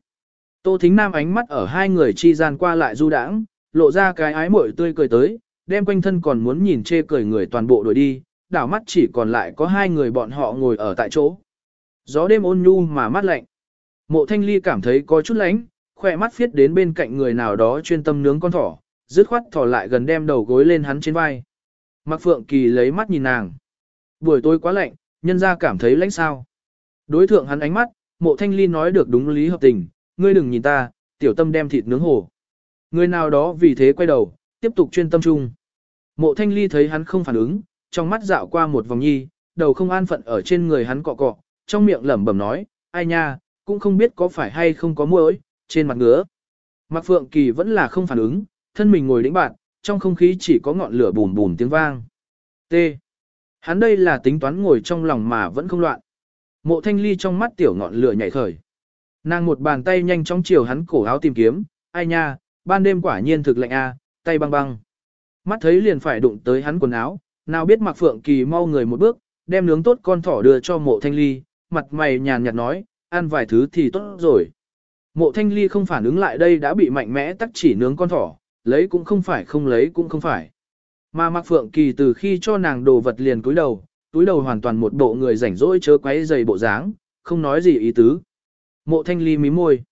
Tô Thính Nam ánh mắt ở hai người chi gian qua lại du đãng, lộ ra cái ái mội tươi cười tới, đem quanh thân còn muốn nhìn chê cười người toàn bộ đuổi đi, đảo mắt chỉ còn lại có hai người bọn họ ngồi ở tại chỗ. Gió đêm ôn nhu mà mát lạnh. Mộ Thanh Ly cảm thấy có chút lánh, khỏe mắt phiết đến bên cạnh người nào đó chuyên tâm nướng con thỏ, dứt khoát thỏ lại gần đem đầu gối lên hắn trên vai. Mạc Phượng Kỳ lấy mắt nhìn nàng. Buổi tối quá lạnh, nhân ra cảm thấy lạnh sao. Đối thượng hắn ánh mắt, mộ thanh ly nói được đúng lý hợp tình, ngươi đừng nhìn ta, tiểu tâm đem thịt nướng hổ. Người nào đó vì thế quay đầu, tiếp tục chuyên tâm chung. Mộ thanh ly thấy hắn không phản ứng, trong mắt dạo qua một vòng nhi, đầu không an phận ở trên người hắn cọ cọ, trong miệng lẩm bẩm nói, ai nha, cũng không biết có phải hay không có muối, trên mặt ngứa. Mạc Phượng Kỳ vẫn là không phản ứng, thân mình ngồi đĩnh bạn, trong không khí chỉ có ngọn lửa bùn bùn tiếng vang. T. Hắn đây là tính toán ngồi trong lòng mà vẫn không loạn. Mộ thanh ly trong mắt tiểu ngọn lửa nhảy khởi. Nàng một bàn tay nhanh chóng chiều hắn cổ áo tìm kiếm, ai nha, ban đêm quả nhiên thực lạnh a, tay băng băng. Mắt thấy liền phải đụng tới hắn quần áo, nào biết mặc phượng kỳ mau người một bước, đem nướng tốt con thỏ đưa cho mộ thanh ly, mặt mày nhàn nhạt nói, ăn vài thứ thì tốt rồi. Mộ thanh ly không phản ứng lại đây đã bị mạnh mẽ tắc chỉ nướng con thỏ, lấy cũng không phải không lấy cũng không phải. Mà Mạc Phượng Kỳ từ khi cho nàng đồ vật liền cúi đầu, túi đầu hoàn toàn một bộ người rảnh rỗi chớ quấy dày bộ dáng, không nói gì ý tứ. Mộ thanh ly mí môi.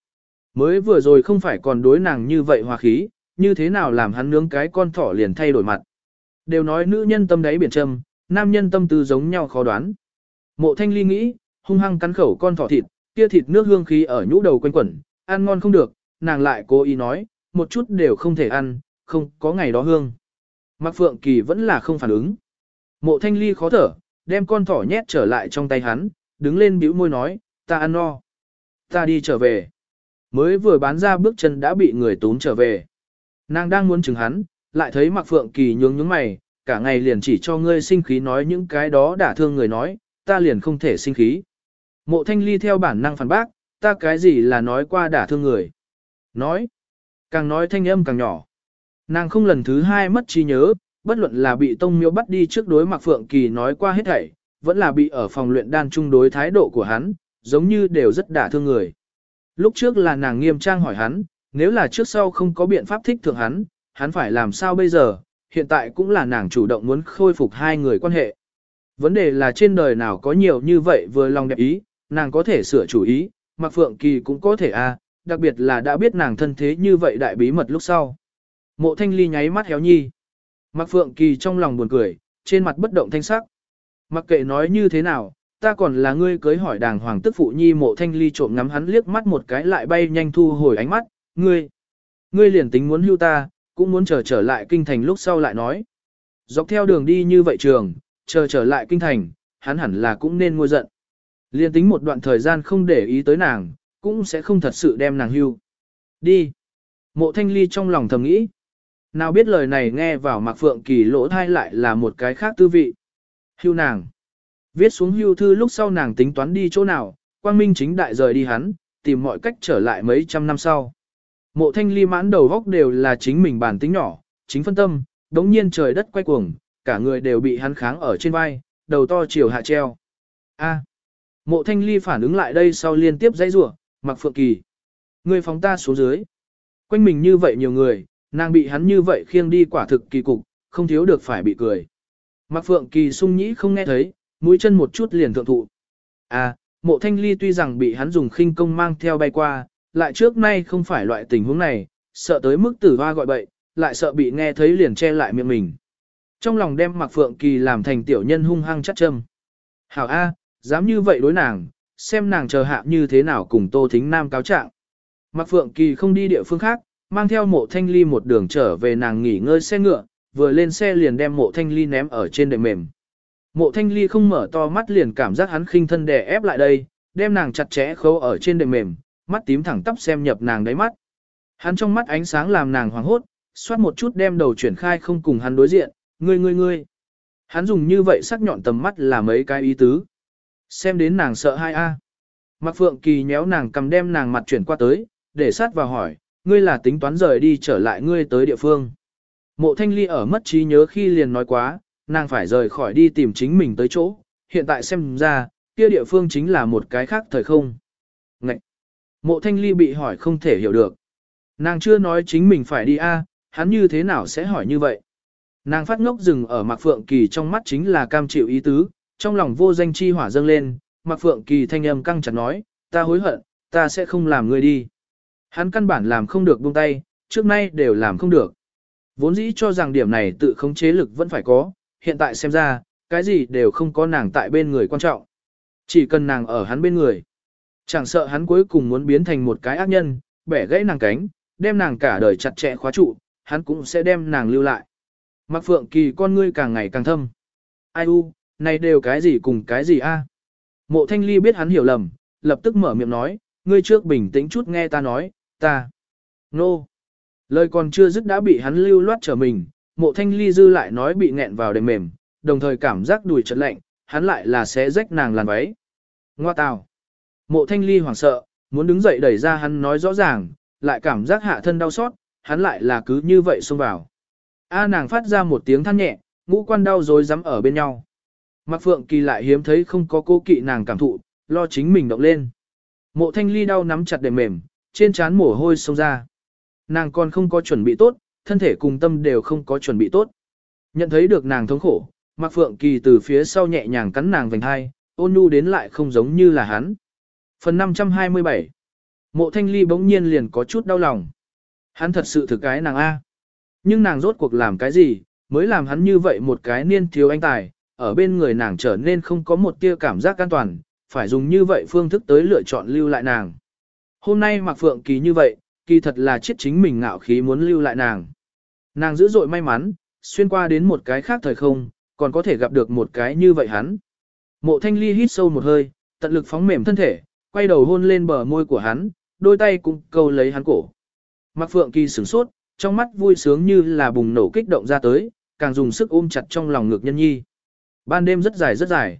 Mới vừa rồi không phải còn đối nàng như vậy hòa khí, như thế nào làm hắn nướng cái con thỏ liền thay đổi mặt. Đều nói nữ nhân tâm đáy biển trầm, nam nhân tâm tư giống nhau khó đoán. Mộ thanh ly nghĩ, hung hăng cắn khẩu con thỏ thịt, kia thịt nước hương khí ở nhũ đầu quanh quẩn, ăn ngon không được, nàng lại cố ý nói, một chút đều không thể ăn, không có ngày đó hương. Mạc Phượng Kỳ vẫn là không phản ứng. Mộ thanh ly khó thở, đem con thỏ nhét trở lại trong tay hắn, đứng lên bĩu môi nói, ta ăn no. Ta đi trở về. Mới vừa bán ra bước chân đã bị người tốn trở về. Nàng đang muốn chừng hắn, lại thấy Mạc Phượng Kỳ nhướng nhướng mày, cả ngày liền chỉ cho ngươi sinh khí nói những cái đó đả thương người nói, ta liền không thể sinh khí. Mộ thanh ly theo bản năng phản bác, ta cái gì là nói qua đả thương người. Nói, càng nói thanh âm càng nhỏ. Nàng không lần thứ hai mất trí nhớ, bất luận là bị tông miêu bắt đi trước đối Mạc Phượng Kỳ nói qua hết thảy, vẫn là bị ở phòng luyện đan chung đối thái độ của hắn, giống như đều rất đả thương người. Lúc trước là nàng nghiêm trang hỏi hắn, nếu là trước sau không có biện pháp thích thượng hắn, hắn phải làm sao bây giờ, hiện tại cũng là nàng chủ động muốn khôi phục hai người quan hệ. Vấn đề là trên đời nào có nhiều như vậy vừa lòng đẹp ý, nàng có thể sửa chủ ý, Mạc Phượng Kỳ cũng có thể à, đặc biệt là đã biết nàng thân thế như vậy đại bí mật lúc sau. Mộ Thanh Ly nháy mắt héo nhi. Mạc Phượng Kỳ trong lòng buồn cười, trên mặt bất động thanh sắc. Mặc kệ nói như thế nào, ta còn là ngươi cưới hỏi đàng hoàng tức phụ nhi mộ thanh ly trộm ngắm hắn liếc mắt một cái lại bay nhanh thu hồi ánh mắt, ngươi, ngươi liền tính muốn hưu ta, cũng muốn chờ trở lại kinh thành lúc sau lại nói. Dọc theo đường đi như vậy trường, chờ trở lại kinh thành, hắn hẳn là cũng nên ngôi giận. Liên tính một đoạn thời gian không để ý tới nàng, cũng sẽ không thật sự đem nàng hưu. Đi. Mộ thanh ly trong lòng thầm nghĩ. Nào biết lời này nghe vào mạc phượng kỳ lỗ thai lại là một cái khác tư vị. Hưu nàng. Viết xuống hưu thư lúc sau nàng tính toán đi chỗ nào, quang minh chính đại rời đi hắn, tìm mọi cách trở lại mấy trăm năm sau. Mộ thanh ly mãn đầu góc đều là chính mình bản tính nhỏ, chính phân tâm, đống nhiên trời đất quay cuồng, cả người đều bị hắn kháng ở trên vai, đầu to chiều hạ treo. A. Mộ thanh ly phản ứng lại đây sau liên tiếp dãy rủa mặc phượng kỳ. Người phóng ta xuống dưới. Quanh mình như vậy nhiều người, nàng bị hắn như vậy khiêng đi quả thực kỳ cục, không thiếu được phải bị cười. Mặc phượng kỳ sung nhĩ không nghe thấy, mũi chân một chút liền thượng thụ. À, mộ thanh ly tuy rằng bị hắn dùng khinh công mang theo bay qua, lại trước nay không phải loại tình huống này, sợ tới mức tử hoa gọi bậy, lại sợ bị nghe thấy liền che lại miệng mình. Trong lòng đem Mạc Phượng Kỳ làm thành tiểu nhân hung hăng chắc châm. Hảo A, dám như vậy đối nàng, xem nàng chờ hạ như thế nào cùng Tô Thính Nam cáo trạng. Mạc Phượng Kỳ không đi địa phương khác, mang theo mộ thanh ly một đường trở về nàng nghỉ ngơi xe ngựa, vừa lên xe liền đem mộ thanh ly ném ở trên đệm mềm. Mộ thanh ly không mở to mắt liền cảm giác hắn khinh thân đè ép lại đây, đem nàng chặt chẽ khâu ở trên đệm mềm, mắt tím thẳng tắp xem nhập nàng đáy mắt. Hắn trong mắt ánh sáng làm nàng hoảng hốt, xoát một chút đem đầu chuyển khai không cùng hắn đối diện, ngươi ngươi ngươi. Hắn dùng như vậy sắc nhọn tầm mắt là mấy cái ý tứ. Xem đến nàng sợ hai a. Mạc Phượng Kỳ nhéo nàng cầm đem nàng mặt chuyển qua tới, để sát vào hỏi, ngươi là tính toán rời đi trở lại ngươi tới địa phương. Mộ Thanh Ly ở mất trí nhớ khi liền nói quá, nàng phải rời khỏi đi tìm chính mình tới chỗ, hiện tại xem ra, kia địa phương chính là một cái khác thời không. Ngậy! Mộ thanh ly bị hỏi không thể hiểu được. Nàng chưa nói chính mình phải đi a, hắn như thế nào sẽ hỏi như vậy. Nàng phát ngốc dừng ở Mạc Phượng Kỳ trong mắt chính là cam chịu ý tứ, trong lòng vô danh chi hỏa dâng lên, Mạc Phượng Kỳ thanh âm căng chặt nói, ta hối hận, ta sẽ không làm ngươi đi. Hắn căn bản làm không được buông tay, trước nay đều làm không được. Vốn dĩ cho rằng điểm này tự khống chế lực vẫn phải có, hiện tại xem ra, cái gì đều không có nàng tại bên người quan trọng. Chỉ cần nàng ở hắn bên người. Chẳng sợ hắn cuối cùng muốn biến thành một cái ác nhân, bẻ gãy nàng cánh, đem nàng cả đời chặt chẽ khóa trụ, hắn cũng sẽ đem nàng lưu lại. Mặc phượng kỳ con ngươi càng ngày càng thâm. Ai u, này đều cái gì cùng cái gì a? Mộ thanh ly biết hắn hiểu lầm, lập tức mở miệng nói, ngươi trước bình tĩnh chút nghe ta nói, ta. Nô. No. Lời còn chưa dứt đã bị hắn lưu loát trở mình, mộ thanh ly dư lại nói bị nghẹn vào đềm mềm, đồng thời cảm giác đùi chật lạnh, hắn lại là sẽ rách nàng làn váy. Ngoa tào. Mộ thanh ly hoảng sợ, muốn đứng dậy đẩy ra hắn nói rõ ràng, lại cảm giác hạ thân đau xót, hắn lại là cứ như vậy xông vào. A nàng phát ra một tiếng than nhẹ, ngũ quan đau rồi dám ở bên nhau. Mạc Phượng Kỳ lại hiếm thấy không có cô kỵ nàng cảm thụ, lo chính mình động lên. Mộ thanh ly đau nắm chặt đệm mềm, trên trán mồ hôi sông ra. Nàng còn không có chuẩn bị tốt, thân thể cùng tâm đều không có chuẩn bị tốt. Nhận thấy được nàng thống khổ, Mạc Phượng Kỳ từ phía sau nhẹ nhàng cắn nàng vành hai, ôn nhu đến lại không giống như là hắn. Phần 527 Mộ Thanh Ly bỗng nhiên liền có chút đau lòng. Hắn thật sự thực cái nàng A. Nhưng nàng rốt cuộc làm cái gì, mới làm hắn như vậy một cái niên thiếu anh tài, ở bên người nàng trở nên không có một tia cảm giác an toàn, phải dùng như vậy phương thức tới lựa chọn lưu lại nàng. Hôm nay Mạc Phượng Kỳ như vậy, kỳ thật là chết chính mình ngạo khí muốn lưu lại nàng. Nàng dữ dội may mắn, xuyên qua đến một cái khác thời không, còn có thể gặp được một cái như vậy hắn. Mộ thanh ly hít sâu một hơi, tận lực phóng mềm thân thể, quay đầu hôn lên bờ môi của hắn, đôi tay cũng câu lấy hắn cổ. Mạc Phượng Kỳ sửng sốt, trong mắt vui sướng như là bùng nổ kích động ra tới, càng dùng sức ôm chặt trong lòng ngực nhân nhi. Ban đêm rất dài rất dài.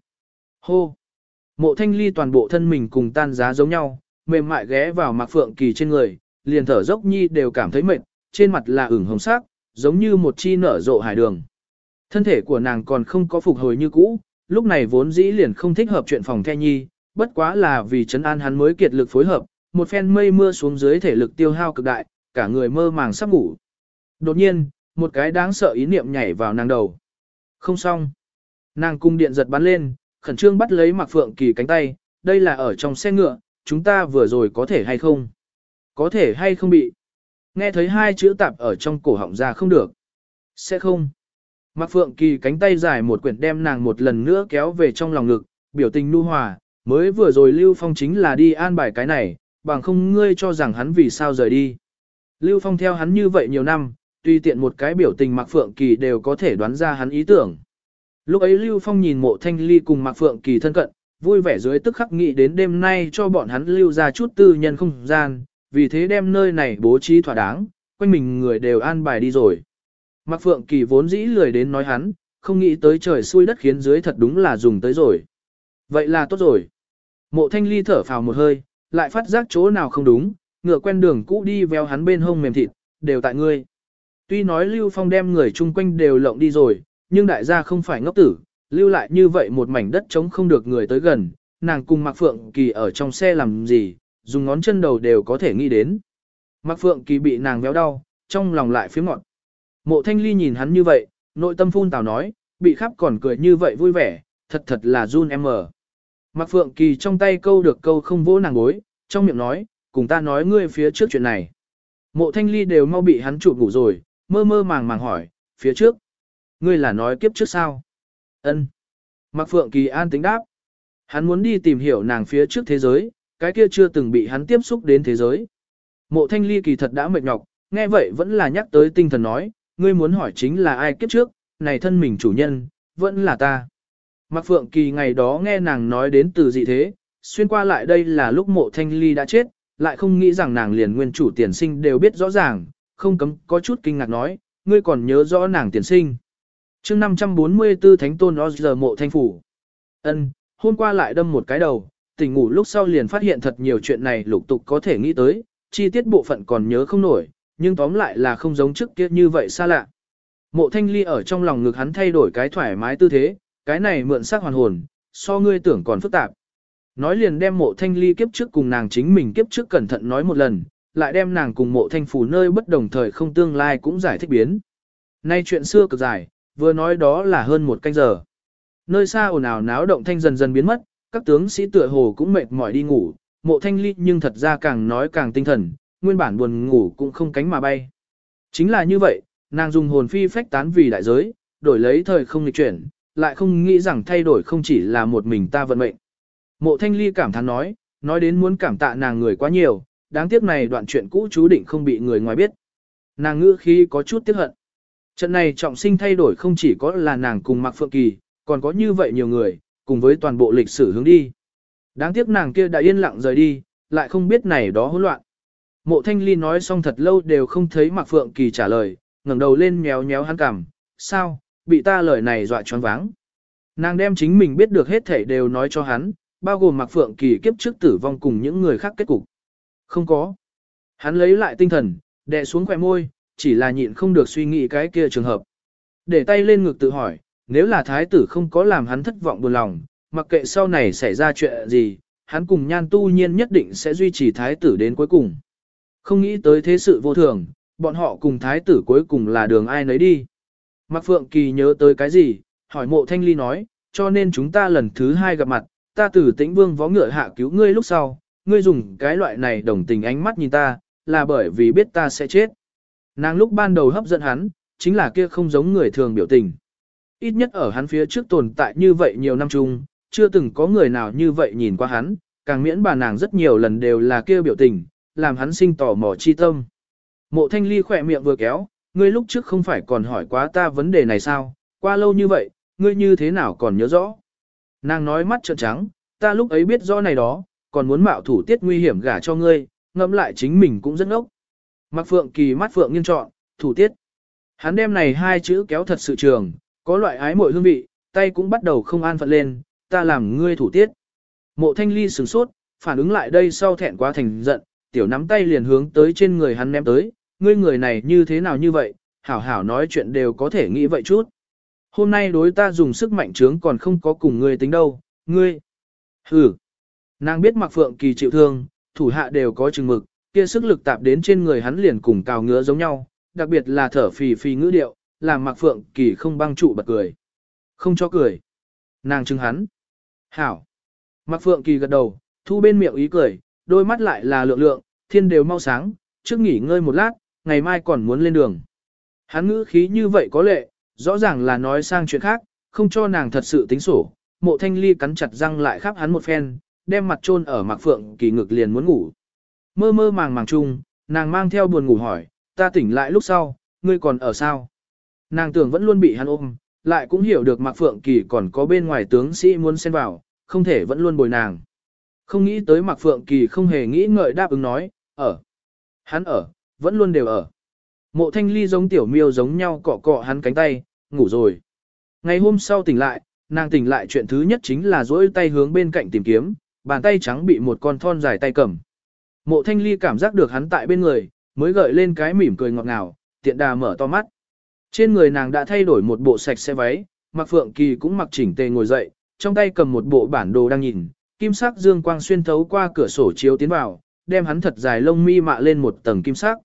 Hô! Mộ thanh ly toàn bộ thân mình cùng tan giá giống nhau, mềm mại ghé vào Mạc Phượng Kỳ trên người, liền thở dốc nhi đều cảm thấy mệt, trên mặt là ửng hồng sắc, giống như một chi nở rộ hải đường. Thân thể của nàng còn không có phục hồi như cũ, lúc này vốn dĩ liền không thích hợp chuyện phòng the nhi, bất quá là vì chấn an hắn mới kiệt lực phối hợp, một phen mây mưa xuống dưới thể lực tiêu hao cực đại, cả người mơ màng sắp ngủ. Đột nhiên, một cái đáng sợ ý niệm nhảy vào nàng đầu. Không xong. Nàng cung điện giật bắn lên, khẩn trương bắt lấy Mạc Phượng Kỳ cánh tay, đây là ở trong xe ngựa, chúng ta vừa rồi có thể hay không? Có thể hay không bị? Nghe thấy hai chữ tạp ở trong cổ họng ra không được. Sẽ không. Mạc Phượng Kỳ cánh tay dài một quyển đem nàng một lần nữa kéo về trong lòng ngực, biểu tình nu hòa, mới vừa rồi Lưu Phong chính là đi an bài cái này, bằng không ngươi cho rằng hắn vì sao rời đi. Lưu Phong theo hắn như vậy nhiều năm, tuy tiện một cái biểu tình Mạc Phượng Kỳ đều có thể đoán ra hắn ý tưởng. Lúc ấy Lưu Phong nhìn mộ thanh ly cùng Mạc Phượng Kỳ thân cận, vui vẻ dưới tức khắc nghĩ đến đêm nay cho bọn hắn lưu ra chút tư nhân không gian, vì thế đem nơi này bố trí thỏa đáng, quanh mình người đều an bài đi rồi. Mạc Phượng Kỳ vốn dĩ lười đến nói hắn, không nghĩ tới trời xui đất khiến dưới thật đúng là dùng tới rồi. Vậy là tốt rồi. Mộ thanh ly thở phào một hơi, lại phát giác chỗ nào không đúng, ngựa quen đường cũ đi veo hắn bên hông mềm thịt, đều tại ngươi. Tuy nói Lưu Phong đem người chung quanh đều lộng đi rồi, nhưng đại gia không phải ngốc tử, lưu lại như vậy một mảnh đất trống không được người tới gần, nàng cùng Mạc Phượng Kỳ ở trong xe làm gì, dùng ngón chân đầu đều có thể nghĩ đến. Mạc Phượng Kỳ bị nàng véo đau, trong lòng lại phía ngọn. Mộ Thanh Ly nhìn hắn như vậy, nội tâm phun tào nói, bị khắp còn cười như vậy vui vẻ, thật thật là run em mờ. Mạc Phượng Kỳ trong tay câu được câu không vỗ nàng gối, trong miệng nói, cùng ta nói ngươi phía trước chuyện này. Mộ Thanh Ly đều mau bị hắn chụp ngủ rồi, mơ mơ màng màng hỏi, phía trước. Ngươi là nói kiếp trước sao? Ân. Mạc Phượng Kỳ an tính đáp. Hắn muốn đi tìm hiểu nàng phía trước thế giới, cái kia chưa từng bị hắn tiếp xúc đến thế giới. Mộ Thanh Ly kỳ thật đã mệt nhọc, nghe vậy vẫn là nhắc tới tinh thần nói, ngươi muốn hỏi chính là ai kiếp trước, này thân mình chủ nhân, vẫn là ta. Mạc Phượng Kỳ ngày đó nghe nàng nói đến từ dị thế, xuyên qua lại đây là lúc mộ thanh ly đã chết, lại không nghĩ rằng nàng liền nguyên chủ tiền sinh đều biết rõ ràng, không cấm có chút kinh ngạc nói, ngươi còn nhớ rõ nàng tiền sinh chương 544 Thánh Tôn Ozzer giờ mộ thanh phủ. ân hôm qua lại đâm một cái đầu, tỉnh ngủ lúc sau liền phát hiện thật nhiều chuyện này lục tục có thể nghĩ tới, chi tiết bộ phận còn nhớ không nổi, nhưng tóm lại là không giống trước kia như vậy xa lạ. Mộ thanh ly ở trong lòng ngực hắn thay đổi cái thoải mái tư thế, cái này mượn sắc hoàn hồn, so ngươi tưởng còn phức tạp. Nói liền đem mộ thanh ly kiếp trước cùng nàng chính mình kiếp trước cẩn thận nói một lần, lại đem nàng cùng mộ thanh phủ nơi bất đồng thời không tương lai cũng giải thích biến. Nay chuyện xưa cực dài, vừa nói đó là hơn một canh giờ. Nơi xa ồn ào náo động thanh dần dần biến mất, các tướng sĩ tựa hồ cũng mệt mỏi đi ngủ, mộ thanh ly nhưng thật ra càng nói càng tinh thần, nguyên bản buồn ngủ cũng không cánh mà bay. Chính là như vậy, nàng dùng hồn phi phách tán vì đại giới, đổi lấy thời không nghịch chuyển, lại không nghĩ rằng thay đổi không chỉ là một mình ta vận mệnh. Mộ thanh ly cảm thán nói, nói đến muốn cảm tạ nàng người quá nhiều, đáng tiếc này đoạn chuyện cũ chú định không bị người ngoài biết. Nàng ngữ khi có chút tiếc hận. Trận này trọng sinh thay đổi không chỉ có là nàng cùng Mạc Phượng Kỳ, còn có như vậy nhiều người, cùng với toàn bộ lịch sử hướng đi. Đáng tiếc nàng kia đã yên lặng rời đi, lại không biết này đó hỗn loạn. Mộ Thanh Ly nói xong thật lâu đều không thấy Mạc Phượng Kỳ trả lời, ngẩng đầu lên nhéo nhéo hắn cằm, sao, bị ta lời này dọa choáng váng. Nàng đem chính mình biết được hết thảy đều nói cho hắn, bao gồm Mạc Phượng Kỳ kiếp trước tử vong cùng những người khác kết cục. Không có. Hắn lấy lại tinh thần, đè xuống khỏe môi, chỉ là nhịn không được suy nghĩ cái kia trường hợp. Để tay lên ngực tự hỏi, nếu là thái tử không có làm hắn thất vọng buồn lòng, mặc kệ sau này xảy ra chuyện gì, hắn cùng nhan tu nhiên nhất định sẽ duy trì thái tử đến cuối cùng. Không nghĩ tới thế sự vô thường, bọn họ cùng thái tử cuối cùng là đường ai nấy đi. Mạc Phượng Kỳ nhớ tới cái gì, hỏi mộ thanh ly nói, cho nên chúng ta lần thứ hai gặp mặt, ta từ tĩnh vương vó ngựa hạ cứu ngươi lúc sau, ngươi dùng cái loại này đồng tình ánh mắt nhìn ta, là bởi vì biết ta sẽ chết. Nàng lúc ban đầu hấp dẫn hắn, chính là kia không giống người thường biểu tình. Ít nhất ở hắn phía trước tồn tại như vậy nhiều năm chung, chưa từng có người nào như vậy nhìn qua hắn, càng miễn bà nàng rất nhiều lần đều là kia biểu tình, làm hắn sinh tò mò chi tâm. Mộ thanh ly khỏe miệng vừa kéo, ngươi lúc trước không phải còn hỏi quá ta vấn đề này sao, qua lâu như vậy, ngươi như thế nào còn nhớ rõ. Nàng nói mắt trợn trắng, ta lúc ấy biết rõ này đó, còn muốn mạo thủ tiết nguy hiểm gả cho ngươi, ngẫm lại chính mình cũng rất ngốc. Mạc Phượng Kỳ mắt Phượng nghiêng trọn, thủ tiết. Hắn đem này hai chữ kéo thật sự trường, có loại ái mội hương vị, tay cũng bắt đầu không an phận lên, ta làm ngươi thủ tiết. Mộ thanh ly sửng sốt, phản ứng lại đây sau thẹn quá thành giận, tiểu nắm tay liền hướng tới trên người hắn ném tới, ngươi người này như thế nào như vậy, hảo hảo nói chuyện đều có thể nghĩ vậy chút. Hôm nay đối ta dùng sức mạnh trướng còn không có cùng ngươi tính đâu, ngươi. Hừ. Nàng biết mặc phượng kỳ chịu thương, thủ hạ đều có chừng mực, kia sức lực tạp đến trên người hắn liền cùng cào ngứa giống nhau, đặc biệt là thở phì phì ngữ điệu, làm mặc phượng kỳ không băng trụ bật cười. Không cho cười. Nàng chừng hắn. Hảo. Mặc phượng kỳ gật đầu, thu bên miệng ý cười, đôi mắt lại là lượng lượng, thiên đều mau sáng, trước nghỉ ngơi một lát, ngày mai còn muốn lên đường. Hắn ngữ khí như vậy có lệ, rõ ràng là nói sang chuyện khác, không cho nàng thật sự tính sổ. Mộ thanh ly cắn chặt răng lại khắp hắn một phen, đem mặt chôn ở mặc phượng kỳ ngực liền muốn ngủ. Mơ mơ màng màng chung, nàng mang theo buồn ngủ hỏi, ta tỉnh lại lúc sau, ngươi còn ở sao? Nàng tưởng vẫn luôn bị hắn ôm, lại cũng hiểu được mặc phượng kỳ còn có bên ngoài tướng sĩ muốn xen vào, không thể vẫn luôn bồi nàng. Không nghĩ tới mặc phượng kỳ không hề nghĩ ngợi đáp ứng nói, ở. Hắn ở, vẫn luôn đều ở. Mộ thanh ly giống tiểu miêu giống nhau cọ cọ hắn cánh tay, ngủ rồi. Ngày hôm sau tỉnh lại, nàng tỉnh lại chuyện thứ nhất chính là duỗi tay hướng bên cạnh tìm kiếm, bàn tay trắng bị một con thon dài tay cầm. Mộ thanh ly cảm giác được hắn tại bên người, mới gợi lên cái mỉm cười ngọt ngào, tiện đà mở to mắt. Trên người nàng đã thay đổi một bộ sạch xe váy, mặc phượng kỳ cũng mặc chỉnh tề ngồi dậy, trong tay cầm một bộ bản đồ đang nhìn, kim sắc dương quang xuyên thấu qua cửa sổ chiếu tiến vào, đem hắn thật dài lông mi mạ lên một tầng kim sắc.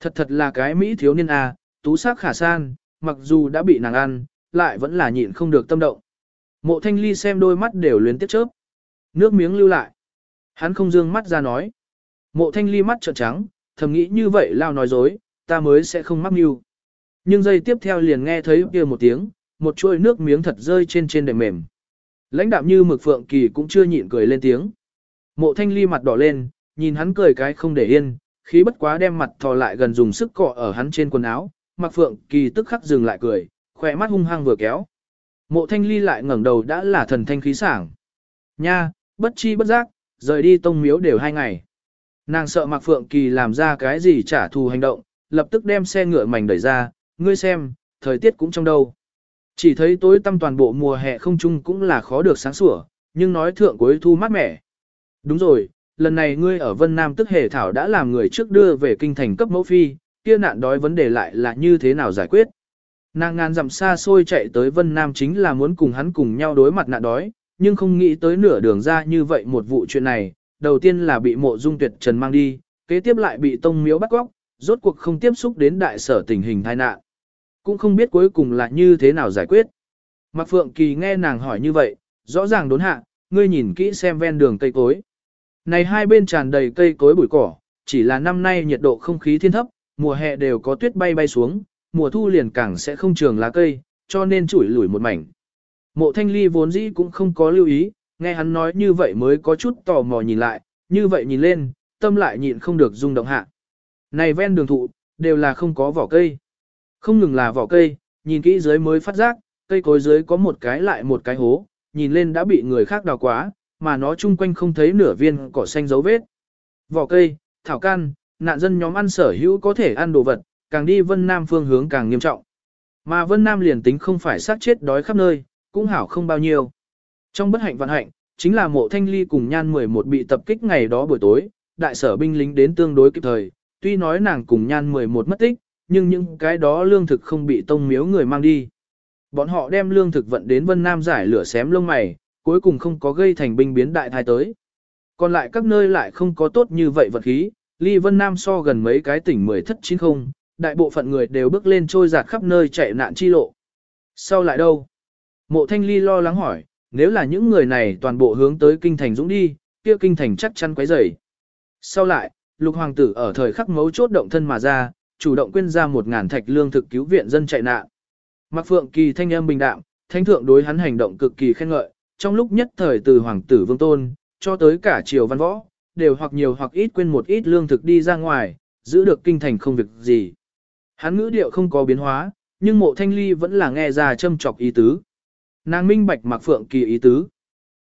Thật thật là cái Mỹ thiếu niên A, tú sắc khả san, mặc dù đã bị nàng ăn, lại vẫn là nhịn không được tâm động. Mộ thanh ly xem đôi mắt đều luyến tiếp chớp. Nước miếng lưu lại. Hắn không dương mắt ra nói. Mộ thanh ly mắt trợn trắng, thầm nghĩ như vậy lao nói dối, ta mới sẽ không mắc mưu. Nhưng giây tiếp theo liền nghe thấy kia một tiếng, một chuỗi nước miếng thật rơi trên trên đệm mềm. Lãnh đạm như mực phượng kỳ cũng chưa nhịn cười lên tiếng. Mộ thanh ly mặt đỏ lên, nhìn hắn cười cái không để yên, khí bất quá đem mặt thò lại gần dùng sức cọ ở hắn trên quần áo, mặc phượng kỳ tức khắc dừng lại cười, khỏe mắt hung hăng vừa kéo. Mộ thanh ly lại ngẩng đầu đã là thần thanh khí sảng. Nha, bất chi bất giác, rời đi tông miếu đều hai ngày. Nàng sợ mặc phượng kỳ làm ra cái gì trả thù hành động, lập tức đem xe ngựa mảnh đẩy ra, ngươi xem, thời tiết cũng trong đâu. Chỉ thấy tối tăm toàn bộ mùa hè không chung cũng là khó được sáng sủa, nhưng nói thượng cuối thu mát mẻ. Đúng rồi, lần này ngươi ở Vân Nam tức hề thảo đã làm người trước đưa về kinh thành cấp mẫu phi, kia nạn đói vấn đề lại là như thế nào giải quyết. Nàng ngàn dặm xa xôi chạy tới Vân Nam chính là muốn cùng hắn cùng nhau đối mặt nạn đói, nhưng không nghĩ tới nửa đường ra như vậy một vụ chuyện này, đầu tiên là bị mộ dung tuyệt trần mang đi, kế tiếp lại bị tông miếu bắt góc, rốt cuộc không tiếp xúc đến đại sở tình hình tai nạn. Cũng không biết cuối cùng là như thế nào giải quyết. Mạc Phượng Kỳ nghe nàng hỏi như vậy, rõ ràng đốn hạ, ngươi nhìn kỹ xem ven đường cây cối. Này hai bên tràn đầy cây cối bụi cỏ, chỉ là năm nay nhiệt độ không khí thiên thấp, mùa hè đều có tuyết bay bay xuống, mùa thu liền càng sẽ không trường lá cây, cho nên chủi lủi một mảnh. Mộ thanh ly vốn dĩ cũng không có lưu ý, nghe hắn nói như vậy mới có chút tò mò nhìn lại, như vậy nhìn lên, tâm lại nhịn không được rung động hạ. Này ven đường thụ, đều là không có vỏ cây. Không ngừng là vỏ cây, nhìn kỹ dưới mới phát giác, cây cối dưới có một cái lại một cái hố, nhìn lên đã bị người khác đào quá, mà nó chung quanh không thấy nửa viên cỏ xanh dấu vết. Vỏ cây, thảo can, nạn dân nhóm ăn sở hữu có thể ăn đồ vật, càng đi Vân Nam phương hướng càng nghiêm trọng. Mà Vân Nam liền tính không phải sát chết đói khắp nơi, cũng hảo không bao nhiêu. Trong bất hạnh vạn hạnh, chính là mộ thanh ly cùng nhan 11 bị tập kích ngày đó buổi tối, đại sở binh lính đến tương đối kịp thời, tuy nói nàng cùng nhan 11 mất tích, nhưng những cái đó lương thực không bị tông miếu người mang đi. Bọn họ đem lương thực vận đến Vân Nam giải lửa xém lông mày, cuối cùng không có gây thành binh biến đại thai tới. Còn lại các nơi lại không có tốt như vậy vật khí, ly Vân Nam so gần mấy cái tỉnh mười thất chín không, đại bộ phận người đều bước lên trôi giạt khắp nơi chạy nạn chi lộ. Sau lại đâu? Mộ Thanh Ly lo lắng hỏi, nếu là những người này toàn bộ hướng tới kinh thành dũng đi, kia kinh thành chắc chắn quấy rầy. Sau lại, lục hoàng tử ở thời khắc mấu chốt động thân mà ra, chủ động quyên ra một ngàn thạch lương thực cứu viện dân chạy nạn. Mạc Phượng Kỳ thanh âm bình đạm, thanh thượng đối hắn hành động cực kỳ khen ngợi, trong lúc nhất thời từ hoàng tử vương tôn, cho tới cả triều văn võ, đều hoặc nhiều hoặc ít quên một ít lương thực đi ra ngoài, giữ được kinh thành không việc gì. Hắn ngữ điệu không có biến hóa, nhưng mộ thanh ly vẫn là nghe ra châm trọc ý tứ. Nàng minh bạch Mạc Phượng Kỳ ý tứ.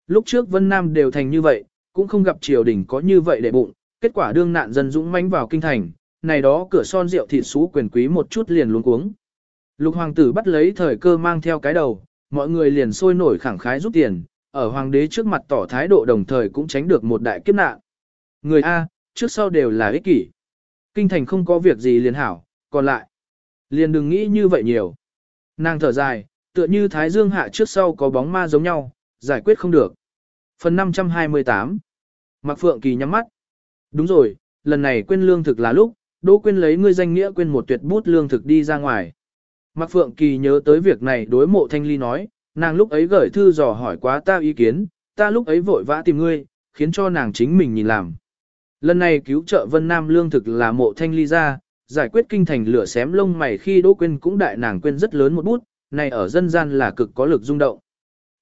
Lúc trước Vân Nam đều thành như vậy, cũng không gặp triều đình có như vậy để bụng, kết quả đương nạn dân dũng mãnh vào kinh thành, này đó cửa son rượu thịt xú quyền quý một chút liền luống cuống. Lục hoàng tử bắt lấy thời cơ mang theo cái đầu, mọi người liền sôi nổi khẳng khái rút tiền, ở hoàng đế trước mặt tỏ thái độ đồng thời cũng tránh được một đại kiếp nạn. Người A, trước sau đều là ích kỷ. Kinh thành không có việc gì liền hảo, còn lại. Liền đừng nghĩ như vậy nhiều. Nàng thở dài, tựa như thái dương hạ trước sau có bóng ma giống nhau, giải quyết không được. Phần 528 Mạc Phượng Kỳ nhắm mắt. Đúng rồi, lần này quên lương thực là lúc, Đỗ quên lấy ngươi danh nghĩa quên một tuyệt bút lương thực đi ra ngoài. Mạc Phượng Kỳ nhớ tới việc này đối mộ thanh ly nói, nàng lúc ấy gửi thư dò hỏi quá ta ý kiến, ta lúc ấy vội vã tìm ngươi, khiến cho nàng chính mình nhìn làm. Lần này cứu trợ Vân Nam lương thực là mộ thanh ly ra, giải quyết kinh thành lửa xém lông mày khi Đỗ Quyên cũng đại nàng quên rất lớn một bút, này ở dân gian là cực có lực rung động.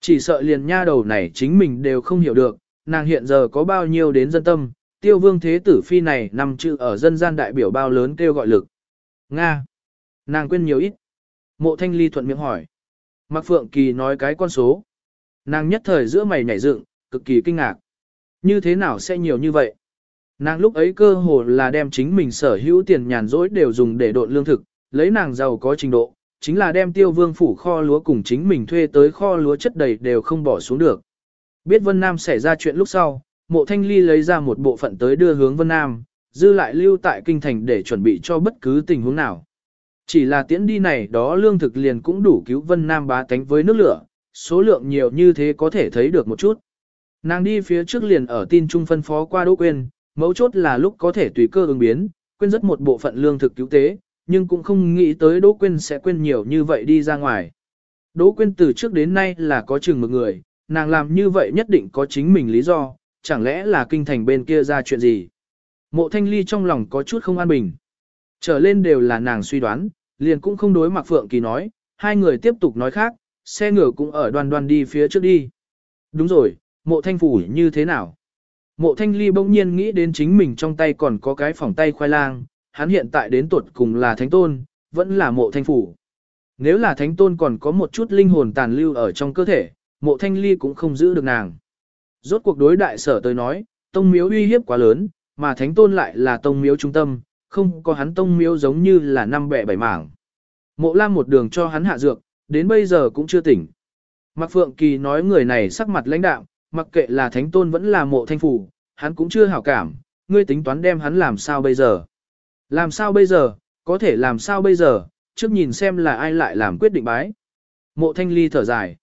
Chỉ sợ liền nha đầu này chính mình đều không hiểu được, nàng hiện giờ có bao nhiêu đến dân tâm, tiêu vương thế tử phi này nằm chữ ở dân gian đại biểu bao lớn kêu gọi lực. Nga. Nàng quên nhiều ít. Mộ thanh ly thuận miệng hỏi. Mạc Phượng Kỳ nói cái con số. Nàng nhất thời giữa mày nhảy dựng, cực kỳ kinh ngạc. Như thế nào sẽ nhiều như vậy? Nàng lúc ấy cơ hồ là đem chính mình sở hữu tiền nhàn rỗi đều dùng để độn lương thực, lấy nàng giàu có trình độ, chính là đem tiêu vương phủ kho lúa cùng chính mình thuê tới kho lúa chất đầy đều không bỏ xuống được. Biết Vân Nam xảy ra chuyện lúc sau, mộ thanh ly lấy ra một bộ phận tới đưa hướng Vân Nam, dư lại lưu tại kinh thành để chuẩn bị cho bất cứ tình huống nào. Chỉ là tiễn đi này đó lương thực liền cũng đủ cứu Vân Nam bá tánh với nước lửa, số lượng nhiều như thế có thể thấy được một chút. Nàng đi phía trước liền ở tin trung phân phó qua Đỗ Quyên, mấu chốt là lúc có thể tùy cơ ứng biến, quên rất một bộ phận lương thực cứu tế, nhưng cũng không nghĩ tới Đỗ Quyên sẽ quên nhiều như vậy đi ra ngoài. Đỗ Quyên từ trước đến nay là có chừng một người, nàng làm như vậy nhất định có chính mình lý do, chẳng lẽ là kinh thành bên kia ra chuyện gì. Mộ thanh ly trong lòng có chút không an bình. Trở lên đều là nàng suy đoán, liền cũng không đối Mạc Phượng Kỳ nói, hai người tiếp tục nói khác, xe ngựa cũng ở đoan đoan đi phía trước đi. Đúng rồi, mộ thanh phủ như thế nào? Mộ thanh ly bỗng nhiên nghĩ đến chính mình trong tay còn có cái phòng tay khoai lang, hắn hiện tại đến tuột cùng là thánh tôn, vẫn là mộ thanh phủ. Nếu là thánh tôn còn có một chút linh hồn tàn lưu ở trong cơ thể, mộ thanh ly cũng không giữ được nàng. Rốt cuộc đối đại sở tới nói, tông miếu uy hiếp quá lớn, mà thánh tôn lại là tông miếu trung tâm, không có hắn tông miếu giống như là năm bẻ bảy mảng. Mộ lam một đường cho hắn hạ dược, đến bây giờ cũng chưa tỉnh. Mạc Phượng Kỳ nói người này sắc mặt lãnh đạo, mặc kệ là thánh tôn vẫn là mộ thanh phủ, hắn cũng chưa hảo cảm, ngươi tính toán đem hắn làm sao bây giờ. Làm sao bây giờ, có thể làm sao bây giờ, trước nhìn xem là ai lại làm quyết định bái. Mộ thanh ly thở dài.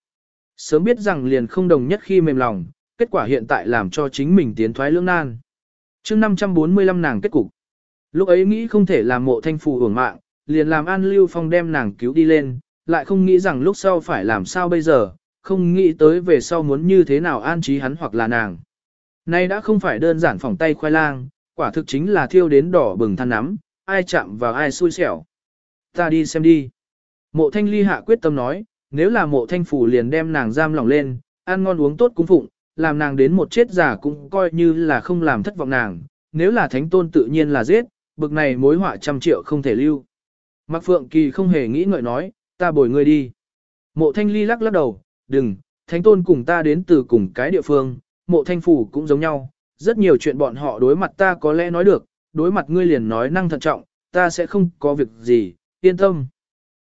Sớm biết rằng liền không đồng nhất khi mềm lòng, kết quả hiện tại làm cho chính mình tiến thoái lưỡng nan. chương 545 nàng kết cục. Lúc ấy nghĩ không thể làm mộ thanh phù hưởng mạng, liền làm An Lưu Phong đem nàng cứu đi lên, lại không nghĩ rằng lúc sau phải làm sao bây giờ, không nghĩ tới về sau muốn như thế nào an trí hắn hoặc là nàng. Nay đã không phải đơn giản phòng tay khoai lang, quả thực chính là thiêu đến đỏ bừng than nắm, ai chạm vào ai xui xẻo. Ta đi xem đi. Mộ thanh ly hạ quyết tâm nói, nếu là mộ thanh phủ liền đem nàng giam lỏng lên, ăn ngon uống tốt cung phụng, làm nàng đến một chết già cũng coi như là không làm thất vọng nàng, nếu là thánh tôn tự nhiên là giết, bực này mối họa trăm triệu không thể lưu. Mạc Phượng Kỳ không hề nghĩ ngợi nói, ta bồi ngươi đi. Mộ thanh ly lắc lắc đầu, đừng, thánh tôn cùng ta đến từ cùng cái địa phương, mộ thanh phủ cũng giống nhau, rất nhiều chuyện bọn họ đối mặt ta có lẽ nói được, đối mặt ngươi liền nói năng thận trọng, ta sẽ không có việc gì, yên tâm.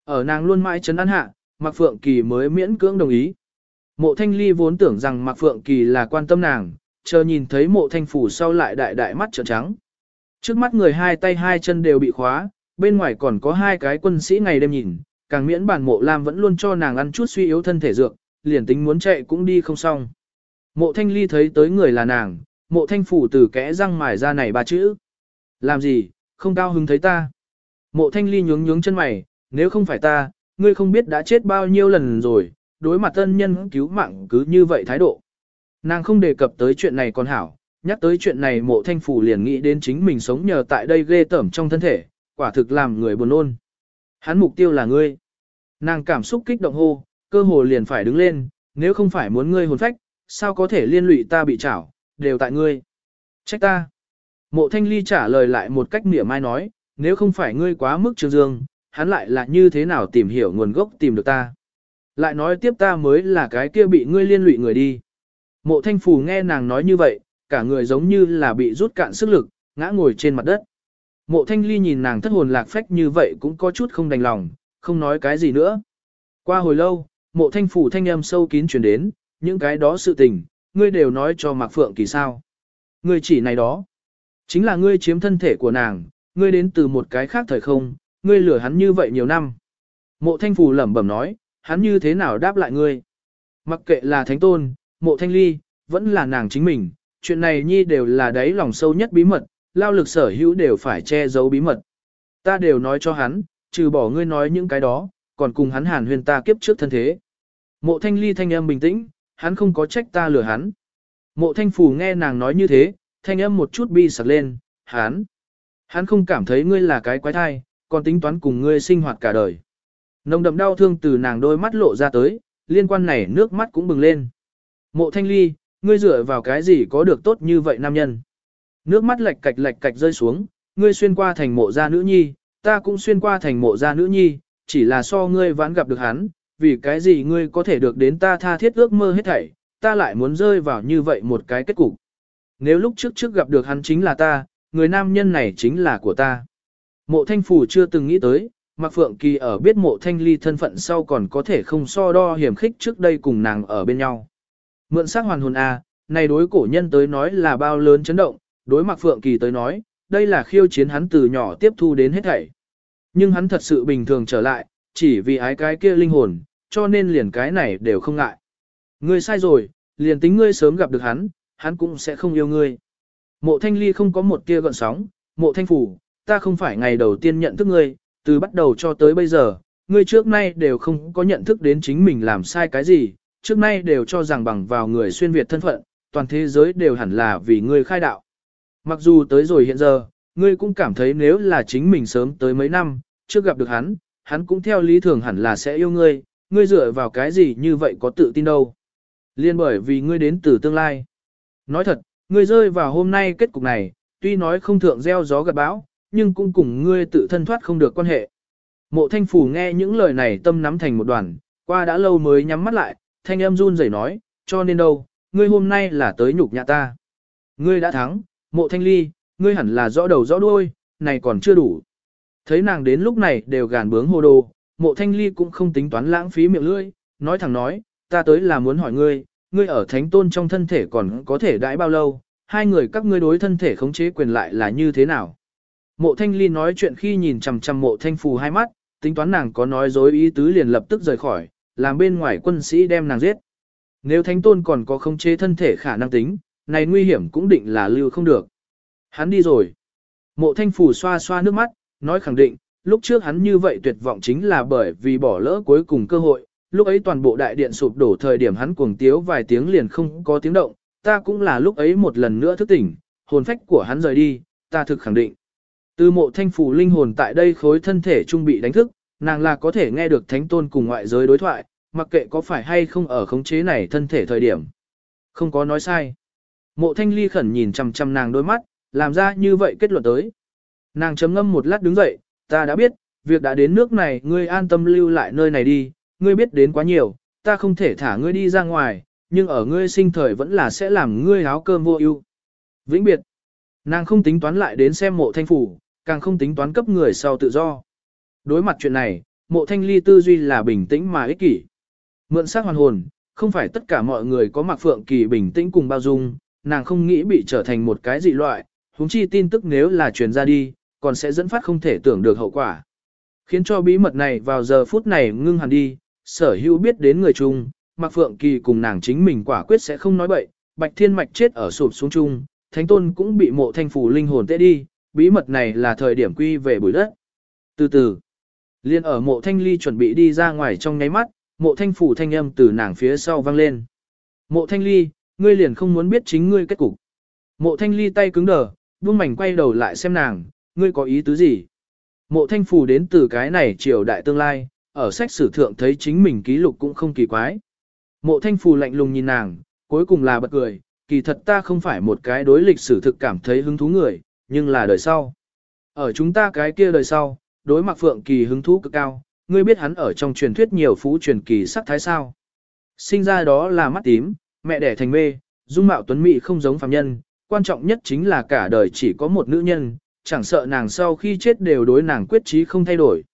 Ở nàng luôn mãi chấn an hạ, Mạc Phượng Kỳ mới miễn cưỡng đồng ý. Mộ thanh ly vốn tưởng rằng Mạc Phượng Kỳ là quan tâm nàng, chờ nhìn thấy mộ thanh phủ sau lại đại đại mắt trợn trắng. Trước mắt người hai tay hai chân đều bị khóa, bên ngoài còn có hai cái quân sĩ ngày đêm nhìn, càng miễn bản mộ lam vẫn luôn cho nàng ăn chút suy yếu thân thể dược, liền tính muốn chạy cũng đi không xong. Mộ thanh ly thấy tới người là nàng, mộ thanh phủ từ kẽ răng mài ra này ba chữ. Làm gì, không cao hứng thấy ta. Mộ thanh ly nhướng nhướng chân mày, nếu không phải ta, ngươi không biết đã chết bao nhiêu lần rồi, đối mặt tân nhân cứu mạng cứ như vậy thái độ. Nàng không đề cập tới chuyện này còn hảo, nhắc tới chuyện này mộ thanh phủ liền nghĩ đến chính mình sống nhờ tại đây ghê tởm trong thân thể, quả thực làm người buồn ôn. Hắn mục tiêu là ngươi. Nàng cảm xúc kích động hô, cơ hồ liền phải đứng lên, nếu không phải muốn ngươi hồn phách, sao có thể liên lụy ta bị trảo, đều tại ngươi. Trách ta. Mộ thanh ly trả lời lại một cách mỉa mai nói, nếu không phải ngươi quá mức trường dương, hắn lại là như thế nào tìm hiểu nguồn gốc tìm được ta. Lại nói tiếp ta mới là cái kia bị ngươi liên lụy người đi. Mộ thanh phù nghe nàng nói như vậy, cả người giống như là bị rút cạn sức lực, ngã ngồi trên mặt đất. Mộ thanh ly nhìn nàng thất hồn lạc phách như vậy cũng có chút không đành lòng, không nói cái gì nữa. Qua hồi lâu, mộ thanh phủ thanh âm sâu kín chuyển đến, những cái đó sự tình, ngươi đều nói cho Mạc Phượng Kỳ sao. Ngươi chỉ này đó. Chính là ngươi chiếm thân thể của nàng, ngươi đến từ một cái khác thời không, ngươi lừa hắn như vậy nhiều năm. Mộ thanh Phù lẩm bẩm nói, hắn như thế nào đáp lại ngươi. Mặc kệ là thánh tôn, mộ thanh ly, vẫn là nàng chính mình, chuyện này nhi đều là đáy lòng sâu nhất bí mật, lao lực sở hữu đều phải che giấu bí mật. Ta đều nói cho hắn, trừ bỏ ngươi nói những cái đó, còn cùng hắn hàn huyền ta kiếp trước thân thế. Mộ thanh ly thanh âm bình tĩnh, hắn không có trách ta lừa hắn. Mộ thanh phù nghe nàng nói như thế, thanh âm một chút bi sặc lên, hắn. Hắn không cảm thấy ngươi là cái quái thai, còn tính toán cùng ngươi sinh hoạt cả đời. Nồng đậm đau thương từ nàng đôi mắt lộ ra tới, liên quan này nước mắt cũng bừng lên. Mộ thanh ly, ngươi dựa vào cái gì có được tốt như vậy nam nhân. Nước mắt lệch cạch lệch cạch rơi xuống, ngươi xuyên qua thành mộ gia nữ nhi, ta cũng xuyên qua thành mộ gia nữ nhi, chỉ là so ngươi vãn gặp được hắn, vì cái gì ngươi có thể được đến ta tha thiết ước mơ hết thảy, ta lại muốn rơi vào như vậy một cái kết cục. Nếu lúc trước trước gặp được hắn chính là ta, người nam nhân này chính là của ta. Mộ thanh phủ chưa từng nghĩ tới, Mạc Phượng Kỳ ở biết mộ thanh ly thân phận sau còn có thể không so đo hiểm khích trước đây cùng nàng ở bên nhau. Mượn sắc hoàn hồn A, này đối cổ nhân tới nói là bao lớn chấn động, đối Mạc Phượng Kỳ tới nói, đây là khiêu chiến hắn từ nhỏ tiếp thu đến hết thảy. Nhưng hắn thật sự bình thường trở lại, chỉ vì ái cái kia linh hồn, cho nên liền cái này đều không ngại. Ngươi sai rồi, liền tính ngươi sớm gặp được hắn, hắn cũng sẽ không yêu ngươi. Mộ thanh ly không có một tia gợn sóng, mộ thanh phủ, ta không phải ngày đầu tiên nhận thức ngươi, từ bắt đầu cho tới bây giờ, ngươi trước nay đều không có nhận thức đến chính mình làm sai cái gì, trước nay đều cho rằng bằng vào người xuyên Việt thân phận, toàn thế giới đều hẳn là vì ngươi khai đạo. Mặc dù tới rồi hiện giờ, ngươi cũng cảm thấy nếu là chính mình sớm tới mấy năm, trước gặp được hắn, hắn cũng theo lý thường hẳn là sẽ yêu ngươi, ngươi dựa vào cái gì như vậy có tự tin đâu. Liên bởi vì ngươi đến từ tương lai. Nói thật, ngươi rơi vào hôm nay kết cục này, tuy nói không thượng gieo gió gặt bão, nhưng cũng cùng ngươi tự thân thoát không được quan hệ. Mộ thanh phủ nghe những lời này tâm nắm thành một đoàn, qua đã lâu mới nhắm mắt lại, thanh âm run rẩy nói, cho nên đâu, ngươi hôm nay là tới nhục nhã ta. Ngươi đã thắng, mộ thanh ly, ngươi hẳn là rõ đầu rõ đuôi, này còn chưa đủ. Thấy nàng đến lúc này đều gàn bướng hồ đồ, mộ thanh ly cũng không tính toán lãng phí miệng lưỡi, nói thẳng nói, ta tới là muốn hỏi ngươi, ngươi ở thánh tôn trong thân thể còn có thể đãi bao lâu, hai người các ngươi đối thân thể khống chế quyền lại là như thế nào. Mộ thanh ly nói chuyện khi nhìn chầm chầm mộ thanh phù hai mắt, tính toán nàng có nói dối ý tứ liền lập tức rời khỏi, làm bên ngoài quân sĩ đem nàng giết. Nếu thánh tôn còn có khống chế thân thể khả năng tính, này nguy hiểm cũng định là lưu không được. Hắn đi rồi. Mộ thanh phù xoa xoa nước mắt, nói khẳng định, lúc trước hắn như vậy tuyệt vọng chính là bởi vì bỏ lỡ cuối cùng cơ hội, lúc ấy toàn bộ đại điện sụp đổ thời điểm hắn cuồng tiếu vài tiếng liền không có tiếng động, ta cũng là lúc ấy một lần nữa thức tỉnh, hồn phách của hắn rời đi, ta thực khẳng định. Từ mộ thanh phủ linh hồn tại đây khối thân thể trung bị đánh thức, nàng là có thể nghe được thánh tôn cùng ngoại giới đối thoại, mặc kệ có phải hay không ở khống chế này thân thể thời điểm. Không có nói sai. Mộ thanh ly khẩn nhìn chằm chằm nàng đôi mắt, làm ra như vậy kết luận tới. Nàng chấm ngâm một lát đứng dậy, ta đã biết, việc đã đến nước này ngươi an tâm lưu lại nơi này đi, ngươi biết đến quá nhiều, ta không thể thả ngươi đi ra ngoài, nhưng ở ngươi sinh thời vẫn là sẽ làm ngươi áo cơm vô ưu. Vĩnh biệt, nàng không tính toán lại đến xem mộ thanh phủ, càng không tính toán cấp người sau tự do. Đối mặt chuyện này, mộ thanh ly tư duy là bình tĩnh mà ích kỷ. Mượn xác hoàn hồn, không phải tất cả mọi người có mặc phượng kỳ bình tĩnh cùng bao dung, nàng không nghĩ bị trở thành một cái dị loại, huống chi tin tức nếu là truyền ra đi, còn sẽ dẫn phát không thể tưởng được hậu quả. Khiến cho bí mật này vào giờ phút này ngưng hẳn đi, sở hữu biết đến người chung, Mạc Phượng Kỳ cùng nàng chính mình quả quyết sẽ không nói bậy, Bạch Thiên Mạch chết ở sụp xuống chung, Thánh Tôn cũng bị mộ thanh phủ linh hồn tê đi, bí mật này là thời điểm quy về bụi đất. Từ từ, liên ở mộ thanh ly chuẩn bị đi ra ngoài trong nháy mắt, mộ thanh phủ thanh âm từ nàng phía sau vang lên. Mộ thanh ly, ngươi liền không muốn biết chính ngươi kết cục. Mộ thanh ly tay cứng đờ, buông mảnh quay đầu lại xem nàng, ngươi có ý tứ gì? Mộ thanh Phù đến từ cái này triều đại tương lai, ở sách sử thượng thấy chính mình ký lục cũng không kỳ quái. Mộ thanh phù lạnh lùng nhìn nàng, cuối cùng là bật cười, kỳ thật ta không phải một cái đối lịch sử thực cảm thấy hứng thú người, nhưng là đời sau. Ở chúng ta cái kia đời sau, đối mặt phượng kỳ hứng thú cực cao, ngươi biết hắn ở trong truyền thuyết nhiều phú truyền kỳ sắc thái sao. Sinh ra đó là mắt tím, mẹ đẻ thành mê, dung mạo tuấn mỹ không giống phàm nhân, quan trọng nhất chính là cả đời chỉ có một nữ nhân, chẳng sợ nàng sau khi chết đều đối nàng quyết chí không thay đổi.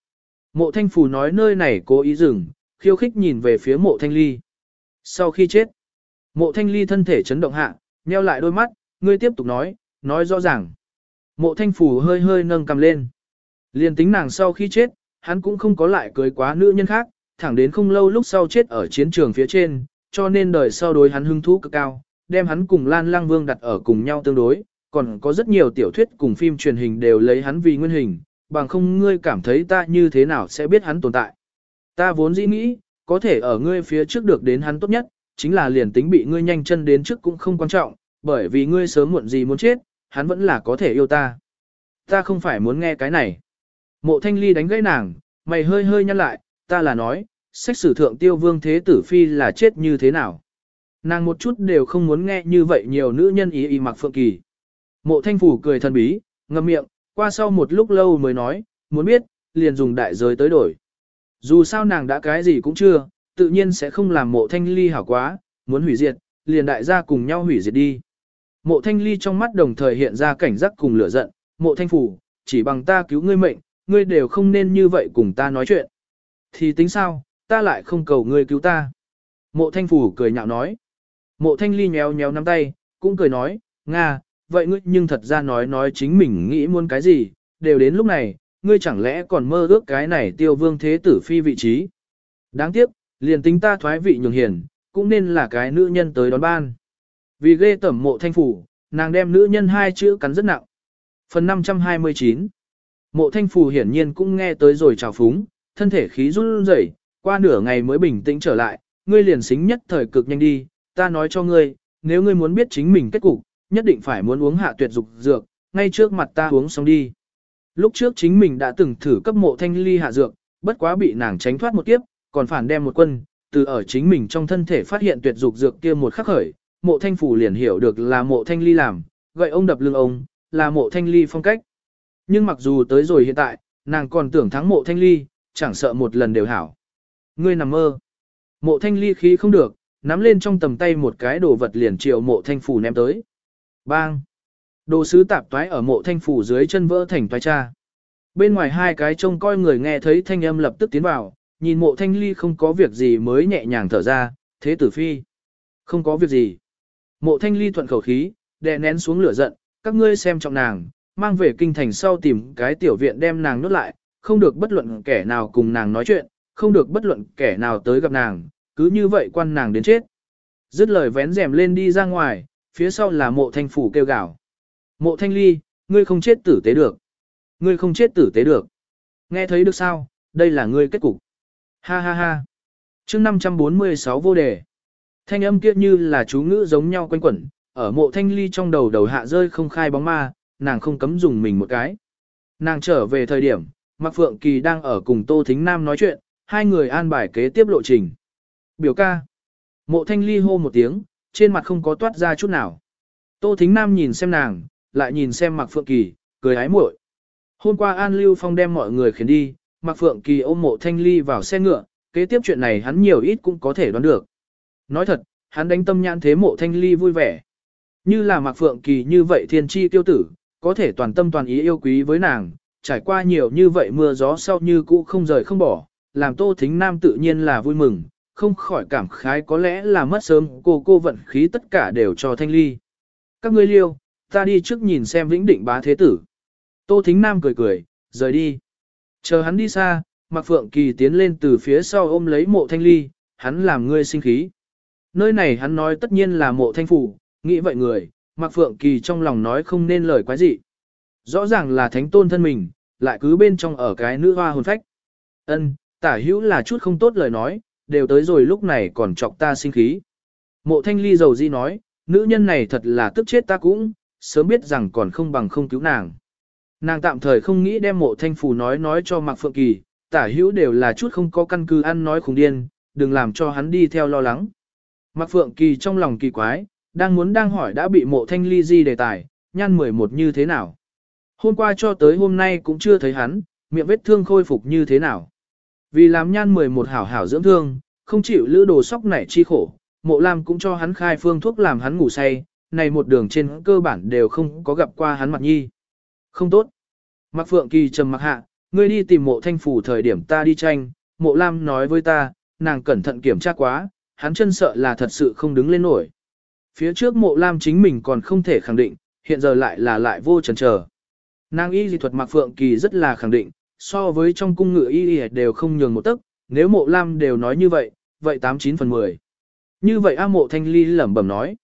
Mộ thanh phù nói nơi này cố ý dừng, khiêu khích nhìn về phía mộ thanh ly. Sau khi chết, mộ thanh ly thân thể chấn động hạ, nheo lại đôi mắt, ngươi tiếp tục nói, nói rõ ràng. Mộ thanh phù hơi hơi nâng cầm lên. Liên tính nàng sau khi chết, hắn cũng không có lại cưới quá nữ nhân khác, thẳng đến không lâu lúc sau chết ở chiến trường phía trên, cho nên đời sau đối hắn hứng thú cực cao, đem hắn cùng Lan Lang Vương đặt ở cùng nhau tương đối, còn có rất nhiều tiểu thuyết cùng phim truyền hình đều lấy hắn vì nguyên hình, bằng không ngươi cảm thấy ta như thế nào sẽ biết hắn tồn tại. Ta vốn dĩ nghĩ, có thể ở ngươi phía trước được đến hắn tốt nhất, chính là liền tính bị ngươi nhanh chân đến trước cũng không quan trọng, bởi vì ngươi sớm muộn gì muốn chết, hắn vẫn là có thể yêu ta. Ta không phải muốn nghe cái này. Mộ thanh ly đánh gãy nàng, mày hơi hơi nhăn lại, ta là nói, sách sử thượng tiêu vương thế tử phi là chết như thế nào. Nàng một chút đều không muốn nghe như vậy nhiều nữ nhân ý ý mặc phượng kỳ. Mộ thanh phủ cười thần bí, ngậm miệng, qua sau một lúc lâu mới nói, muốn biết, liền dùng đại giới tới đổi. Dù sao nàng đã cái gì cũng chưa, tự nhiên sẽ không làm mộ thanh ly hảo quá, muốn hủy diệt, liền đại gia cùng nhau hủy diệt đi. Mộ thanh ly trong mắt đồng thời hiện ra cảnh giác cùng lửa giận, mộ thanh phủ, chỉ bằng ta cứu ngươi mệnh, ngươi đều không nên như vậy cùng ta nói chuyện. Thì tính sao, ta lại không cầu ngươi cứu ta. Mộ thanh phủ cười nhạo nói. Mộ thanh ly nhéo nhéo nắm tay, cũng cười nói, Nga, vậy ngươi nhưng thật ra nói nói chính mình nghĩ muốn cái gì, đều đến lúc này, ngươi chẳng lẽ còn mơ ước cái này tiêu vương thế tử phi vị trí. Đáng tiếc, liền tính ta thoái vị nhường hiền, cũng nên là cái nữ nhân tới đón ban. Vì ghê tẩm mộ thanh phủ, nàng đem nữ nhân hai chữ cắn rất nặng. Phần 529 Mộ thanh phủ hiển nhiên cũng nghe tới rồi trào phúng, thân thể khí run rẩy, qua nửa ngày mới bình tĩnh trở lại, ngươi liền xính nhất thời cực nhanh đi, ta nói cho ngươi, nếu ngươi muốn biết chính mình kết cục, nhất định phải muốn uống hạ tuyệt dục dược, ngay trước mặt ta uống xong đi. Lúc trước chính mình đã từng thử cấp mộ thanh ly hạ dược, bất quá bị nàng tránh thoát một kiếp, còn phản đem một quân, từ ở chính mình trong thân thể phát hiện tuyệt dục dược kia một khắc khởi, mộ thanh phủ liền hiểu được là mộ thanh ly làm, gậy ông đập lưng ông, là mộ thanh ly phong cách. Nhưng mặc dù tới rồi hiện tại, nàng còn tưởng thắng mộ thanh ly, chẳng sợ một lần đều hảo. Ngươi nằm mơ. Mộ thanh ly khí không được, nắm lên trong tầm tay một cái đồ vật liền triệu mộ thanh phủ ném tới. Bang! Đồ sứ tạp toái ở mộ thanh phủ dưới chân vỡ thành toái cha. Bên ngoài hai cái trông coi người nghe thấy thanh âm lập tức tiến vào, nhìn mộ thanh ly không có việc gì mới nhẹ nhàng thở ra, thế tử phi. Không có việc gì. Mộ thanh ly thuận khẩu khí, đè nén xuống lửa giận, các ngươi xem trọng nàng, mang về kinh thành sau tìm cái tiểu viện đem nàng nốt lại, không được bất luận kẻ nào cùng nàng nói chuyện, không được bất luận kẻ nào tới gặp nàng, cứ như vậy quan nàng đến chết. Dứt lời vén rèm lên đi ra ngoài, phía sau là mộ thanh phủ kêu gào. Mộ thanh ly, ngươi không chết tử tế được. Ngươi không chết tử tế được. Nghe thấy được sao, đây là ngươi kết cục. Ha ha ha. chương 546 vô đề. Thanh âm kia như là chú ngữ giống nhau quanh quẩn, ở mộ thanh ly trong đầu đầu hạ rơi không khai bóng ma, nàng không cấm dùng mình một cái. Nàng trở về thời điểm, Mạc Phượng Kỳ đang ở cùng Tô Thính Nam nói chuyện, hai người an bài kế tiếp lộ trình. Biểu ca. Mộ thanh ly hô một tiếng, trên mặt không có toát ra chút nào. Tô Thính Nam nhìn xem nàng, lại nhìn xem Mạc Phượng Kỳ, cười hái muội. Hôm qua An Lưu Phong đem mọi người khiến đi, Mạc Phượng Kỳ ôm mộ thanh ly vào xe ngựa, kế tiếp chuyện này hắn nhiều ít cũng có thể đoán được. Nói thật, hắn đánh tâm nhãn thế mộ thanh ly vui vẻ. Như là Mạc Phượng Kỳ như vậy thiên chi tiêu tử, có thể toàn tâm toàn ý yêu quý với nàng, trải qua nhiều như vậy mưa gió sau như cũ không rời không bỏ, làm Tô Thính Nam tự nhiên là vui mừng, không khỏi cảm khái có lẽ là mất sớm cô cô vận khí tất cả đều cho thanh ly. Các ngươi liêu, ta đi trước nhìn xem vĩnh định bá thế tử. Tô Thính Nam cười cười, rời đi. Chờ hắn đi xa, Mạc Phượng Kỳ tiến lên từ phía sau ôm lấy mộ thanh ly, hắn làm ngươi sinh khí. Nơi này hắn nói tất nhiên là mộ thanh phủ, nghĩ vậy người, Mạc Phượng Kỳ trong lòng nói không nên lời quái gì. Rõ ràng là thánh tôn thân mình, lại cứ bên trong ở cái nữ hoa hồn phách. Ân, tả hữu là chút không tốt lời nói, đều tới rồi lúc này còn chọc ta sinh khí. Mộ thanh ly dầu di nói, nữ nhân này thật là tức chết ta cũng, sớm biết rằng còn không bằng không cứu nàng. Nàng tạm thời không nghĩ đem mộ thanh phù nói nói cho Mạc Phượng Kỳ, tả hữu đều là chút không có căn cứ ăn nói khùng điên, đừng làm cho hắn đi theo lo lắng. Mạc Phượng Kỳ trong lòng kỳ quái, đang muốn đang hỏi đã bị mộ thanh ly di đề tài, nhan 11 như thế nào. Hôm qua cho tới hôm nay cũng chưa thấy hắn, miệng vết thương khôi phục như thế nào. Vì làm nhan 11 hảo hảo dưỡng thương, không chịu lữ đồ sóc nảy chi khổ, mộ lam cũng cho hắn khai phương thuốc làm hắn ngủ say, này một đường trên cơ bản đều không có gặp qua hắn mặt nhi. Không tốt. Mạc Phượng Kỳ trầm mặc hạ, ngươi đi tìm mộ thanh phủ thời điểm ta đi tranh, mộ lam nói với ta, nàng cẩn thận kiểm tra quá, hắn chân sợ là thật sự không đứng lên nổi. Phía trước mộ lam chính mình còn không thể khẳng định, hiện giờ lại là lại vô chần chờ. Nàng y dị thuật Mạc Phượng Kỳ rất là khẳng định, so với trong cung ngự y y đều không nhường một tấc, nếu mộ lam đều nói như vậy, vậy 89 phần 10. Như vậy A mộ thanh ly lẩm bẩm nói.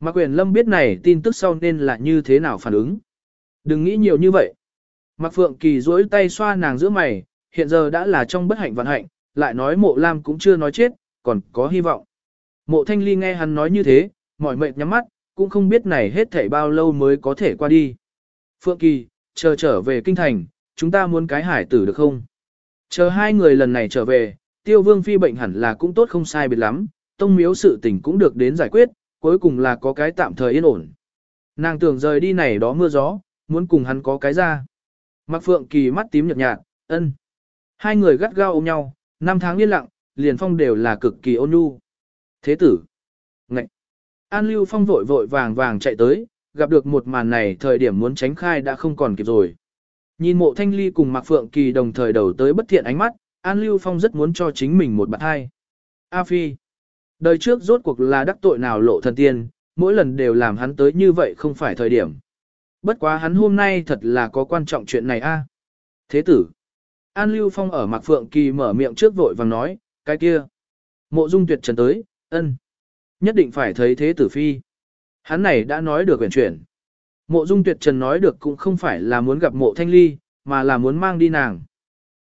Mạc quyền lâm biết này tin tức sau nên là như thế nào phản ứng. Đừng nghĩ nhiều như vậy. Mạc Phượng Kỳ duỗi tay xoa nàng giữa mày, hiện giờ đã là trong bất hạnh vạn hạnh, lại nói mộ lam cũng chưa nói chết, còn có hy vọng. Mộ thanh ly nghe hắn nói như thế, mỏi mệt nhắm mắt, cũng không biết này hết thảy bao lâu mới có thể qua đi. Phượng Kỳ, chờ trở về kinh thành, chúng ta muốn cái hải tử được không? Chờ hai người lần này trở về, tiêu vương phi bệnh hẳn là cũng tốt không sai biệt lắm, tông miếu sự tình cũng được đến giải quyết, cuối cùng là có cái tạm thời yên ổn. Nàng tưởng rời đi này đó mưa gió, muốn cùng hắn có cái ra. Mạc Phượng Kỳ mắt tím nhợt nhạt, ân. Hai người gắt gao ôm nhau, năm tháng yên lặng, liền phong đều là cực kỳ ôn nhu. Thế tử. Ngậy. An Lưu Phong vội vội vàng vàng chạy tới, gặp được một màn này thời điểm muốn tránh khai đã không còn kịp rồi. Nhìn mộ thanh ly cùng Mạc Phượng Kỳ đồng thời đầu tới bất thiện ánh mắt, An Lưu Phong rất muốn cho chính mình một bạn hai. A Phi. Đời trước rốt cuộc là đắc tội nào lộ thần tiên, mỗi lần đều làm hắn tới như vậy không phải thời điểm. Bất quá hắn hôm nay thật là có quan trọng chuyện này a. Thế tử. An Lưu Phong ở Mạc Phượng Kỳ mở miệng trước vội vàng nói, cái kia. Mộ dung tuyệt trần tới, ân. Nhất định phải thấy thế tử phi. Hắn này đã nói được quyển chuyển. Mộ dung tuyệt trần nói được cũng không phải là muốn gặp mộ thanh ly, mà là muốn mang đi nàng.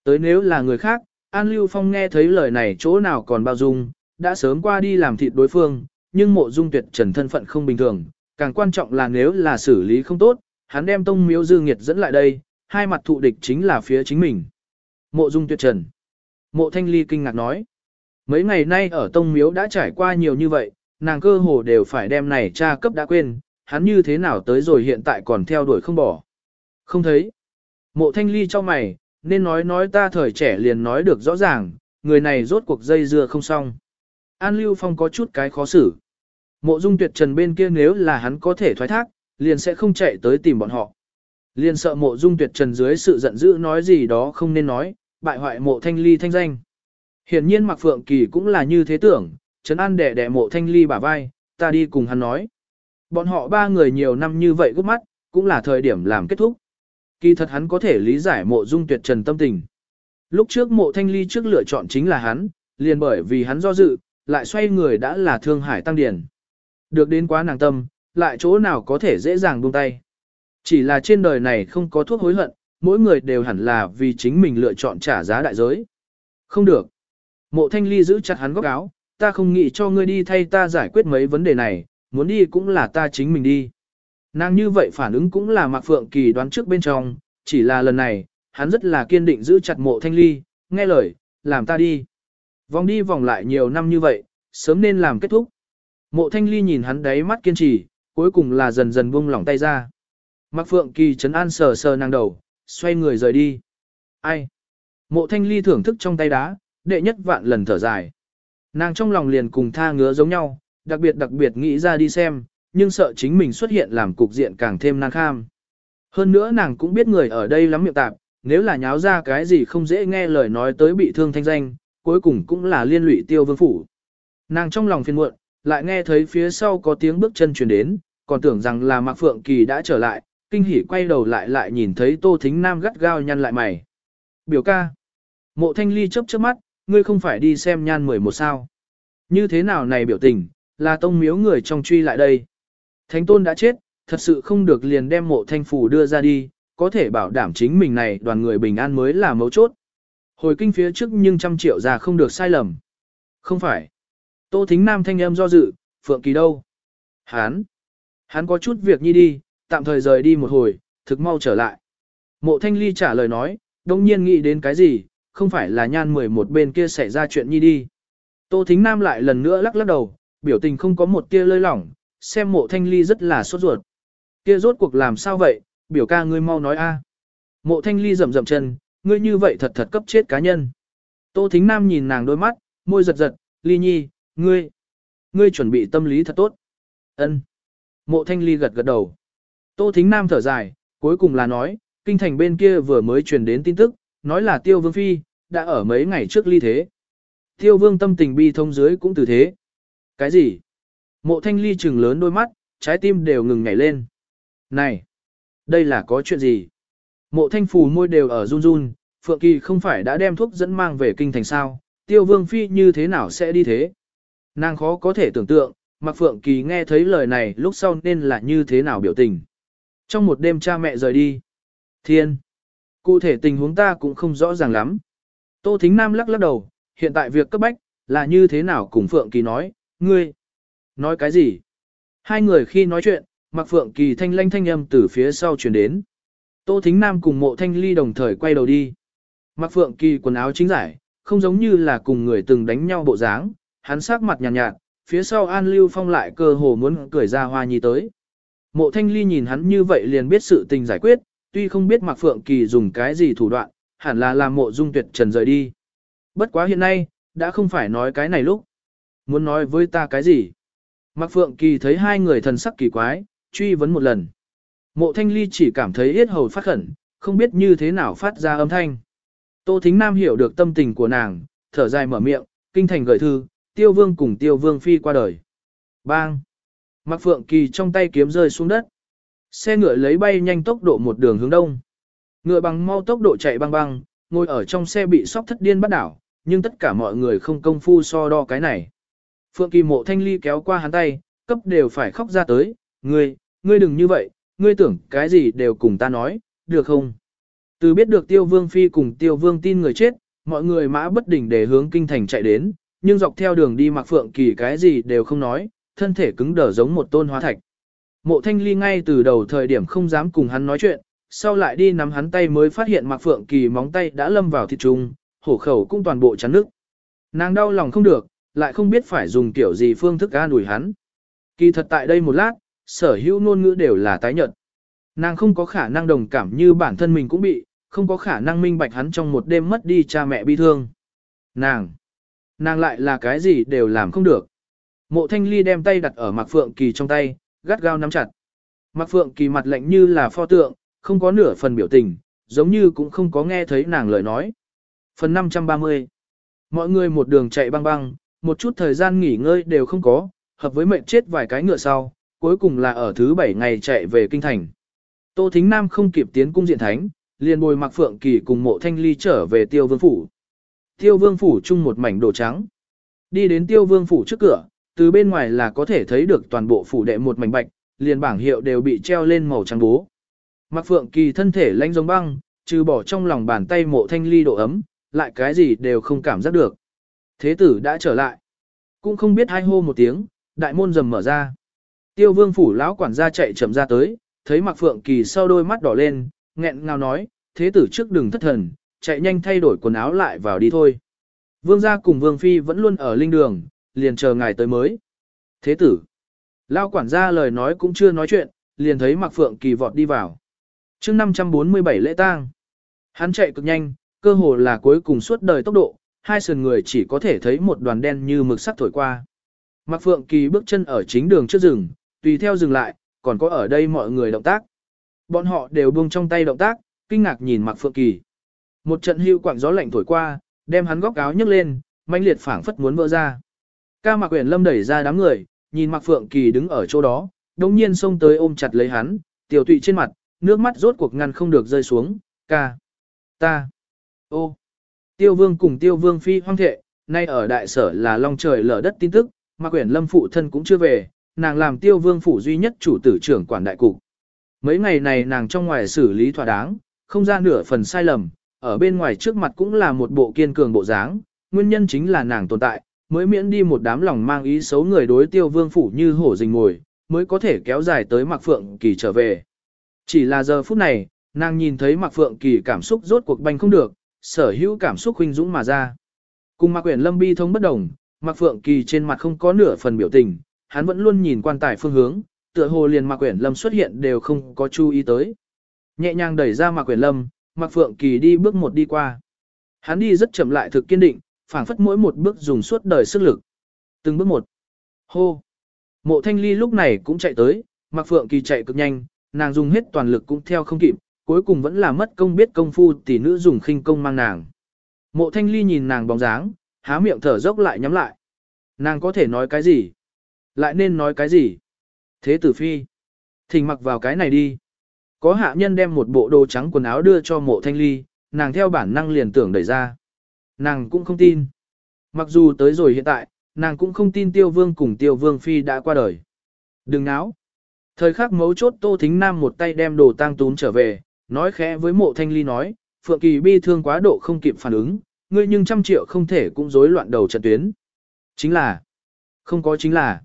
Tới nếu là người khác, An Lưu Phong nghe thấy lời này chỗ nào còn bao dung, đã sớm qua đi làm thịt đối phương, nhưng mộ dung tuyệt trần thân phận không bình thường, càng quan trọng là nếu là xử lý không tốt, hắn đem tông miếu dư nghiệt dẫn lại đây, hai mặt thụ địch chính là phía chính mình. Mộ dung tuyệt trần. Mộ thanh ly kinh ngạc nói. Mấy ngày nay ở tông miếu đã trải qua nhiều như vậy, nàng cơ hồ đều phải đem này tra cấp đã quên, hắn như thế nào tới rồi hiện tại còn theo đuổi không bỏ. Không thấy. Mộ thanh ly cho mày, nên nói nói ta thời trẻ liền nói được rõ ràng, người này rốt cuộc dây dưa không xong. An Lưu Phong có chút cái khó xử. Mộ dung tuyệt trần bên kia nếu là hắn có thể thoái thác, liền sẽ không chạy tới tìm bọn họ. Liền sợ mộ dung tuyệt trần dưới sự giận dữ nói gì đó không nên nói, bại hoại mộ thanh ly thanh danh. Hiển nhiên Mạc Phượng Kỳ cũng là như thế tưởng, Trấn An đẻ đẻ mộ thanh ly bả vai, ta đi cùng hắn nói. Bọn họ ba người nhiều năm như vậy gấp mắt, cũng là thời điểm làm kết thúc. Kỳ thật hắn có thể lý giải mộ dung tuyệt trần tâm tình. Lúc trước mộ thanh ly trước lựa chọn chính là hắn, liền bởi vì hắn do dự, lại xoay người đã là thương hải tăng điển. Được đến quá nàng tâm, lại chỗ nào có thể dễ dàng buông tay. Chỉ là trên đời này không có thuốc hối hận, mỗi người đều hẳn là vì chính mình lựa chọn trả giá đại giới. Không được. Mộ thanh ly giữ chặt hắn góc áo, ta không nghĩ cho ngươi đi thay ta giải quyết mấy vấn đề này, muốn đi cũng là ta chính mình đi. Nàng như vậy phản ứng cũng là Mạc Phượng Kỳ đoán trước bên trong, chỉ là lần này, hắn rất là kiên định giữ chặt mộ thanh ly, nghe lời, làm ta đi. Vòng đi vòng lại nhiều năm như vậy, sớm nên làm kết thúc. Mộ thanh ly nhìn hắn đáy mắt kiên trì, cuối cùng là dần dần buông lỏng tay ra. Mạc Phượng Kỳ chấn an sờ sờ nàng đầu, xoay người rời đi. Ai? Mộ thanh ly thưởng thức trong tay đá, đệ nhất vạn lần thở dài. Nàng trong lòng liền cùng tha ngứa giống nhau, đặc biệt đặc biệt nghĩ ra đi xem, nhưng sợ chính mình xuất hiện làm cục diện càng thêm nan kham. Hơn nữa nàng cũng biết người ở đây lắm miệng tạp, nếu là nháo ra cái gì không dễ nghe lời nói tới bị thương thanh danh, cuối cùng cũng là liên lụy tiêu vương phủ. Nàng trong lòng phiền muộn, lại nghe thấy phía sau có tiếng bước chân truyền đến, còn tưởng rằng là Mạc Phượng Kỳ đã trở lại, kinh hỉ quay đầu lại lại nhìn thấy Tô Thính Nam gắt gao nhăn lại mày. Biểu ca. Mộ Thanh Ly chớp chớp mắt, ngươi không phải đi xem nhan mười một sao. Như thế nào này biểu tình, là tông miếu người trong truy lại đây. Thánh tôn đã chết, thật sự không được liền đem mộ thanh phủ đưa ra đi, có thể bảo đảm chính mình này đoàn người bình an mới là mấu chốt. Hồi kinh phía trước nhưng trăm triệu ra không được sai lầm. Không phải. Tô Thính Nam thanh âm do dự, Phượng Kỳ đâu? Hán. hán có chút việc nhi đi, tạm thời rời đi một hồi, thực mau trở lại. Mộ Thanh Ly trả lời nói, đồng nhiên nghĩ đến cái gì, không phải là nhan mười một bên kia xảy ra chuyện nhi đi. Tô Thính Nam lại lần nữa lắc lắc đầu, biểu tình không có một tia lơi lỏng, xem mộ Thanh Ly rất là sốt ruột. Kia rốt cuộc làm sao vậy, biểu ca ngươi mau nói a. Mộ Thanh Ly rầm rầm chân, ngươi như vậy thật thật cấp chết cá nhân. Tô Thính Nam nhìn nàng đôi mắt, môi giật giật, Ly Nhi, ngươi, ngươi chuẩn bị tâm lý thật tốt. Ân. Mộ thanh ly gật gật đầu. Tô Thính Nam thở dài, cuối cùng là nói, kinh thành bên kia vừa mới truyền đến tin tức, nói là tiêu vương phi, đã ở mấy ngày trước ly thế. Tiêu vương tâm tình bi thông dưới cũng từ thế. Cái gì? Mộ thanh ly trừng lớn đôi mắt, trái tim đều ngừng nhảy lên. Này! Đây là có chuyện gì? Mộ thanh phù môi đều ở run run, Phượng Kỳ không phải đã đem thuốc dẫn mang về kinh thành sao, tiêu vương phi như thế nào sẽ đi thế? Nàng khó có thể tưởng tượng, mà Phượng Kỳ nghe thấy lời này lúc sau nên là như thế nào biểu tình. Trong một đêm cha mẹ rời đi. Thiên! Cụ thể tình huống ta cũng không rõ ràng lắm. Tô Thính Nam lắc lắc đầu, hiện tại việc cấp bách, là như thế nào cùng Phượng Kỳ nói, ngươi, nói cái gì? Hai người khi nói chuyện, Mạc Phượng Kỳ thanh lanh thanh âm từ phía sau chuyển đến. Tô Thính Nam cùng mộ thanh ly đồng thời quay đầu đi. Mạc Phượng Kỳ quần áo chính giải, không giống như là cùng người từng đánh nhau bộ dáng, hắn sắc mặt nhàn nhạt, nhạt, phía sau An Lưu Phong lại cơ hồ muốn cười ra hoa nhi tới. Mộ thanh ly nhìn hắn như vậy liền biết sự tình giải quyết, tuy không biết Mạc Phượng Kỳ dùng cái gì thủ đoạn, hẳn là làm mộ dung tuyệt trần rời đi. Bất quá hiện nay, đã không phải nói cái này lúc. Muốn nói với ta cái gì? Mạc Phượng Kỳ thấy hai người thần sắc kỳ quái, truy vấn một lần. Mộ thanh ly chỉ cảm thấy yết hầu phát khẩn, không biết như thế nào phát ra âm thanh. Tô Thính Nam hiểu được tâm tình của nàng, thở dài mở miệng, kinh thành gửi thư, tiêu vương cùng tiêu vương phi qua đời. Bang! Mạc Phượng Kỳ trong tay kiếm rơi xuống đất. Xe ngựa lấy bay nhanh tốc độ một đường hướng đông. Ngựa bằng mau tốc độ chạy băng băng, ngồi ở trong xe bị sóc thất điên bắt đảo, nhưng tất cả mọi người không công phu so đo cái này. Phượng Kỳ mộ thanh ly kéo qua hắn tay, cấp đều phải khóc ra tới, ngươi, ngươi đừng như vậy, ngươi tưởng cái gì đều cùng ta nói, được không? Từ biết được tiêu vương phi cùng tiêu vương tin người chết, mọi người mã bất đỉnh để hướng kinh thành chạy đến, nhưng dọc theo đường đi mặc phượng kỳ cái gì đều không nói, thân thể cứng đờ giống một tôn hóa thạch. Mộ thanh ly ngay từ đầu thời điểm không dám cùng hắn nói chuyện, sau lại đi nắm hắn tay mới phát hiện Mạc phượng kỳ móng tay đã lâm vào thịt trùng, hổ khẩu cũng toàn bộ chắn nước. Nàng đau lòng không được, lại không biết phải dùng kiểu gì phương thức an ủi hắn. Kỳ thật tại đây một lát, sở hữu ngôn ngữ đều là tái nhợt. Nàng không có khả năng đồng cảm như bản thân mình cũng bị, không có khả năng minh bạch hắn trong một đêm mất đi cha mẹ bi thương. Nàng, nàng lại là cái gì đều làm không được. Mộ thanh ly đem tay đặt ở Mạc Phượng Kỳ trong tay, gắt gao nắm chặt. Mạc Phượng Kỳ mặt lạnh như là pho tượng, không có nửa phần biểu tình, giống như cũng không có nghe thấy nàng lời nói. Phần 530 Mọi người một đường chạy băng băng, một chút thời gian nghỉ ngơi đều không có, hợp với mệnh chết vài cái ngựa sau, cuối cùng là ở thứ bảy ngày chạy về kinh thành. Tô Thính Nam không kịp tiến cung diện thánh, liền bồi mặc phượng kỳ cùng mộ thanh ly trở về tiêu vương phủ. Tiêu vương phủ chung một mảnh đồ trắng. Đi đến tiêu vương phủ trước cửa, từ bên ngoài là có thể thấy được toàn bộ phủ đệ một mảnh bạch, liền bảng hiệu đều bị treo lên màu trắng bố. Mặc phượng kỳ thân thể lạnh giống băng, trừ bỏ trong lòng bàn tay mộ thanh ly độ ấm, lại cái gì đều không cảm giác được. Thế tử đã trở lại. Cũng không biết hai hô một tiếng, đại môn rầm mở ra. Tiêu vương phủ lão quản gia chạy chậm ra tới, thấy mặc phượng kỳ sau đôi mắt đỏ lên, nghẹn ngào nói, thế tử trước đừng thất thần, chạy nhanh thay đổi quần áo lại vào đi thôi. Vương gia cùng vương phi vẫn luôn ở linh đường, liền chờ ngài tới mới. Thế tử, lão quản gia lời nói cũng chưa nói chuyện, liền thấy mặc phượng kỳ vọt đi vào. mươi 547 lễ tang, hắn chạy cực nhanh, cơ hồ là cuối cùng suốt đời tốc độ, hai sườn người chỉ có thể thấy một đoàn đen như mực sắc thổi qua. Mạc Phượng Kỳ bước chân ở chính đường trước rừng, tùy theo dừng lại, còn có ở đây mọi người động tác. Bọn họ đều buông trong tay động tác, kinh ngạc nhìn Mạc Phượng Kỳ. Một trận hưu quảng gió lạnh thổi qua, đem hắn góc áo nhấc lên, manh liệt phảng phất muốn vỡ ra. Ca Mạc Uyển Lâm đẩy ra đám người, nhìn Mạc Phượng Kỳ đứng ở chỗ đó, đồng nhiên xông tới ôm chặt lấy hắn, tiểu tụy trên mặt, nước mắt rốt cuộc ngăn không được rơi xuống. Ca, ta, ô, tiêu vương cùng tiêu vương phi hoang thệ, nay ở đại sở là long trời lở đất tin tức, mà Quyển Lâm phụ thân cũng chưa về, nàng làm tiêu vương phủ duy nhất chủ tử trưởng quản đại cục. Mấy ngày này nàng trong ngoài xử lý thỏa đáng, không ra nửa phần sai lầm, ở bên ngoài trước mặt cũng là một bộ kiên cường bộ dáng, nguyên nhân chính là nàng tồn tại, mới miễn đi một đám lòng mang ý xấu người đối tiêu vương phủ như hổ rình ngồi, mới có thể kéo dài tới Mạc Phượng Kỳ trở về. Chỉ là giờ phút này, nàng nhìn thấy Mạc Phượng Kỳ cảm xúc rốt cuộc banh không được, sở hữu cảm xúc huynh dũng mà ra. Cùng Mạc Quyển Lâm bi thống bất đồng, Mạc Phượng Kỳ trên mặt không có nửa phần biểu tình, hắn vẫn luôn nhìn quan tài phương hướng, tựa hồ liền Mạc Quyển Lâm xuất hiện đều không có chú ý tới. Nhẹ nhàng đẩy ra Mạc Quyển Lâm, Mạc Phượng Kỳ đi bước một đi qua. Hắn đi rất chậm lại thực kiên định, phảng phất mỗi một bước dùng suốt đời sức lực. Từng bước một. Hô. Mộ Thanh Ly lúc này cũng chạy tới, Mạc Phượng Kỳ chạy cực nhanh, nàng dùng hết toàn lực cũng theo không kịp, cuối cùng vẫn là mất công biết công phu tỷ nữ dùng khinh công mang nàng. Mộ Thanh Ly nhìn nàng bóng dáng, há miệng thở dốc lại nhắm lại. Nàng có thể nói cái gì? Lại nên nói cái gì? Thế tử phi. Thỉnh mặc vào cái này đi. Có hạ nhân đem một bộ đồ trắng quần áo đưa cho mộ thanh ly, nàng theo bản năng liền tưởng đẩy ra. Nàng cũng không tin. Mặc dù tới rồi hiện tại, nàng cũng không tin tiêu vương cùng tiêu vương phi đã qua đời. Đừng náo. Thời khắc mấu chốt Tô Thính Nam một tay đem đồ tang tún trở về, nói khẽ với mộ thanh ly nói, Phượng Kỳ bi thương quá độ không kịp phản ứng, ngươi nhưng trăm triệu không thể cũng rối loạn đầu trận tuyến. Chính là, không có chính là.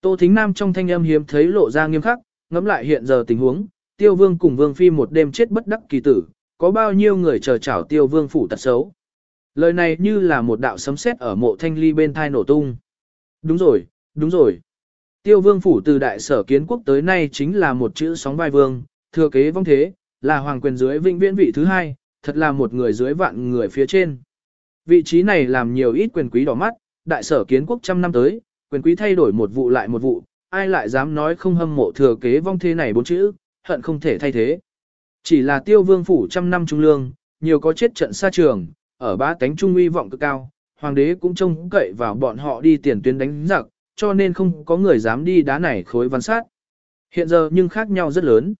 Tô Thính Nam trong thanh âm hiếm thấy lộ ra nghiêm khắc, ngẫm lại hiện giờ tình huống, Tiêu Vương cùng Vương Phi một đêm chết bất đắc kỳ tử, có bao nhiêu người chờ chảo Tiêu Vương phủ tật xấu. Lời này như là một đạo sấm sét ở mộ thanh ly bên thai nổ tung. Đúng rồi, đúng rồi. Tiêu Vương phủ từ đại sở kiến quốc tới nay chính là một chữ sóng vai vương, thừa kế vong thế, là hoàng quyền dưới vĩnh viễn vị thứ hai, thật là một người dưới vạn người phía trên. Vị trí này làm nhiều ít quyền quý đỏ mắt, đại sở kiến quốc trăm năm tới, quyền quý thay đổi một vụ lại một vụ, ai lại dám nói không hâm mộ thừa kế vong thế này bốn chữ, hận không thể thay thế. Chỉ là tiêu vương phủ trăm năm trung lương, nhiều có chết trận xa trường, ở ba cánh trung uy vọng cực cao, hoàng đế cũng trông cậy vào bọn họ đi tiền tuyến đánh giặc, cho nên không có người dám đi đá này khối văn sát. Hiện giờ nhưng khác nhau rất lớn.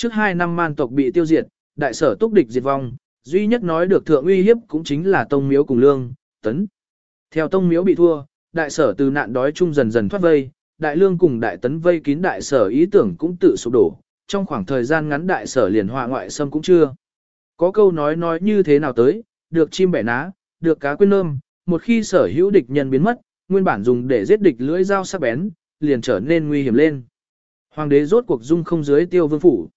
Trước hai năm man tộc bị tiêu diệt, đại sở túc địch diệt vong, duy nhất nói được thượng uy hiếp cũng chính là tông miếu cùng lương, tấn. Theo tông miếu bị thua, đại sở từ nạn đói chung dần dần thoát vây, đại lương cùng đại tấn vây kín đại sở ý tưởng cũng tự sụp đổ, trong khoảng thời gian ngắn đại sở liền hòa ngoại xâm cũng chưa. Có câu nói nói như thế nào tới, được chim bẻ ná, được cá quên lơm, một khi sở hữu địch nhân biến mất, nguyên bản dùng để giết địch lưỡi dao sắc bén, liền trở nên nguy hiểm lên. Hoàng đế rốt cuộc dung không dưới tiêu vương phủ.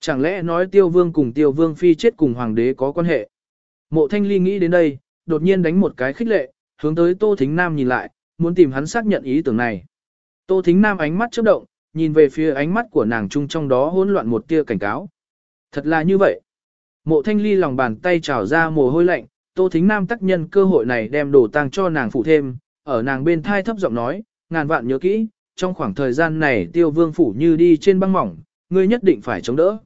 Chẳng lẽ nói tiêu vương cùng tiêu vương phi chết cùng hoàng đế có quan hệ? Mộ thanh ly nghĩ đến đây, đột nhiên đánh một cái khích lệ, hướng tới Tô Thính Nam nhìn lại, muốn tìm hắn xác nhận ý tưởng này. Tô Thính Nam ánh mắt chớp động, nhìn về phía ánh mắt của nàng chung trong đó hỗn loạn một tia cảnh cáo. Thật là như vậy. Mộ thanh ly lòng bàn tay trào ra mồ hôi lạnh, Tô Thính Nam tác nhân cơ hội này đem đồ tang cho nàng phụ thêm, ở nàng bên thai thấp giọng nói, ngàn vạn nhớ kỹ, trong khoảng thời gian này tiêu vương phủ như đi trên băng mỏng, ngươi nhất định phải chống đỡ.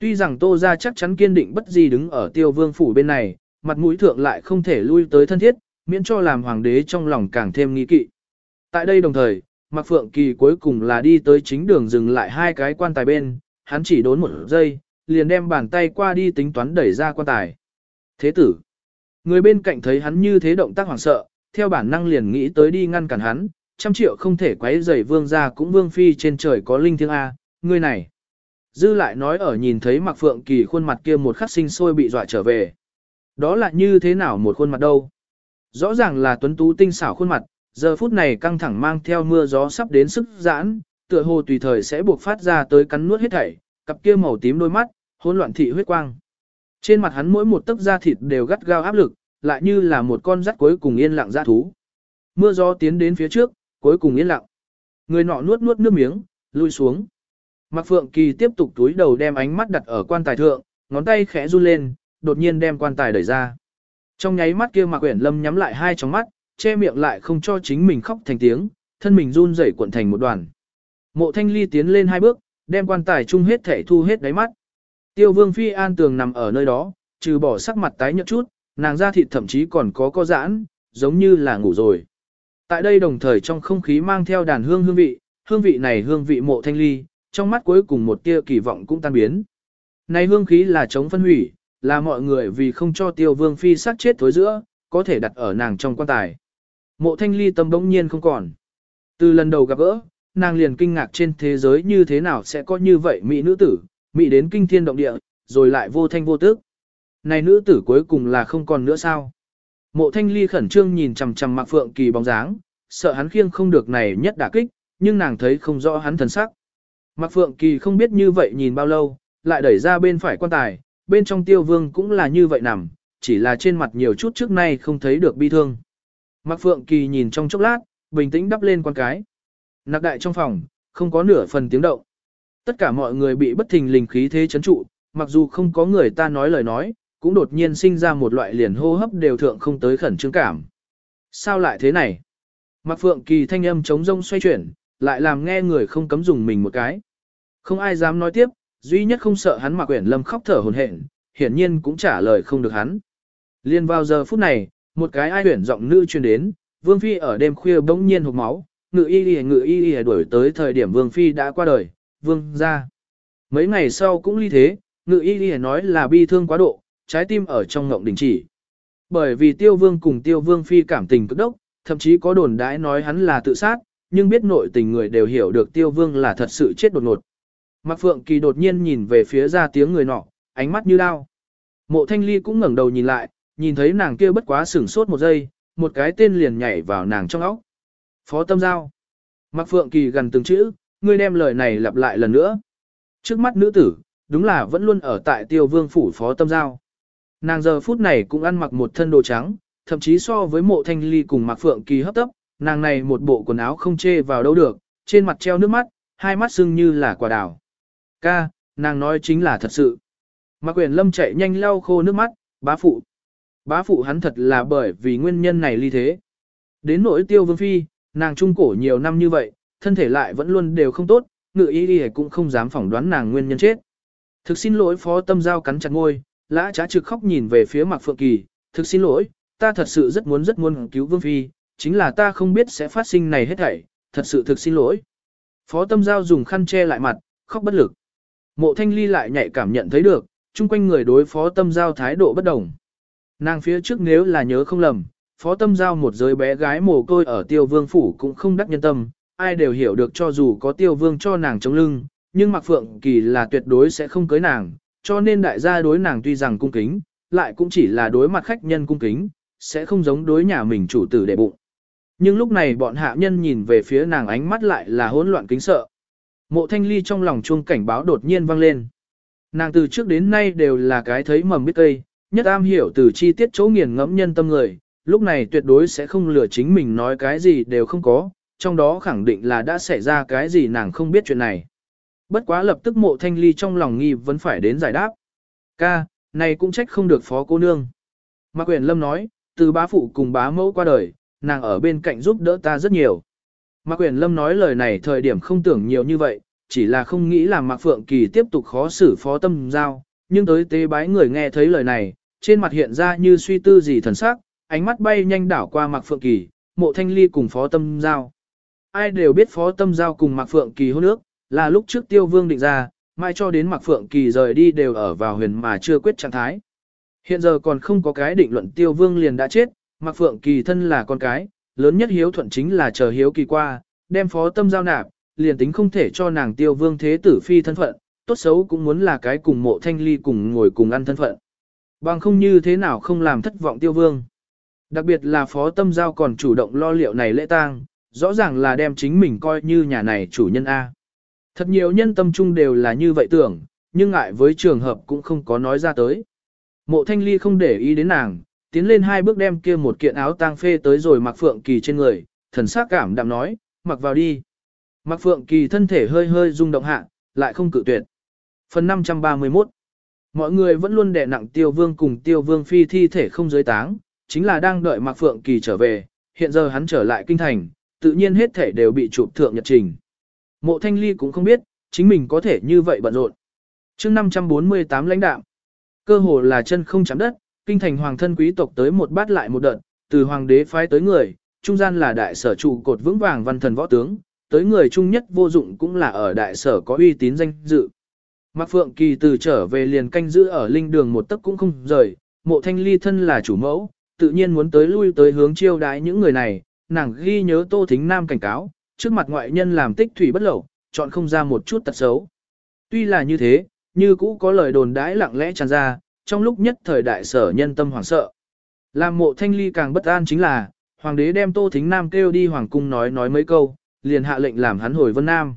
Tuy rằng Tô gia chắc chắn kiên định bất gì đứng ở tiêu vương phủ bên này, mặt mũi thượng lại không thể lui tới thân thiết, miễn cho làm hoàng đế trong lòng càng thêm nghi kỵ. Tại đây đồng thời, Mạc Phượng Kỳ cuối cùng là đi tới chính đường dừng lại hai cái quan tài bên, hắn chỉ đốn một giây, liền đem bàn tay qua đi tính toán đẩy ra quan tài. Thế tử, người bên cạnh thấy hắn như thế động tác hoảng sợ, theo bản năng liền nghĩ tới đi ngăn cản hắn, trăm triệu không thể quấy rầy vương gia cũng vương phi trên trời có linh thiêng A, người này. Dư lại nói ở nhìn thấy Mạc Phượng Kỳ khuôn mặt kia một khắc sinh sôi bị dọa trở về. Đó là như thế nào một khuôn mặt đâu? Rõ ràng là tuấn tú tinh xảo khuôn mặt, giờ phút này căng thẳng mang theo mưa gió sắp đến sức giãn, tựa hồ tùy thời sẽ buộc phát ra tới cắn nuốt hết thảy, cặp kia màu tím đôi mắt, hỗn loạn thị huyết quang. Trên mặt hắn mỗi một tấc da thịt đều gắt gao áp lực, lại như là một con rắt cuối cùng yên lặng ra thú. Mưa gió tiến đến phía trước, cuối cùng yên lặng. Người nọ nuốt nuốt nước miếng, lui xuống. Mạc Phượng Kỳ tiếp tục túi đầu đem ánh mắt đặt ở quan tài thượng, ngón tay khẽ run lên, đột nhiên đem quan tài đẩy ra. Trong nháy mắt kia Mạc Uyển Lâm nhắm lại hai tròng mắt, che miệng lại không cho chính mình khóc thành tiếng, thân mình run rẩy cuộn thành một đoàn. Mộ Thanh Ly tiến lên hai bước, đem quan tài chung hết thể thu hết đáy mắt. Tiêu Vương Phi an tường nằm ở nơi đó, trừ bỏ sắc mặt tái nhợt chút, nàng da thịt thậm chí còn có co giãn, giống như là ngủ rồi. Tại đây đồng thời trong không khí mang theo đàn hương hương vị, hương vị này hương vị mộ thanh ly, trong mắt cuối cùng một tia kỳ vọng cũng tan biến. Này hương khí là chống phân hủy, là mọi người vì không cho tiêu vương phi sát chết thối giữa, có thể đặt ở nàng trong quan tài. Mộ thanh ly tâm bỗng nhiên không còn. Từ lần đầu gặp gỡ, nàng liền kinh ngạc trên thế giới như thế nào sẽ có như vậy mỹ nữ tử, mỹ đến kinh thiên động địa, rồi lại vô thanh vô tức. Này nữ tử cuối cùng là không còn nữa sao? Mộ thanh ly khẩn trương nhìn chầm chầm mạc phượng kỳ bóng dáng, sợ hắn khiêng không được này nhất đả kích, nhưng nàng thấy không rõ hắn thần sắc. Mạc phượng kỳ không biết như vậy nhìn bao lâu, lại đẩy ra bên phải quan tài, bên trong tiêu vương cũng là như vậy nằm, chỉ là trên mặt nhiều chút trước nay không thấy được bi thương. Mạc Phượng Kỳ nhìn trong chốc lát, bình tĩnh đắp lên quan cái. Nạc đại trong phòng, không có nửa phần tiếng động. Tất cả mọi người bị bất thình lình khí thế chấn trụ, mặc dù không có người ta nói lời nói, cũng đột nhiên sinh ra một loại liền hô hấp đều thượng không tới khẩn trương cảm. Sao lại thế này? Mạc Phượng Kỳ thanh âm chống rông xoay chuyển, lại làm nghe người không cấm dùng mình một cái. Không ai dám nói tiếp, duy nhất không sợ hắn mà Uyển Lâm khóc thở hồn hển, hiển nhiên cũng trả lời không được hắn. Liên vào giờ phút này, một cái ai huyển giọng nữ truyền đến, Vương Phi ở đêm khuya bỗng nhiên hộc máu, ngự y y ngự y y đuổi tới thời điểm Vương Phi đã qua đời, Vương ra. Mấy ngày sau cũng ly thế, ngự y y nói là bi thương quá độ, trái tim ở trong ngộng đình chỉ. Bởi vì tiêu vương cùng tiêu vương phi cảm tình cực đốc, thậm chí có đồn đãi nói hắn là tự sát, nhưng biết nội tình người đều hiểu được tiêu vương là thật sự chết đột ngột. Mạc Phượng Kỳ đột nhiên nhìn về phía ra tiếng người nọ, ánh mắt như đao. Mộ Thanh Ly cũng ngẩng đầu nhìn lại, nhìn thấy nàng kia bất quá sửng sốt một giây, một cái tên liền nhảy vào nàng trong óc. Phó Tâm Giao. Mạc Phượng Kỳ gần từng chữ, ngươi đem lời này lặp lại lần nữa. Trước mắt nữ tử, đúng là vẫn luôn ở tại tiêu vương phủ Phó Tâm Giao. Nàng giờ phút này cũng ăn mặc một thân đồ trắng, thậm chí so với mộ thanh ly cùng Mạc Phượng Kỳ hấp tấp, nàng này một bộ quần áo không chê vào đâu được, trên mặt treo nước mắt, hai mắt sưng như là quả đào. Ca, nàng nói chính là thật sự. Mạc Quyền Lâm chạy nhanh lau khô nước mắt, bá phụ. Bá phụ hắn thật là bởi vì nguyên nhân này ly thế. Đến nỗi tiêu vương phi, nàng trung cổ nhiều năm như vậy, thân thể lại vẫn luôn đều không tốt, ngự ý đi cũng không dám phỏng đoán nàng nguyên nhân chết. Thực xin lỗi phó tâm giao cắn chặt ngôi, lã trá trực khóc nhìn về phía Mạc Phượng Kỳ, thực xin lỗi, ta thật sự rất muốn rất muốn cứu Vương Phi, chính là ta không biết sẽ phát sinh này hết thảy, thật sự thực xin lỗi. Phó Tâm Giao dùng khăn che lại mặt, khóc bất lực. Mộ Thanh Ly lại nhạy cảm nhận thấy được, chung quanh người đối Phó Tâm Giao thái độ bất đồng. Nàng phía trước nếu là nhớ không lầm, Phó Tâm Giao một giới bé gái mồ côi ở Tiêu Vương Phủ cũng không đắc nhân tâm, ai đều hiểu được cho dù có Tiêu Vương cho nàng chống lưng, nhưng Mạc Phượng Kỳ là tuyệt đối sẽ không cưới nàng, cho nên đại gia đối nàng tuy rằng cung kính, lại cũng chỉ là đối mặt khách nhân cung kính, sẽ không giống đối nhà mình chủ tử đệ bụng. Nhưng lúc này bọn hạ nhân nhìn về phía nàng ánh mắt lại là hỗn loạn kính sợ. Mộ thanh ly trong lòng chuông cảnh báo đột nhiên vang lên. Nàng từ trước đến nay đều là cái thấy mầm biết cây, nhất am hiểu từ chi tiết chỗ nghiền ngẫm nhân tâm người, lúc này tuyệt đối sẽ không lừa chính mình nói cái gì đều không có, trong đó khẳng định là đã xảy ra cái gì nàng không biết chuyện này. Bất quá lập tức mộ thanh ly trong lòng nghi vẫn phải đến giải đáp. Ca, này cũng trách không được phó cô nương. Mạc Quyền Lâm nói, từ bá phụ cùng bá mẫu qua đời, nàng ở bên cạnh giúp đỡ ta rất nhiều. Mạc Quyền Lâm nói lời này thời điểm không tưởng nhiều như vậy, chỉ là không nghĩ là Mạc Phượng Kỳ tiếp tục khó xử phó tâm giao, nhưng tới tế bái người nghe thấy lời này, trên mặt hiện ra như suy tư gì thần sắc, ánh mắt bay nhanh đảo qua Mạc Phượng Kỳ, mộ thanh ly cùng phó tâm giao. Ai đều biết phó tâm giao cùng Mạc Phượng Kỳ hôn ước, là lúc trước tiêu vương định ra, mai cho đến Mạc Phượng Kỳ rời đi đều ở vào huyền mà chưa quyết trạng thái. Hiện giờ còn không có cái định luận tiêu vương liền đã chết, Mạc Phượng Kỳ thân là con cái, lớn nhất hiếu thuận chính là chờ hiếu kỳ qua, đem phó tâm giao nạp, liền tính không thể cho nàng tiêu vương thế tử phi thân phận, tốt xấu cũng muốn là cái cùng mộ thanh ly cùng ngồi cùng ăn thân phận. Bằng không như thế nào không làm thất vọng tiêu vương. Đặc biệt là phó tâm giao còn chủ động lo liệu này lễ tang, rõ ràng là đem chính mình coi như nhà này chủ nhân A. Thật nhiều nhân tâm trung đều là như vậy tưởng, nhưng ngại với trường hợp cũng không có nói ra tới. Mộ thanh ly không để ý đến nàng, tiến lên hai bước đem kia một kiện áo tang phê tới rồi mặc phượng kỳ trên người, thần sắc cảm đạm nói, mặc vào đi. Mặc phượng kỳ thân thể hơi hơi rung động hạ, lại không cự tuyệt. Phần 531 Mọi người vẫn luôn đè nặng tiêu vương cùng tiêu vương phi thi thể không giới táng, chính là đang đợi mặc phượng kỳ trở về, hiện giờ hắn trở lại kinh thành, tự nhiên hết thể đều bị chụp thượng nhật trình. Mộ thanh ly cũng không biết, chính mình có thể như vậy bận rộn. chương 548 lãnh đạo, cơ hồ là chân không chạm đất, kinh thành hoàng thân quý tộc tới một bát lại một đợt, từ hoàng đế phái tới người, trung gian là đại sở trụ cột vững vàng văn thần võ tướng, tới người trung nhất vô dụng cũng là ở đại sở có uy tín danh dự. Mạc Phượng Kỳ từ trở về liền canh giữ ở linh đường một tấc cũng không rời, mộ thanh ly thân là chủ mẫu, tự nhiên muốn tới lui tới hướng chiêu đái những người này, nàng ghi nhớ Tô Thính Nam cảnh cáo, trước mặt ngoại nhân làm tích thủy bất lẩu, chọn không ra một chút tật xấu. Tuy là như thế, như cũ có lời đồn đãi lặng lẽ tràn ra, trong lúc nhất thời đại sở nhân tâm hoảng sợ. Làm mộ thanh ly càng bất an chính là, hoàng đế đem Tô Thính Nam kêu đi hoàng cung nói nói mấy câu, liền hạ lệnh làm hắn hồi Vân Nam.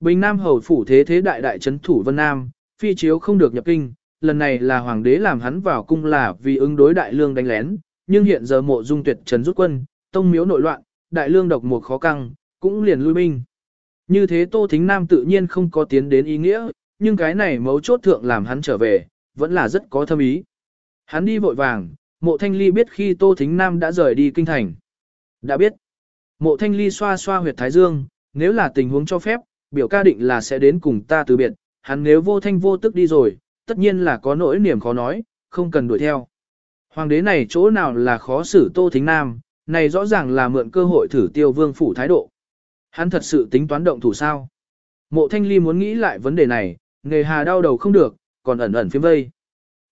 Bình Nam hầu phủ thế thế đại đại chấn thủ Vân Nam, phi chiếu không được nhập kinh, lần này là hoàng đế làm hắn vào cung là vì ứng đối đại lương đánh lén, nhưng hiện giờ mộ dung tuyệt trấn rút quân, tông miếu nội loạn, đại lương độc một khó căng, cũng liền lui binh. Như thế Tô Thính Nam tự nhiên không có tiến đến ý nghĩa, nhưng cái này mấu chốt thượng làm hắn trở về, vẫn là rất có thâm ý. Hắn đi vội vàng, mộ thanh ly biết khi Tô Thính Nam đã rời đi kinh thành. Đã biết, mộ thanh ly xoa xoa huyệt thái dương, nếu là tình huống cho phép, biểu ca định là sẽ đến cùng ta từ biệt, hắn nếu vô thanh vô tức đi rồi, tất nhiên là có nỗi niềm khó nói, không cần đuổi theo. Hoàng đế này chỗ nào là khó xử Tô Thính Nam, này rõ ràng là mượn cơ hội thử tiêu vương phủ thái độ. Hắn thật sự tính toán động thủ sao. Mộ thanh ly muốn nghĩ lại vấn đề này, nghề hà đau đầu không được, còn ẩn ẩn phía vây.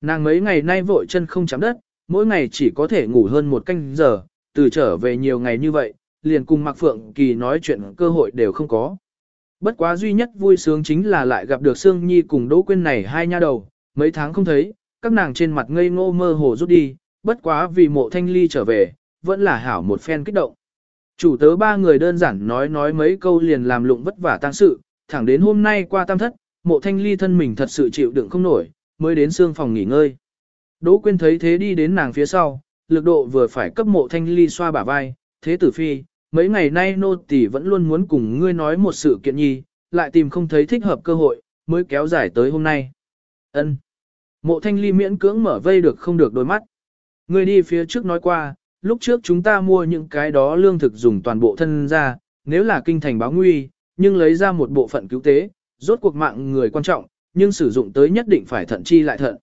Nàng mấy ngày nay vội chân không chạm đất, mỗi ngày chỉ có thể ngủ hơn một canh giờ, từ trở về nhiều ngày như vậy, liền cùng Mạc Phượng Kỳ nói chuyện cơ hội đều không có. Bất quá duy nhất vui sướng chính là lại gặp được Sương Nhi cùng Đỗ Quyên này hai nha đầu, mấy tháng không thấy, các nàng trên mặt ngây ngô mơ hồ rút đi, bất quá vì mộ thanh ly trở về, vẫn là hảo một phen kích động. Chủ tớ ba người đơn giản nói nói mấy câu liền làm lụng vất vả tăng sự, thẳng đến hôm nay qua tam thất, mộ thanh ly thân mình thật sự chịu đựng không nổi, mới đến xương phòng nghỉ ngơi. Đỗ Quyên thấy thế đi đến nàng phía sau, lực độ vừa phải cấp mộ thanh ly xoa bả vai, thế tử phi, mấy ngày nay nô tỳ vẫn luôn muốn cùng ngươi nói một sự kiện nhi, lại tìm không thấy thích hợp cơ hội, mới kéo dài tới hôm nay. Ân. Mộ thanh ly miễn cưỡng mở vây được không được đôi mắt. Ngươi đi phía trước nói qua, lúc trước chúng ta mua những cái đó lương thực dùng toàn bộ thân ra, nếu là kinh thành báo nguy, nhưng lấy ra một bộ phận cứu tế, rốt cuộc mạng người quan trọng, nhưng sử dụng tới nhất định phải thận chi lại thận.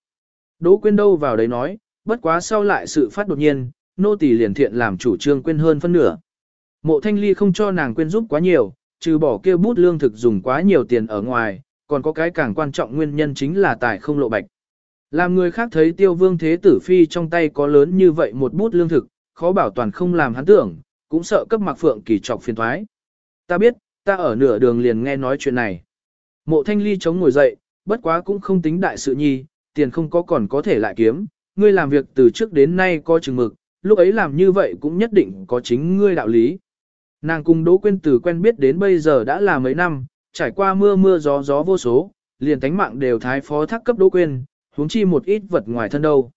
Đỗ quên đâu vào đấy nói, bất quá sau lại sự phát đột nhiên, nô tỳ liền thiện làm chủ trương quên hơn phân nửa. Mộ thanh ly không cho nàng quên giúp quá nhiều, trừ bỏ kêu bút lương thực dùng quá nhiều tiền ở ngoài, còn có cái càng quan trọng nguyên nhân chính là tài không lộ bạch. Làm người khác thấy tiêu vương thế tử phi trong tay có lớn như vậy một bút lương thực, khó bảo toàn không làm hắn tưởng, cũng sợ cấp mặc phượng kỳ trọc phiền thoái. Ta biết, ta ở nửa đường liền nghe nói chuyện này. Mộ thanh ly chống ngồi dậy, bất quá cũng không tính đại sự nhi, tiền không có còn có thể lại kiếm, ngươi làm việc từ trước đến nay có chừng mực, lúc ấy làm như vậy cũng nhất định có chính ngươi đạo lý. Nàng cùng Đỗ Quyên từ quen biết đến bây giờ đã là mấy năm, trải qua mưa mưa gió gió vô số, liền tánh mạng đều thái phó thác cấp Đỗ Quyên, huống chi một ít vật ngoài thân đâu.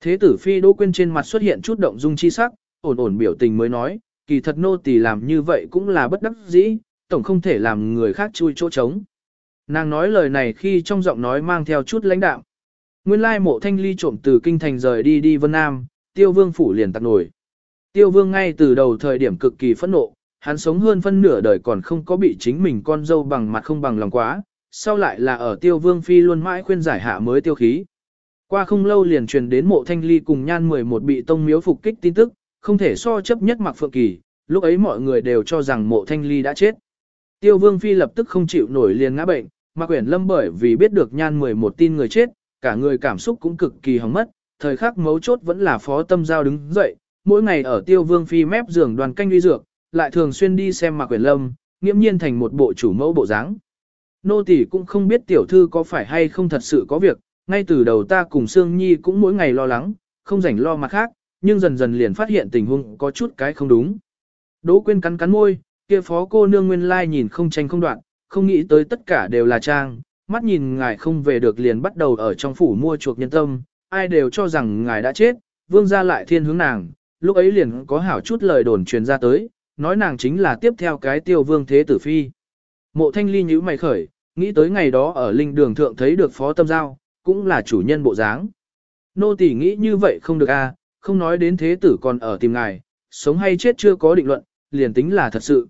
Thế tử phi Đỗ Quyên trên mặt xuất hiện chút động dung chi sắc, ổn ổn biểu tình mới nói, kỳ thật nô tỳ làm như vậy cũng là bất đắc dĩ, tổng không thể làm người khác chui chỗ trống. Nàng nói lời này khi trong giọng nói mang theo chút lãnh đạm. Nguyên lai mộ thanh ly trộm từ kinh thành rời đi đi Vân Nam, tiêu vương phủ liền tặc nổi. Tiêu vương ngay từ đầu thời điểm cực kỳ phẫn nộ, hắn sống hơn phân nửa đời còn không có bị chính mình con dâu bằng mặt không bằng lòng quá, sau lại là ở tiêu vương phi luôn mãi khuyên giải hạ mới tiêu khí. Qua không lâu liền truyền đến mộ thanh ly cùng nhan 11 bị tông miếu phục kích tin tức, không thể so chấp nhất mặc phượng kỳ, lúc ấy mọi người đều cho rằng mộ thanh ly đã chết. Tiêu vương phi lập tức không chịu nổi liền ngã bệnh, Mạc quyển lâm bởi vì biết được nhan 11 tin người chết, cả người cảm xúc cũng cực kỳ hóng mất, thời khắc mấu chốt vẫn là phó tâm giao đứng dậy, mỗi ngày ở tiêu vương phi mép giường đoàn canh uy dược, lại thường xuyên đi xem mạc quyển lâm, nghiễm nhiên thành một bộ chủ mẫu bộ dáng. Nô tỷ cũng không biết tiểu thư có phải hay không thật sự có việc, ngay từ đầu ta cùng Sương Nhi cũng mỗi ngày lo lắng, không rảnh lo mặt khác, nhưng dần dần liền phát hiện tình huống có chút cái không đúng. Đỗ Quyên cắn cắn môi, kia phó cô nương nguyên lai nhìn không tranh không đoạn, không nghĩ tới tất cả đều là trang, mắt nhìn ngài không về được liền bắt đầu ở trong phủ mua chuộc nhân tâm, ai đều cho rằng ngài đã chết, vương gia lại thiên hướng nàng, lúc ấy liền có hảo chút lời đồn truyền ra tới, nói nàng chính là tiếp theo cái tiêu vương thế tử phi. Mộ thanh ly nhíu mày khởi, nghĩ tới ngày đó ở linh đường thượng thấy được phó tâm giao, cũng là chủ nhân bộ dáng. Nô tỳ nghĩ như vậy không được a, à, không nói đến thế tử còn ở tìm ngài, sống hay chết chưa có định luận, liền tính là thật sự.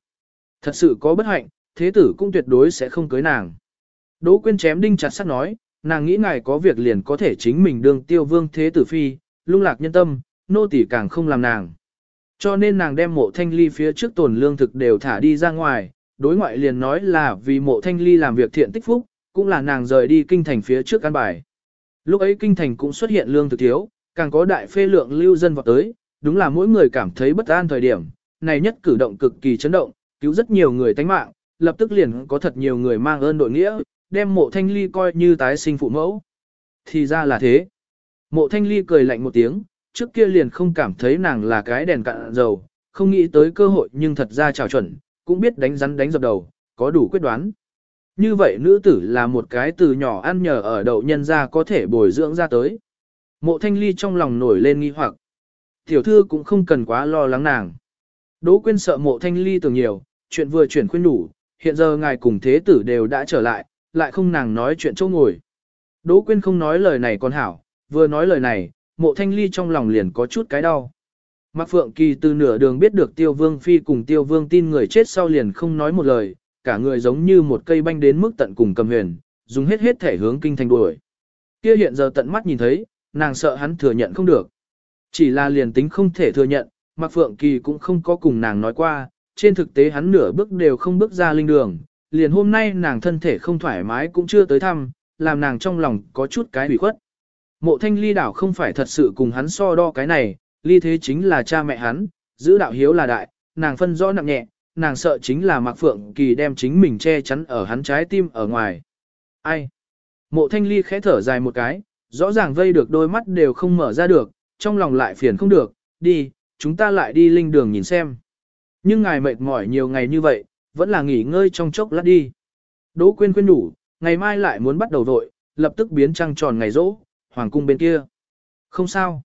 Thật sự có bất hạnh, thế tử cũng tuyệt đối sẽ không cưới nàng. Đỗ quyên chém đinh chặt sắt nói, nàng nghĩ ngài có việc liền có thể chính mình đương tiêu vương thế tử phi, lung lạc nhân tâm, nô tỳ càng không làm nàng. Cho nên nàng đem mộ thanh ly phía trước tồn lương thực đều thả đi ra ngoài, đối ngoại liền nói là vì mộ thanh ly làm việc thiện tích phúc, cũng là nàng rời đi kinh thành phía trước căn bài. Lúc ấy kinh thành cũng xuất hiện lương thực thiếu, càng có đại phê lượng lưu dân vào tới, đúng là mỗi người cảm thấy bất an thời điểm, này nhất cử động cực kỳ chấn động, cứu rất nhiều người tánh mạng, lập tức liền có thật nhiều người mang ơn đội nghĩa, đem mộ thanh ly coi như tái sinh phụ mẫu. Thì ra là thế. Mộ thanh ly cười lạnh một tiếng, trước kia liền không cảm thấy nàng là cái đèn cạn dầu, không nghĩ tới cơ hội nhưng thật ra trào chuẩn, cũng biết đánh rắn đánh dập đầu, có đủ quyết đoán. Như vậy nữ tử là một cái từ nhỏ ăn nhờ ở đậu nhân ra có thể bồi dưỡng ra tới. Mộ thanh ly trong lòng nổi lên nghi hoặc. Tiểu thư cũng không cần quá lo lắng nàng. Đỗ quyên sợ mộ thanh ly tưởng nhiều, chuyện vừa chuyển khuyên đủ, hiện giờ ngài cùng thế tử đều đã trở lại, lại không nàng nói chuyện chỗ ngồi. Đỗ quyên không nói lời này còn hảo, vừa nói lời này, mộ thanh ly trong lòng liền có chút cái đau. Mạc Phượng Kỳ từ nửa đường biết được Tiêu Vương Phi cùng Tiêu Vương tin người chết sau liền không nói một lời, cả người giống như một cây banh đến mức tận cùng cầm huyền, dùng hết hết thể hướng kinh thành đuổi. Kia hiện giờ tận mắt nhìn thấy, nàng sợ hắn thừa nhận không được. Chỉ là liền tính không thể thừa nhận, Mạc Phượng Kỳ cũng không có cùng nàng nói qua, trên thực tế hắn nửa bước đều không bước ra linh đường, liền hôm nay nàng thân thể không thoải mái cũng chưa tới thăm, làm nàng trong lòng có chút cái ủy khuất. Mộ thanh ly đảo không phải thật sự cùng hắn so đo cái này, ly thế chính là cha mẹ hắn, giữ đạo hiếu là đại, nàng phân rõ nặng nhẹ, nàng sợ chính là Mạc Phượng Kỳ đem chính mình che chắn ở hắn trái tim ở ngoài. Ai? Mộ thanh ly khẽ thở dài một cái, rõ ràng vây được đôi mắt đều không mở ra được, trong lòng lại phiền không được, đi, chúng ta lại đi linh đường nhìn xem. Nhưng ngài mệt mỏi nhiều ngày như vậy, vẫn là nghỉ ngơi trong chốc lát đi. Đỗ Quyên khuyên đủ, ngày mai lại muốn bắt đầu vội, lập tức biến trăng tròn ngày rỗ, hoàng cung bên kia. Không sao.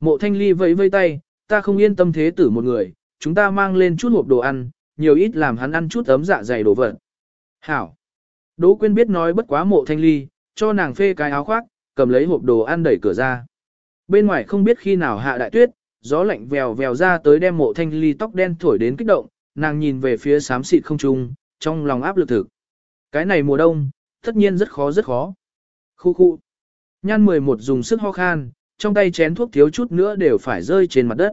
Mộ thanh ly vẫy vây tay, ta không yên tâm thế tử một người, chúng ta mang lên chút hộp đồ ăn, nhiều ít làm hắn ăn chút ấm dạ dày đồ vật. Hảo. Đỗ quyên biết nói bất quá mộ thanh ly, cho nàng phê cái áo khoác, cầm lấy hộp đồ ăn đẩy cửa ra. Bên ngoài không biết khi nào hạ đại tuyết, gió lạnh vèo vèo ra tới đem mộ thanh ly tóc đen thổi đến kích động, nàng nhìn về phía xám xịt không trung, trong lòng áp lực thực. Cái này mùa đông, tất nhiên rất khó rất khó. Khu khu. Nhan 11 dùng sức ho khan, trong tay chén thuốc thiếu chút nữa đều phải rơi trên mặt đất.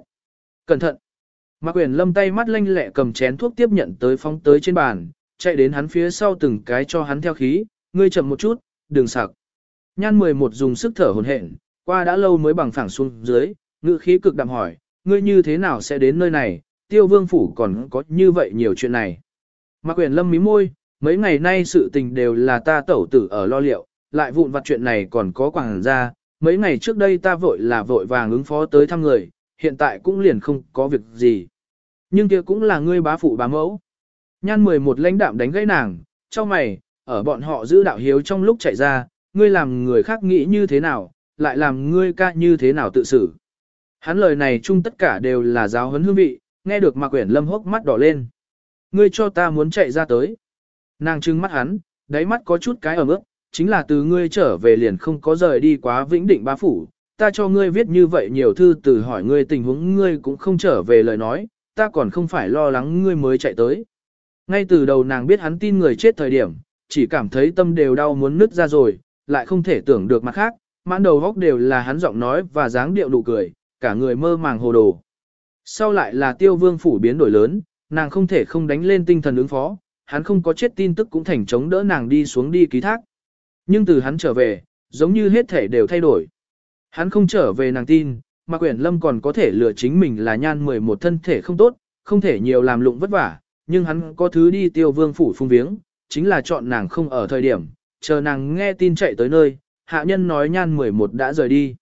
Cẩn thận. Mạc quyển Lâm tay mắt lanh lẹ cầm chén thuốc tiếp nhận tới phóng tới trên bàn, chạy đến hắn phía sau từng cái cho hắn theo khí, ngươi chậm một chút, đừng sặc. Nhan 11 dùng sức thở hồn hển, qua đã lâu mới bằng phẳng xuống dưới, ngữ khí cực đạm hỏi, ngươi như thế nào sẽ đến nơi này, tiêu vương phủ còn có như vậy nhiều chuyện này. Mạc Quyền Lâm mí môi, mấy ngày nay sự tình đều là ta tẩu tử ở lo liệu, lại vụn vặt chuyện này còn có quảng ra, mấy ngày trước đây ta vội là vội vàng ứng phó tới thăm người, hiện tại cũng liền không có việc gì. Nhưng kia cũng là ngươi bá phụ bá mẫu. Nhan 11 lãnh đạm đánh gãy nàng, cho mày, ở bọn họ giữ đạo hiếu trong lúc chạy ra, ngươi làm người khác nghĩ như thế nào, lại làm ngươi ca như thế nào tự xử. Hắn lời này chung tất cả đều là giáo huấn hương vị, nghe được Mạc Uyển Lâm hốc mắt đỏ lên. Ngươi cho ta muốn chạy ra tới. Nàng trừng mắt hắn, đáy mắt có chút cái ở mức, chính là từ ngươi trở về liền không có rời đi quá vĩnh định bá phủ. Ta cho ngươi viết như vậy nhiều thư từ hỏi ngươi tình huống ngươi cũng không trở về lời nói, ta còn không phải lo lắng ngươi mới chạy tới. Ngay từ đầu nàng biết hắn tin người chết thời điểm, chỉ cảm thấy tâm đều đau muốn nứt ra rồi, lại không thể tưởng được mặt khác, mãn đầu góc đều là hắn giọng nói và dáng điệu nụ cười, cả người mơ màng hồ đồ. Sau lại là tiêu vương phủ biến đổi lớn, nàng không thể không đánh lên tinh thần ứng phó, hắn không có chết tin tức cũng thành chống đỡ nàng đi xuống đi ký thác. Nhưng từ hắn trở về, giống như hết thể đều thay đổi. Hắn không trở về nàng tin, mà quyển lâm còn có thể lừa chính mình là nhan 11 thân thể không tốt, không thể nhiều làm lụng vất vả, nhưng hắn có thứ đi tiêu vương phủ phung viếng, chính là chọn nàng không ở thời điểm, chờ nàng nghe tin chạy tới nơi, hạ nhân nói nhan 11 đã rời đi.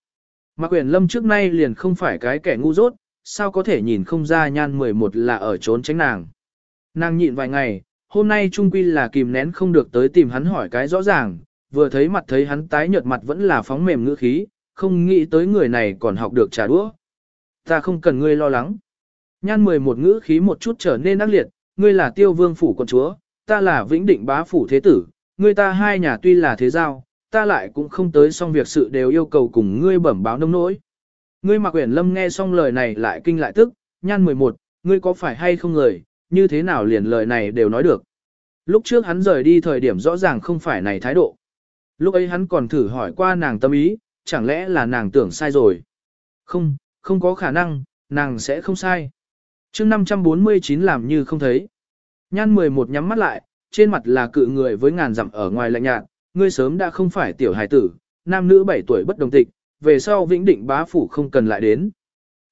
Mà Quyền lâm trước nay liền không phải cái kẻ ngu dốt, sao có thể nhìn không ra nhan 11 là ở trốn tránh nàng. Nàng nhịn vài ngày, hôm nay trung quy là kìm nén không được tới tìm hắn hỏi cái rõ ràng, vừa thấy mặt thấy hắn tái nhợt mặt vẫn là phóng mềm ngữ khí, không nghĩ tới người này còn học được trả đũa. Ta không cần ngươi lo lắng. Nhan 11 ngữ khí một chút trở nên ác liệt, ngươi là tiêu vương phủ con chúa, ta là vĩnh định bá phủ thế tử, ngươi ta hai nhà tuy là thế giao, ta lại cũng không tới xong việc sự đều yêu cầu cùng ngươi bẩm báo nông nỗi. Ngươi mặc quyển lâm nghe xong lời này lại kinh lại tức, nhan 11, ngươi có phải hay không người, như thế nào liền lời này đều nói được. Lúc trước hắn rời đi thời điểm rõ ràng không phải này thái độ. Lúc ấy hắn còn thử hỏi qua nàng tâm ý, chẳng lẽ là nàng tưởng sai rồi. Không, không có khả năng, nàng sẽ không sai. chương 549 làm như không thấy. Nhan 11 nhắm mắt lại, trên mặt là cự người với ngàn dặm ở ngoài lạnh nhạt, ngươi sớm đã không phải tiểu hài tử, nam nữ 7 tuổi bất đồng tịch, về sau vĩnh định bá phủ không cần lại đến.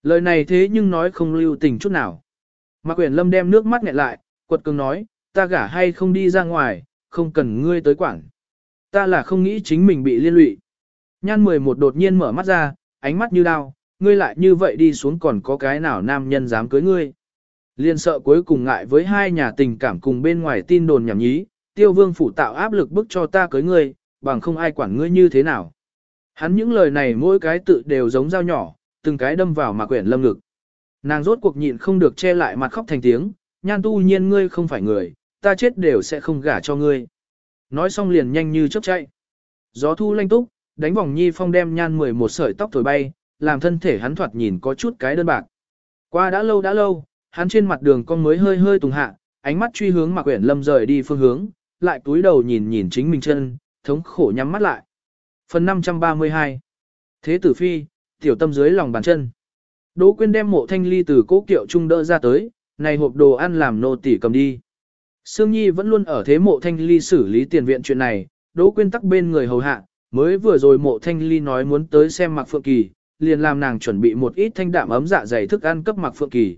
Lời này thế nhưng nói không lưu tình chút nào. Mạc Quyền Lâm đem nước mắt nghẹn lại, quật cường nói, ta gả hay không đi ra ngoài, không cần ngươi tới quảng. Ta là không nghĩ chính mình bị liên lụy. Nhan 11 đột nhiên mở mắt ra, ánh mắt như đao, ngươi lại như vậy đi xuống còn có cái nào nam nhân dám cưới ngươi. Liên sợ cuối cùng ngại với hai nhà tình cảm cùng bên ngoài tin đồn nhảm nhí, tiêu vương phủ tạo áp lực bức cho ta cưới ngươi, bằng không ai quản ngươi như thế nào. Hắn những lời này mỗi cái tự đều giống dao nhỏ, từng cái đâm vào mà quyển lâm ngực. Nàng rốt cuộc nhịn không được che lại mặt khóc thành tiếng, nhan tu nhiên ngươi không phải người, ta chết đều sẽ không gả cho ngươi. Nói xong liền nhanh như chớp chạy. Gió thu lanh túc, đánh vòng nhi phong đem nhan 11 sợi tóc thổi bay, làm thân thể hắn thoạt nhìn có chút cái đơn bạc. Qua đã lâu đã lâu, hắn trên mặt đường con mới hơi hơi tùng hạ, ánh mắt truy hướng Mạc Quyển Lâm rời đi phương hướng, lại túi đầu nhìn nhìn chính mình chân, thống khổ nhắm mắt lại. Phần 532 Thế tử phi, tiểu tâm dưới lòng bàn chân. Đỗ Quyên đem mộ thanh ly từ cố kiệu trung đỡ ra tới, này hộp đồ ăn làm nô tỉ cầm đi. Sương Nhi vẫn luôn ở thế mộ thanh ly xử lý tiền viện chuyện này, Đỗ Quyên tắc bên người hầu hạ, mới vừa rồi mộ thanh ly nói muốn tới xem Mạc Phượng Kỳ, liền làm nàng chuẩn bị một ít thanh đạm ấm dạ dày thức ăn cấp Mạc Phượng Kỳ.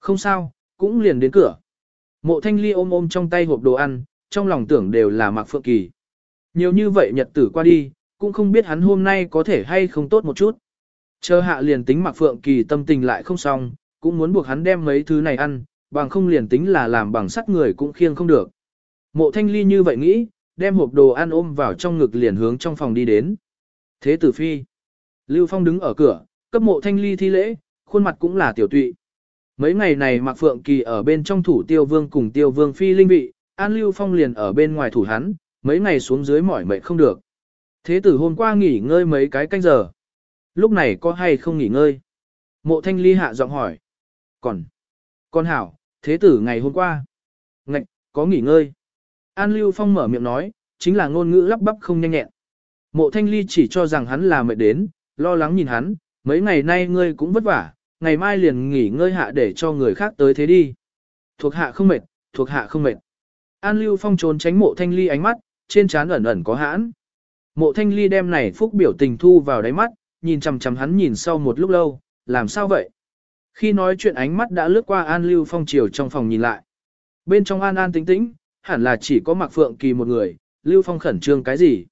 Không sao, cũng liền đến cửa. Mộ thanh ly ôm ôm trong tay hộp đồ ăn, trong lòng tưởng đều là Mạc Phượng Kỳ. Nhiều như vậy nhật tử qua đi, cũng không biết hắn hôm nay có thể hay không tốt một chút. Chờ hạ liền tính Mạc Phượng Kỳ tâm tình lại không xong, cũng muốn buộc hắn đem mấy thứ này ăn, bằng không liền tính là làm bằng sắt người cũng khiêng không được. Mộ thanh ly như vậy nghĩ, đem hộp đồ ăn ôm vào trong ngực liền hướng trong phòng đi đến. Thế tử phi. Lưu Phong đứng ở cửa, cấp mộ thanh ly thi lễ, khuôn mặt cũng là tiểu tụy. Mấy ngày này Mạc Phượng Kỳ ở bên trong thủ tiêu vương cùng tiêu vương phi linh vị, An Lưu Phong liền ở bên ngoài thủ hắn, mấy ngày xuống dưới mỏi mệt không được. Thế tử hôm qua nghỉ ngơi mấy cái canh giờ. Lúc này có hay không nghỉ ngơi? Mộ thanh ly hạ giọng hỏi. Còn, con hảo, thế tử ngày hôm qua. Ngạch, có nghỉ ngơi. An Lưu Phong mở miệng nói, chính là ngôn ngữ lắp bắp không nhanh nhẹn. Mộ thanh ly chỉ cho rằng hắn là mệt đến, lo lắng nhìn hắn, mấy ngày nay ngươi cũng vất vả, ngày mai liền nghỉ ngơi hạ để cho người khác tới thế đi. Thuộc hạ không mệt, thuộc hạ không mệt. An Lưu Phong trốn tránh mộ thanh ly ánh mắt, trên trán ẩn ẩn có hãn. Mộ thanh ly đem này phúc biểu tình thu vào đáy mắt, nhìn chầm chầm hắn nhìn sau một lúc lâu, làm sao vậy? Khi nói chuyện ánh mắt đã lướt qua An Lưu Phong chiều trong phòng nhìn lại. Bên trong An An tĩnh tĩnh, hẳn là chỉ có Mạc Phượng Kỳ một người, Lưu Phong khẩn trương cái gì?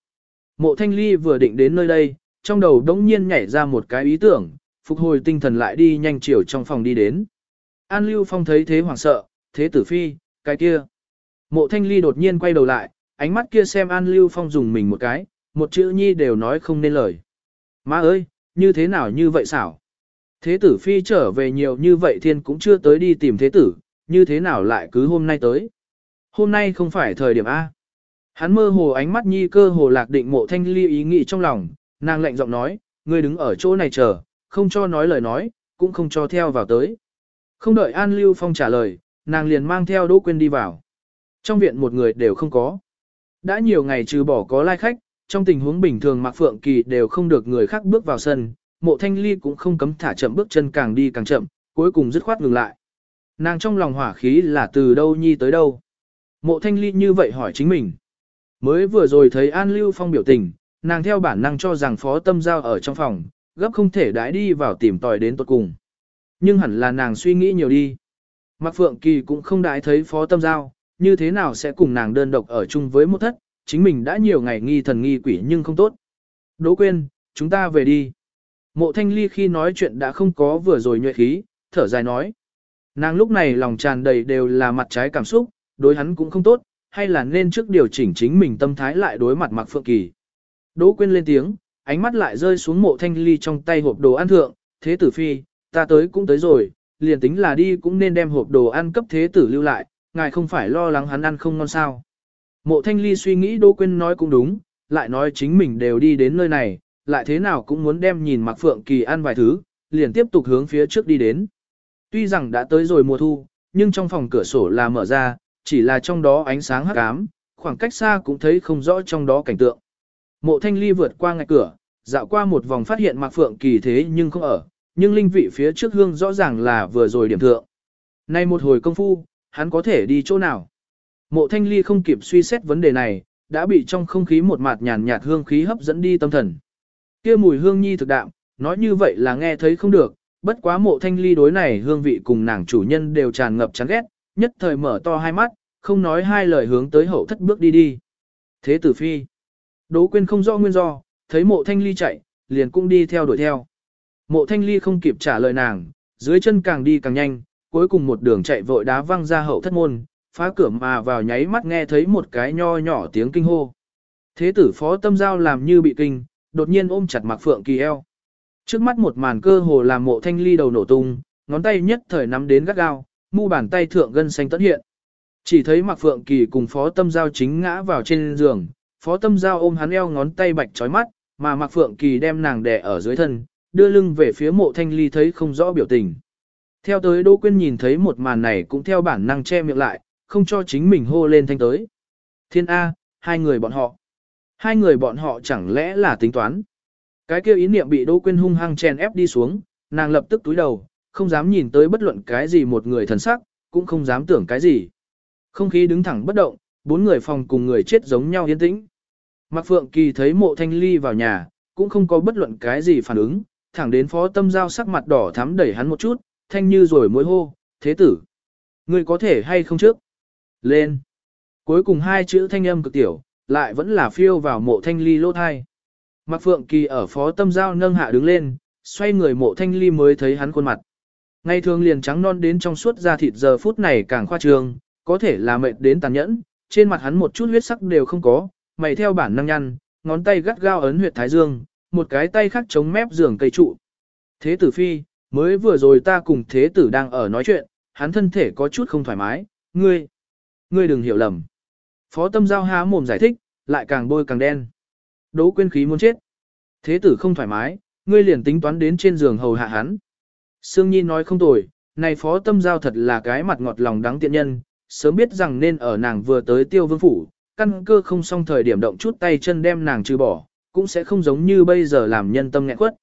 Mộ Thanh Ly vừa định đến nơi đây, trong đầu đống nhiên nhảy ra một cái ý tưởng, phục hồi tinh thần lại đi nhanh chiều trong phòng đi đến. An Lưu Phong thấy thế hoảng sợ, thế tử phi, cái kia. Mộ Thanh Ly đột nhiên quay đầu lại, ánh mắt kia xem An Lưu Phong dùng mình một cái, một chữ nhi đều nói không nên lời. Má ơi, như thế nào như vậy xảo? Thế tử phi trở về nhiều như vậy thiên cũng chưa tới đi tìm thế tử, như thế nào lại cứ hôm nay tới? Hôm nay không phải thời điểm A. Hắn mơ hồ ánh mắt nhi cơ hồ lạc định mộ thanh ly ý nghĩ trong lòng, nàng lạnh giọng nói, ngươi đứng ở chỗ này chờ, không cho nói lời nói, cũng không cho theo vào tới. Không đợi An Lưu Phong trả lời, nàng liền mang theo Đỗ Quyên đi vào. Trong viện một người đều không có. Đã nhiều ngày trừ bỏ có lai khách, trong tình huống bình thường Mạc Phượng Kỳ đều không được người khác bước vào sân, mộ thanh ly cũng không cấm thả chậm bước chân càng đi càng chậm, cuối cùng dứt khoát ngừng lại. Nàng trong lòng hỏa khí là từ đâu nhi tới đâu. Mộ thanh ly như vậy hỏi chính mình. Mới vừa rồi thấy An Lưu Phong biểu tình, nàng theo bản năng cho rằng phó tâm giao ở trong phòng, gấp không thể đãi đi vào tìm tòi đến tuột cùng. Nhưng hẳn là nàng suy nghĩ nhiều đi. Mạc Phượng Kỳ cũng không đãi thấy phó tâm giao, như thế nào sẽ cùng nàng đơn độc ở chung với một thất, chính mình đã nhiều ngày nghi thần nghi quỷ nhưng không tốt. Đỗ quên, chúng ta về đi. Mộ thanh ly khi nói chuyện đã không có vừa rồi nhuệ khí, thở dài nói. Nàng lúc này lòng tràn đầy đều là mặt trái cảm xúc, đối hắn cũng không tốt, hay là nên trước điều chỉnh chính mình tâm thái lại đối mặt Mạc Phượng Kỳ. Đỗ quên lên tiếng, ánh mắt lại rơi xuống mộ thanh ly trong tay hộp đồ ăn thượng, thế tử phi, ta tới cũng tới rồi, liền tính là đi cũng nên đem hộp đồ ăn cấp thế tử lưu lại, ngài không phải lo lắng hắn ăn không ngon sao. Mộ thanh ly suy nghĩ Đỗ Quyên nói cũng đúng, lại nói chính mình đều đi đến nơi này, lại thế nào cũng muốn đem nhìn Mạc Phượng Kỳ ăn vài thứ, liền tiếp tục hướng phía trước đi đến. Tuy rằng đã tới rồi mùa thu, nhưng trong phòng cửa sổ là mở ra, chỉ là trong đó ánh sáng hắc ám, khoảng cách xa cũng thấy không rõ trong đó cảnh tượng. Mộ Thanh Ly vượt qua ngạch cửa, dạo qua một vòng phát hiện Mạc Phượng Kỳ thế nhưng không ở, nhưng linh vị phía trước hương rõ ràng là vừa rồi điểm thượng. Nay một hồi công phu, hắn có thể đi chỗ nào? Mộ Thanh Ly không kịp suy xét vấn đề này, đã bị trong không khí một mạt nhàn nhạt hương khí hấp dẫn đi tâm thần. Kia mùi hương nhi thực đạm, nói như vậy là nghe thấy không được, bất quá mộ thanh ly đối này hương vị cùng nàng chủ nhân đều tràn ngập chán ghét, nhất thời mở to hai mắt, không nói hai lời hướng tới hậu thất bước đi đi. Thế tử phi, đố quên không rõ nguyên do, thấy mộ thanh ly chạy, liền cũng đi theo đuổi theo. Mộ thanh ly không kịp trả lời nàng, dưới chân càng đi càng nhanh, cuối cùng một đường chạy vội đá văng ra hậu thất môn, phá cửa mà vào nháy mắt nghe thấy một cái nho nhỏ tiếng kinh hô. Thế tử phó tâm giao làm như bị kinh, đột nhiên ôm chặt Mạc Phượng Kỳ eo. Trước mắt một màn cơ hồ làm mộ thanh ly đầu nổ tung, ngón tay nhất thời nắm đến gắt gao, mu bàn tay thượng gân xanh tất hiện. Chỉ thấy Mạc Phượng Kỳ cùng Phó Tâm Giao chính ngã vào trên giường, Phó Tâm Giao ôm hắn eo ngón tay bạch chói mắt, mà Mạc Phượng Kỳ đem nàng đè ở dưới thân, đưa lưng về phía mộ thanh ly thấy không rõ biểu tình. Theo tới Đỗ Quyên nhìn thấy một màn này cũng theo bản năng che miệng lại, không cho chính mình hô lên thanh tới. Thiên A, hai người bọn họ. Hai người bọn họ chẳng lẽ là tính toán. Cái kêu ý niệm bị Đỗ Quyên hung hăng chèn ép đi xuống, nàng lập tức túi đầu, không dám nhìn tới bất luận cái gì một người thần sắc, cũng không dám tưởng cái gì. Không khí đứng thẳng bất động, bốn người phòng cùng người chết giống nhau yên tĩnh. Mạc Phượng Kỳ thấy mộ thanh ly vào nhà, cũng không có bất luận cái gì phản ứng, thẳng đến phó tâm giao sắc mặt đỏ thắm đẩy hắn một chút, thanh như rồi mối hô, thế tử. Ngươi có thể hay không trước? Lên. Cuối cùng hai chữ thanh âm cực tiểu, lại vẫn là phiêu vào mộ thanh ly lỗ thai. Mạc Phượng Kỳ ở phó tâm giao nâng hạ đứng lên, xoay người mộ thanh ly mới thấy hắn khuôn mặt. Ngày thường liền trắng non đến trong suốt da thịt giờ phút này càng khoa trương, có thể là mệt đến tàn nhẫn, trên mặt hắn một chút huyết sắc đều không có, mày theo bản năng nhăn, ngón tay gắt gao ấn huyệt thái dương, một cái tay khác chống mép giường cây trụ. Thế tử phi, mới vừa rồi ta cùng thế tử đang ở nói chuyện, hắn thân thể có chút không thoải mái, ngươi, ngươi đừng hiểu lầm. Phó tâm giao há mồm giải thích, lại càng bôi càng đen. Đỗ quyên khí muốn chết. Thế tử không thoải mái, ngươi liền tính toán đến trên giường hầu hạ hắn. Sương Nhi nói không tồi, này phó tâm giao thật là cái mặt ngọt lòng đáng tiện nhân, sớm biết rằng nên ở nàng vừa tới tiêu vương phủ, căn cơ không xong thời điểm động chút tay chân đem nàng trừ bỏ, cũng sẽ không giống như bây giờ làm nhân tâm nghẹn quất.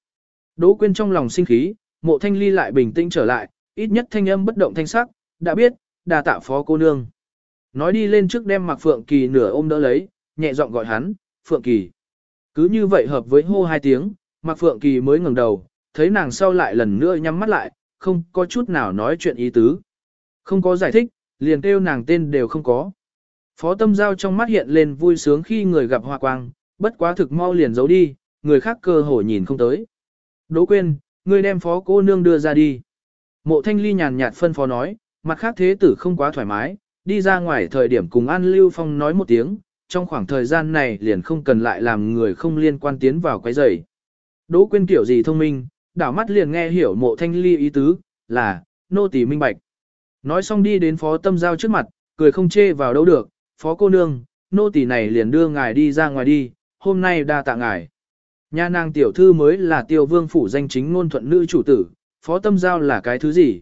Đỗ quyên trong lòng sinh khí, mộ thanh ly lại bình tĩnh trở lại, ít nhất thanh âm bất động thanh sắc, đã biết, đà tạ phó cô nương. Nói đi lên trước đem mặc Phượng Kỳ nửa ôm đỡ lấy, nhẹ giọng gọi hắn, Phượng Kỳ. Cứ như vậy hợp với hô hai tiếng, mặc Phượng Kỳ mới ngẩng đầu, thấy nàng sau lại lần nữa nhắm mắt lại, không có chút nào nói chuyện ý tứ. Không có giải thích, liền kêu nàng tên đều không có. Phó tâm giao trong mắt hiện lên vui sướng khi người gặp hoa quang, bất quá thực mau liền giấu đi, người khác cơ hồ nhìn không tới. Đỗ quên, ngươi đem phó cô nương đưa ra đi. Mộ thanh ly nhàn nhạt phân phó nói, mặt khác thế tử không quá thoải mái, đi ra ngoài thời điểm cùng An Lưu Phong nói một tiếng, trong khoảng thời gian này liền không cần lại làm người không liên quan tiến vào quấy rầy. Đỗ quên kiểu gì thông minh, đảo mắt liền nghe hiểu mộ thanh ly ý tứ, là, nô tỳ minh bạch. Nói xong đi đến phó tâm giao trước mặt, cười không chê vào đâu được, phó cô nương, nô tỳ này liền đưa ngài đi ra ngoài đi, hôm nay đa tạ ngài. Nhà nàng tiểu thư mới là tiêu vương phủ danh chính ngôn thuận nữ chủ tử, phó tâm giao là cái thứ gì?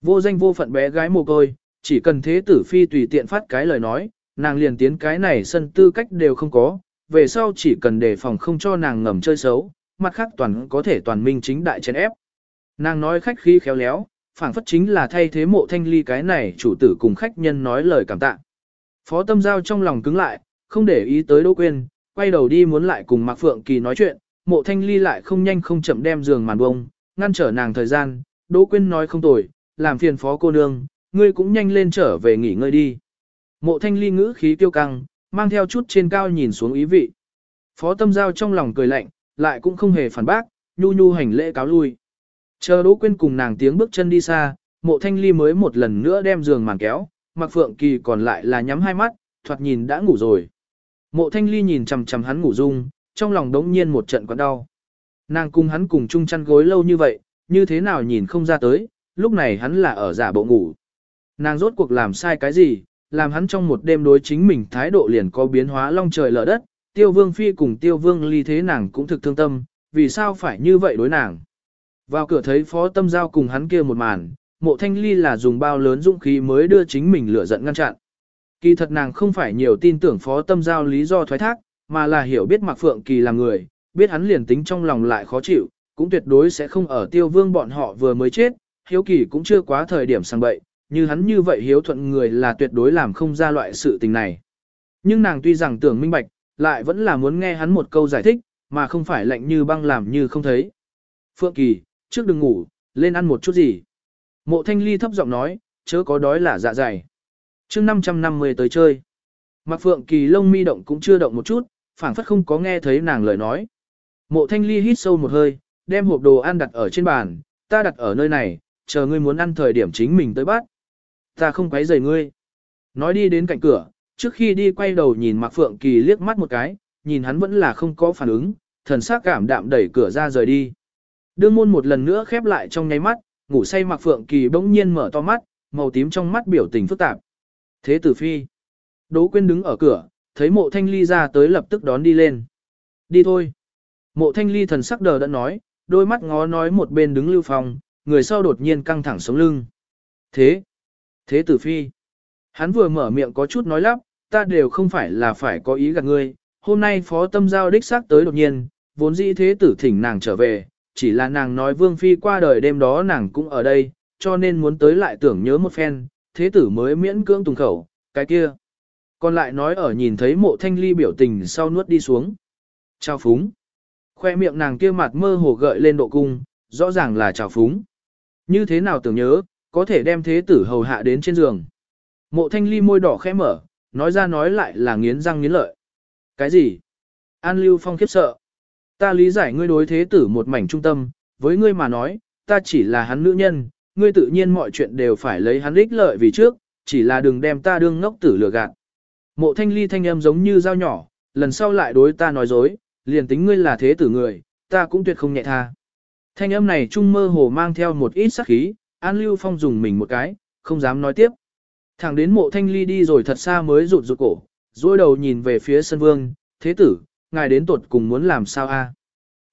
Vô danh vô phận bé gái mồ côi, chỉ cần thế tử phi tùy tiện phát cái lời nói, nàng liền tiến cái này sân tư cách đều không có, về sau chỉ cần đề phòng không cho nàng ngầm chơi xấu, mặt khác toàn có thể toàn minh chính đại chén ép. Nàng nói khách khí khéo léo, phảng phất chính là thay thế mộ thanh ly cái này chủ tử cùng khách nhân nói lời cảm tạ. Phó tâm giao trong lòng cứng lại, không để ý tới Đỗ Quyên, quay đầu đi muốn lại cùng Mạc Phượng Kỳ nói chuyện, mộ thanh ly lại không nhanh không chậm đem giường màn bông, ngăn trở nàng thời gian, Đỗ Quyên nói không tồi, làm phiền phó cô nương, ngươi cũng nhanh lên trở về nghỉ ngơi đi. Mộ thanh ly ngữ khí tiêu căng, mang theo chút trên cao nhìn xuống ý vị. Phó tâm giao trong lòng cười lạnh, lại cũng không hề phản bác, nhu nhu hành lễ cáo lui. Chờ Đỗ Quyên cùng nàng tiếng bước chân đi xa, mộ thanh ly mới một lần nữa đem giường màn kéo, mặc phượng kỳ còn lại là nhắm hai mắt, thoạt nhìn đã ngủ rồi. Mộ thanh ly nhìn chằm chằm hắn ngủ dung, trong lòng đống nhiên một trận quặn đau. Nàng cùng hắn cùng chung chăn gối lâu như vậy, như thế nào nhìn không ra tới, lúc này hắn là ở giả bộ ngủ. Nàng rốt cuộc làm sai cái gì, làm hắn trong một đêm đối chính mình thái độ liền có biến hóa long trời lở đất, tiêu vương phi cùng tiêu vương ly thế nàng cũng thực thương tâm, vì sao phải như vậy đối nàng. Vào cửa thấy phó tâm giao cùng hắn kia một màn, mộ thanh ly là dùng bao lớn dũng khí mới đưa chính mình lửa giận ngăn chặn. Kỳ thật nàng không phải nhiều tin tưởng phó tâm giao lý do thoái thác, mà là hiểu biết Mạc Phượng Kỳ là người, biết hắn liền tính trong lòng lại khó chịu, cũng tuyệt đối sẽ không ở tiêu vương bọn họ vừa mới chết, hiếu kỳ cũng chưa quá thời điểm sang bậy, như hắn như vậy hiếu thuận người là tuyệt đối làm không ra loại sự tình này. Nhưng nàng tuy rằng tưởng minh bạch, lại vẫn là muốn nghe hắn một câu giải thích, mà không phải lạnh như băng làm như không thấy. Phượng Kỳ, trước đừng ngủ, lên ăn một chút gì. Mộ thanh ly thấp giọng nói, chớ có đói là dạ dày chương 550 tới chơi. Mạc Phượng Kỳ lông mi động cũng chưa động một chút, phảng phất không có nghe thấy nàng lời nói. Mộ thanh ly hít sâu một hơi, đem hộp đồ ăn đặt ở trên bàn, ta đặt ở nơi này, chờ ngươi muốn ăn thời điểm chính mình tới bắt. Ta không quấy rầy ngươi. Nói đi đến cạnh cửa, trước khi đi quay đầu nhìn Mạc Phượng Kỳ liếc mắt một cái, nhìn hắn vẫn là không có phản ứng, thần sắc cảm đạm đẩy cửa ra rời đi. Đương môn một lần nữa khép lại trong nháy mắt, ngủ say Mạc Phượng Kỳ bỗng nhiên mở to mắt, màu tím trong mắt biểu tình phức tạp. Thế tử phi. Đỗ Quyên đứng ở cửa, thấy mộ thanh ly ra tới lập tức đón đi lên. Đi thôi. Mộ thanh ly thần sắc đờ đã nói, đôi mắt ngó nói một bên đứng lưu phòng, người sau đột nhiên căng thẳng sống lưng. Thế, thế tử phi. Hắn vừa mở miệng có chút nói lắp, ta đều không phải là phải có ý gạt ngươi, hôm nay phó tâm giao đích xác tới đột nhiên, vốn dĩ thế tử thỉnh nàng trở về, chỉ là nàng nói vương phi qua đời đêm đó nàng cũng ở đây, cho nên muốn tới lại tưởng nhớ một phen, thế tử mới miễn cưỡng tùng khẩu, cái kia. Còn lại nói ở nhìn thấy mộ thanh ly biểu tình sau nuốt đi xuống. Chào phúng. Khoe miệng nàng kia mặt mơ hồ gợi lên độ cung, rõ ràng là chào phúng. Như thế nào tưởng nhớ, có thể đem thế tử hầu hạ đến trên giường. Mộ thanh ly môi đỏ khẽ mở, nói ra nói lại là nghiến răng nghiến lợi. Cái gì? An Lưu Phong khiếp sợ. Ta lý giải ngươi đối thế tử một mảnh trung tâm, với ngươi mà nói, ta chỉ là hắn nữ nhân, ngươi tự nhiên mọi chuyện đều phải lấy hắn ích lợi vì trước, chỉ là đừng đem ta đương ngốc tử lừa gạt. Mộ thanh ly thanh âm giống như dao nhỏ, lần sau lại đối ta nói dối, liền tính ngươi là thế tử người, ta cũng tuyệt không nhẹ tha. Thanh âm này trung mơ hồ mang theo một ít sắc khí, An Lưu Phong dùng mình một cái, không dám nói tiếp. Thẳng đến mộ thanh ly đi rồi thật xa mới rụt rụt cổ, dối đầu nhìn về phía sân vương, thế tử, ngài đến tuột cùng muốn làm sao a?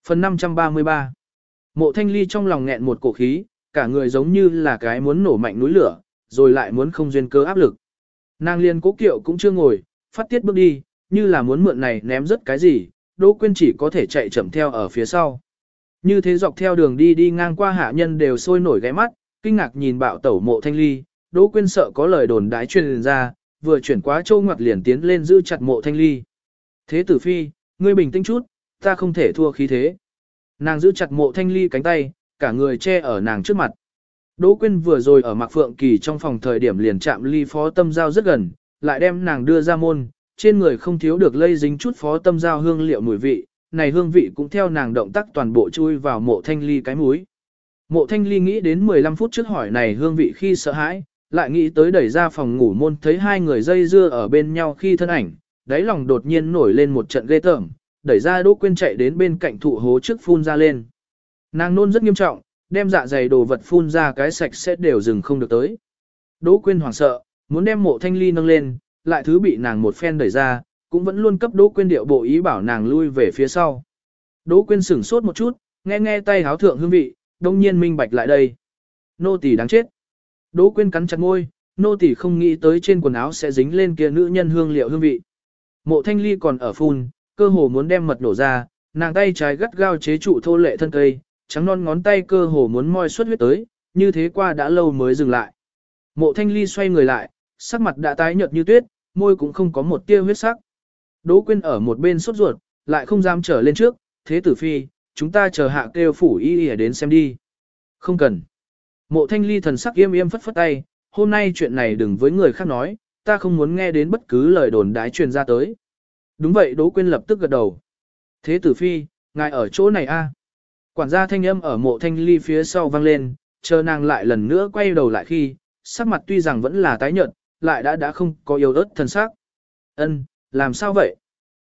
Phần 533 Mộ thanh ly trong lòng nghẹn một cổ khí, cả người giống như là cái muốn nổ mạnh núi lửa, rồi lại muốn không duyên cơ áp lực. Nàng liên cố kiệu cũng chưa ngồi, phát tiết bước đi, như là muốn mượn này ném rất cái gì, Đỗ Quyên chỉ có thể chạy chậm theo ở phía sau. Như thế dọc theo đường đi đi ngang qua hạ nhân đều sôi nổi ghé mắt, kinh ngạc nhìn bạo tẩu mộ thanh ly, Đỗ Quyên sợ có lời đồn đái truyền ra, vừa chuyển quá châu ngoặt liền tiến lên giữ chặt mộ thanh ly. Thế tử phi, ngươi bình tĩnh chút, ta không thể thua khí thế. Nàng giữ chặt mộ thanh ly cánh tay, cả người che ở nàng trước mặt. Đỗ Quyên vừa rồi ở Mạc Phượng Kỳ trong phòng thời điểm liền chạm ly phó tâm giao rất gần, lại đem nàng đưa ra môn, trên người không thiếu được lây dính chút phó tâm giao hương liệu mùi vị, này hương vị cũng theo nàng động tác toàn bộ chui vào mộ thanh ly cái mũi. Mộ thanh ly nghĩ đến 15 phút trước hỏi này hương vị khi sợ hãi, lại nghĩ tới đẩy ra phòng ngủ môn thấy hai người dây dưa ở bên nhau khi thân ảnh, đáy lòng đột nhiên nổi lên một trận ghê tởm, đẩy ra Đỗ Quyên chạy đến bên cạnh thụ hố trước phun ra lên. Nàng nôn rất nghiêm trọng, đem dạ dày đồ vật phun ra cái sạch sẽ đều dừng không được tới. Đỗ Quyên hoảng sợ, muốn đem mộ thanh ly nâng lên, lại thứ bị nàng một phen đẩy ra, cũng vẫn luôn cấp Đỗ Quyên điệu bộ ý bảo nàng lui về phía sau. Đỗ Quyên sửng sốt một chút, nghe nghe tay háo thượng hương vị, đông nhiên minh bạch lại đây. Nô tỳ đáng chết. Đỗ Quyên cắn chặt môi, nô tỳ không nghĩ tới trên quần áo sẽ dính lên kia nữ nhân hương liệu hương vị. Mộ thanh ly còn ở phun, cơ hồ muốn đem mật nổ ra, nàng tay trái gắt gao chế trụ thô lệ thân cây, trắng non ngón tay cơ hồ muốn moi xuất huyết tới, như thế qua đã lâu mới dừng lại. Mộ thanh ly xoay người lại, sắc mặt đã tái nhợt như tuyết, môi cũng không có một tia huyết sắc. Đỗ Quyên ở một bên sốt ruột, lại không dám trở lên trước, thế tử phi, chúng ta chờ hạ kêu phủ y y đến xem đi. Không cần. Mộ thanh ly thần sắc yêm yêm phất phất tay, hôm nay chuyện này đừng với người khác nói, ta không muốn nghe đến bất cứ lời đồn đái truyền ra tới. Đúng vậy Đỗ Quyên lập tức gật đầu. Thế tử phi, ngài ở chỗ này a? Quản gia thanh âm ở mộ thanh ly phía sau vang lên, chờ nàng lại lần nữa quay đầu lại khi, sắc mặt tuy rằng vẫn là tái nhợt, lại đã đã không có yếu ớt thần sắc. Ân, làm sao vậy?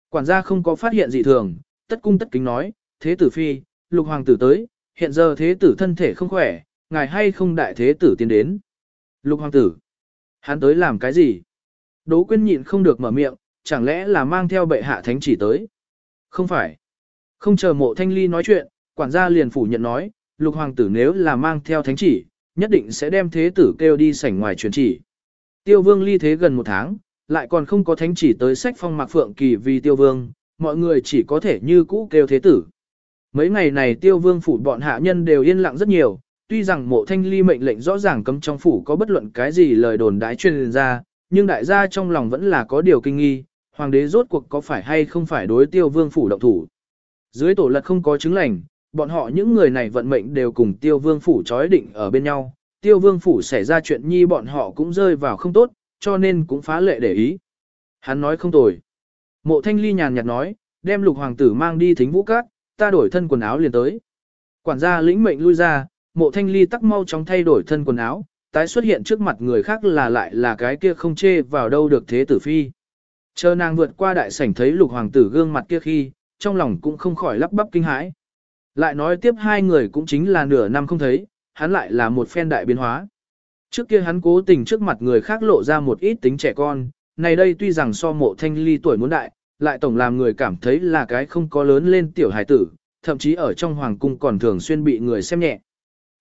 Quản gia không có phát hiện gì thường, tất cung tất kính nói, thế tử phi, lục hoàng tử tới, hiện giờ thế tử thân thể không khỏe, ngài hay không đại thế tử tiến đến. Lục hoàng tử, hắn tới làm cái gì? Đỗ quyên nhịn không được mở miệng, chẳng lẽ là mang theo bệ hạ thánh chỉ tới? Không phải. Không chờ mộ thanh ly nói chuyện, quản gia liền phủ nhận nói, lục hoàng tử nếu là mang theo thánh chỉ, nhất định sẽ đem thế tử kêu đi sảnh ngoài truyền chỉ. Tiêu vương ly thế gần một tháng, lại còn không có thánh chỉ tới sách phong mạc phượng kỳ vì tiêu vương, mọi người chỉ có thể như cũ kêu thế tử. Mấy ngày này tiêu vương phủ bọn hạ nhân đều yên lặng rất nhiều, tuy rằng mộ thanh ly mệnh lệnh rõ ràng cấm trong phủ có bất luận cái gì lời đồn đái truyền ra, nhưng đại gia trong lòng vẫn là có điều kinh nghi, hoàng đế rốt cuộc có phải hay không phải đối tiêu vương phủ động thủ. Dưới tổ lật không có chứng lành, bọn họ những người này vận mệnh đều cùng tiêu vương phủ chói định ở bên nhau, tiêu vương phủ xảy ra chuyện nhi bọn họ cũng rơi vào không tốt, cho nên cũng phá lệ để ý. Hắn nói không tồi. Mộ thanh ly nhàn nhạt nói, đem lục hoàng tử mang đi thính vũ cát, ta đổi thân quần áo liền tới. Quản gia lĩnh mệnh lui ra, mộ thanh ly tắc mau chóng thay đổi thân quần áo, tái xuất hiện trước mặt người khác là lại là cái kia không chê vào đâu được thế tử phi. Chờ nàng vượt qua đại sảnh thấy lục hoàng tử gương mặt kia khi, trong lòng cũng không khỏi lắp bắp kinh hãi. Lại nói tiếp hai người cũng chính là nửa năm không thấy, hắn lại là một phen đại biến hóa. Trước kia hắn cố tình trước mặt người khác lộ ra một ít tính trẻ con, này đây tuy rằng so mộ thanh ly tuổi muốn đại, lại tổng làm người cảm thấy là cái không có lớn lên tiểu hài tử, thậm chí ở trong hoàng cung còn thường xuyên bị người xem nhẹ.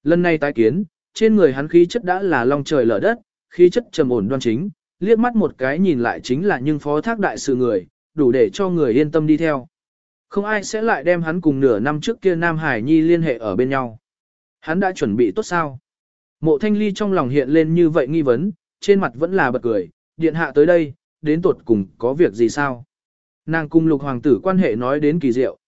Lần này tái kiến, trên người hắn khí chất đã là long trời lở đất, khí chất trầm ổn đoan chính, liếc mắt một cái nhìn lại chính là nhưng phó thác đại sự người, đủ để cho người yên tâm đi theo. Không ai sẽ lại đem hắn cùng nửa năm trước kia Nam Hải Nhi liên hệ ở bên nhau. Hắn đã chuẩn bị tốt sao? Mộ thanh ly trong lòng hiện lên như vậy nghi vấn, trên mặt vẫn là bật cười, điện hạ tới đây, đến tuột cùng có việc gì sao? Nàng cùng lục hoàng tử quan hệ nói đến kỳ diệu.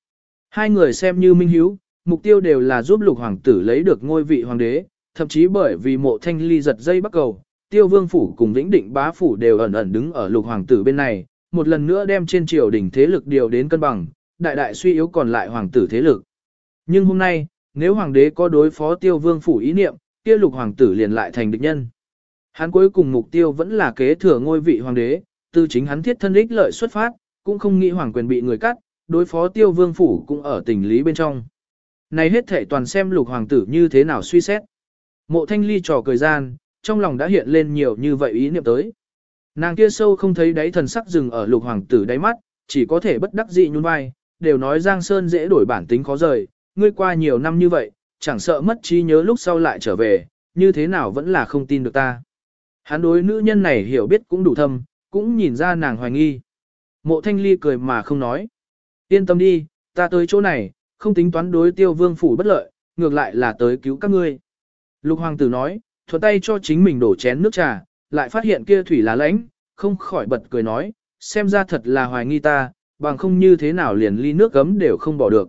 Hai người xem như minh hiếu, mục tiêu đều là giúp lục hoàng tử lấy được ngôi vị hoàng đế, thậm chí bởi vì mộ thanh ly giật dây bắt cầu, tiêu vương phủ cùng vĩnh định bá phủ đều ẩn ẩn đứng ở lục hoàng tử bên này, một lần nữa đem trên triều đỉnh thế lực điều đến cân bằng, đại đại suy yếu còn lại hoàng tử thế lực. Nhưng hôm nay, nếu hoàng đế có đối phó tiêu vương phủ ý niệm, kia lục hoàng tử liền lại thành địch nhân. Hắn cuối cùng mục tiêu vẫn là kế thừa ngôi vị hoàng đế, từ chính hắn thiết thân ích lợi xuất phát, cũng không nghĩ hoàng quyền bị người cắt, đối phó tiêu vương phủ cũng ở tình lý bên trong. Này hết thể toàn xem lục hoàng tử như thế nào suy xét. Mộ thanh ly trò cười gian, trong lòng đã hiện lên nhiều như vậy ý niệm tới. Nàng kia sâu không thấy đáy thần sắc dừng ở lục hoàng tử đáy mắt, chỉ có thể bất đắc dĩ nhún vai, đều nói Giang Sơn dễ đổi bản tính khó rời, ngươi qua nhiều năm như vậy, chẳng sợ mất trí nhớ lúc sau lại trở về, như thế nào vẫn là không tin được ta. Hắn đối nữ nhân này hiểu biết cũng đủ thâm, cũng nhìn ra nàng hoài nghi. Mộ thanh ly cười mà không nói. Yên tâm đi, ta tới chỗ này, không tính toán đối tiêu vương phủ bất lợi, ngược lại là tới cứu các ngươi. Lục hoàng tử nói, thuận tay cho chính mình đổ chén nước trà, lại phát hiện kia thủy là lãnh, không khỏi bật cười nói, xem ra thật là hoài nghi ta, bằng không như thế nào liền ly nước gấm đều không bỏ được.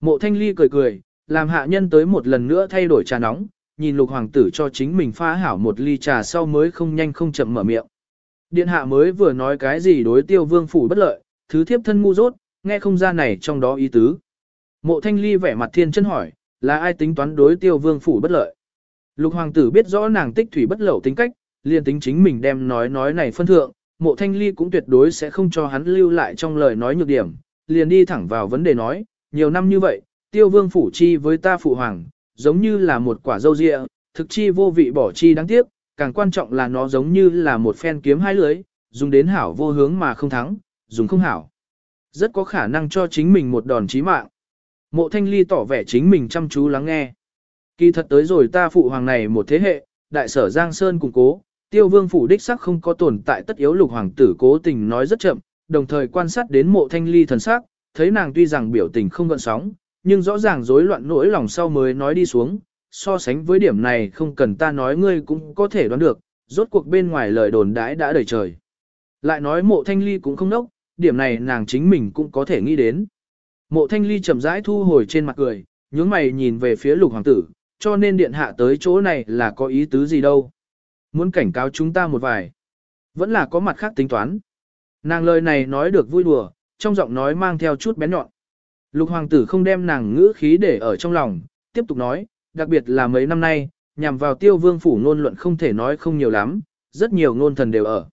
Mộ thanh ly cười cười, làm hạ nhân tới một lần nữa thay đổi trà nóng, nhìn lục hoàng tử cho chính mình pha hảo một ly trà sau mới không nhanh không chậm mở miệng. Điện hạ mới vừa nói cái gì đối tiêu vương phủ bất lợi, thứ thiếp thân ngu dốt, nghe không ra này trong đó ý tứ. Mộ thanh ly vẻ mặt thiên chân hỏi, là ai tính toán đối tiêu vương phủ bất lợi? Lục hoàng tử biết rõ nàng tích thủy bất lậu tính cách, liền tính chính mình đem nói nói này phân thượng, mộ thanh ly cũng tuyệt đối sẽ không cho hắn lưu lại trong lời nói nhược điểm, liền đi thẳng vào vấn đề nói, nhiều năm như vậy, tiêu vương phủ chi với ta phụ hoàng, giống như là một quả dâu dịa, thực chi vô vị bỏ chi đáng tiếc, càng quan trọng là nó giống như là một phen kiếm hai lưới, dùng đến hảo vô hướng mà không thắng, dùng không hảo. Rất có khả năng cho chính mình một đòn chí mạng. Mộ thanh ly tỏ vẻ chính mình chăm chú lắng nghe. Kỳ thật tới rồi ta phụ hoàng này một thế hệ, đại sở Giang Sơn củng cố, tiêu vương phủ đích sắc không có tồn tại tất yếu lục hoàng tử cố tình nói rất chậm, đồng thời quan sát đến mộ thanh ly thần sắc, thấy nàng tuy rằng biểu tình không gợn sóng, nhưng rõ ràng rối loạn nỗi lòng sau mới nói đi xuống, so sánh với điểm này không cần ta nói ngươi cũng có thể đoán được, rốt cuộc bên ngoài lời đồn đãi đã đầy trời. Lại nói mộ thanh ly cũng không nốc, điểm này nàng chính mình cũng có thể nghĩ đến. Mộ thanh ly chậm rãi thu hồi trên mặt cười, nhướng mày nhìn về phía lục hoàng tử, cho nên điện hạ tới chỗ này là có ý tứ gì đâu. Muốn cảnh cáo chúng ta một vài. Vẫn là có mặt khác tính toán. Nàng lời này nói được vui đùa, trong giọng nói mang theo chút bén nhọn. Lục hoàng tử không đem nàng ngữ khí để ở trong lòng, tiếp tục nói, đặc biệt là mấy năm nay, nhằm vào tiêu vương phủ ngôn luận không thể nói không nhiều lắm, rất nhiều ngôn thần đều ở.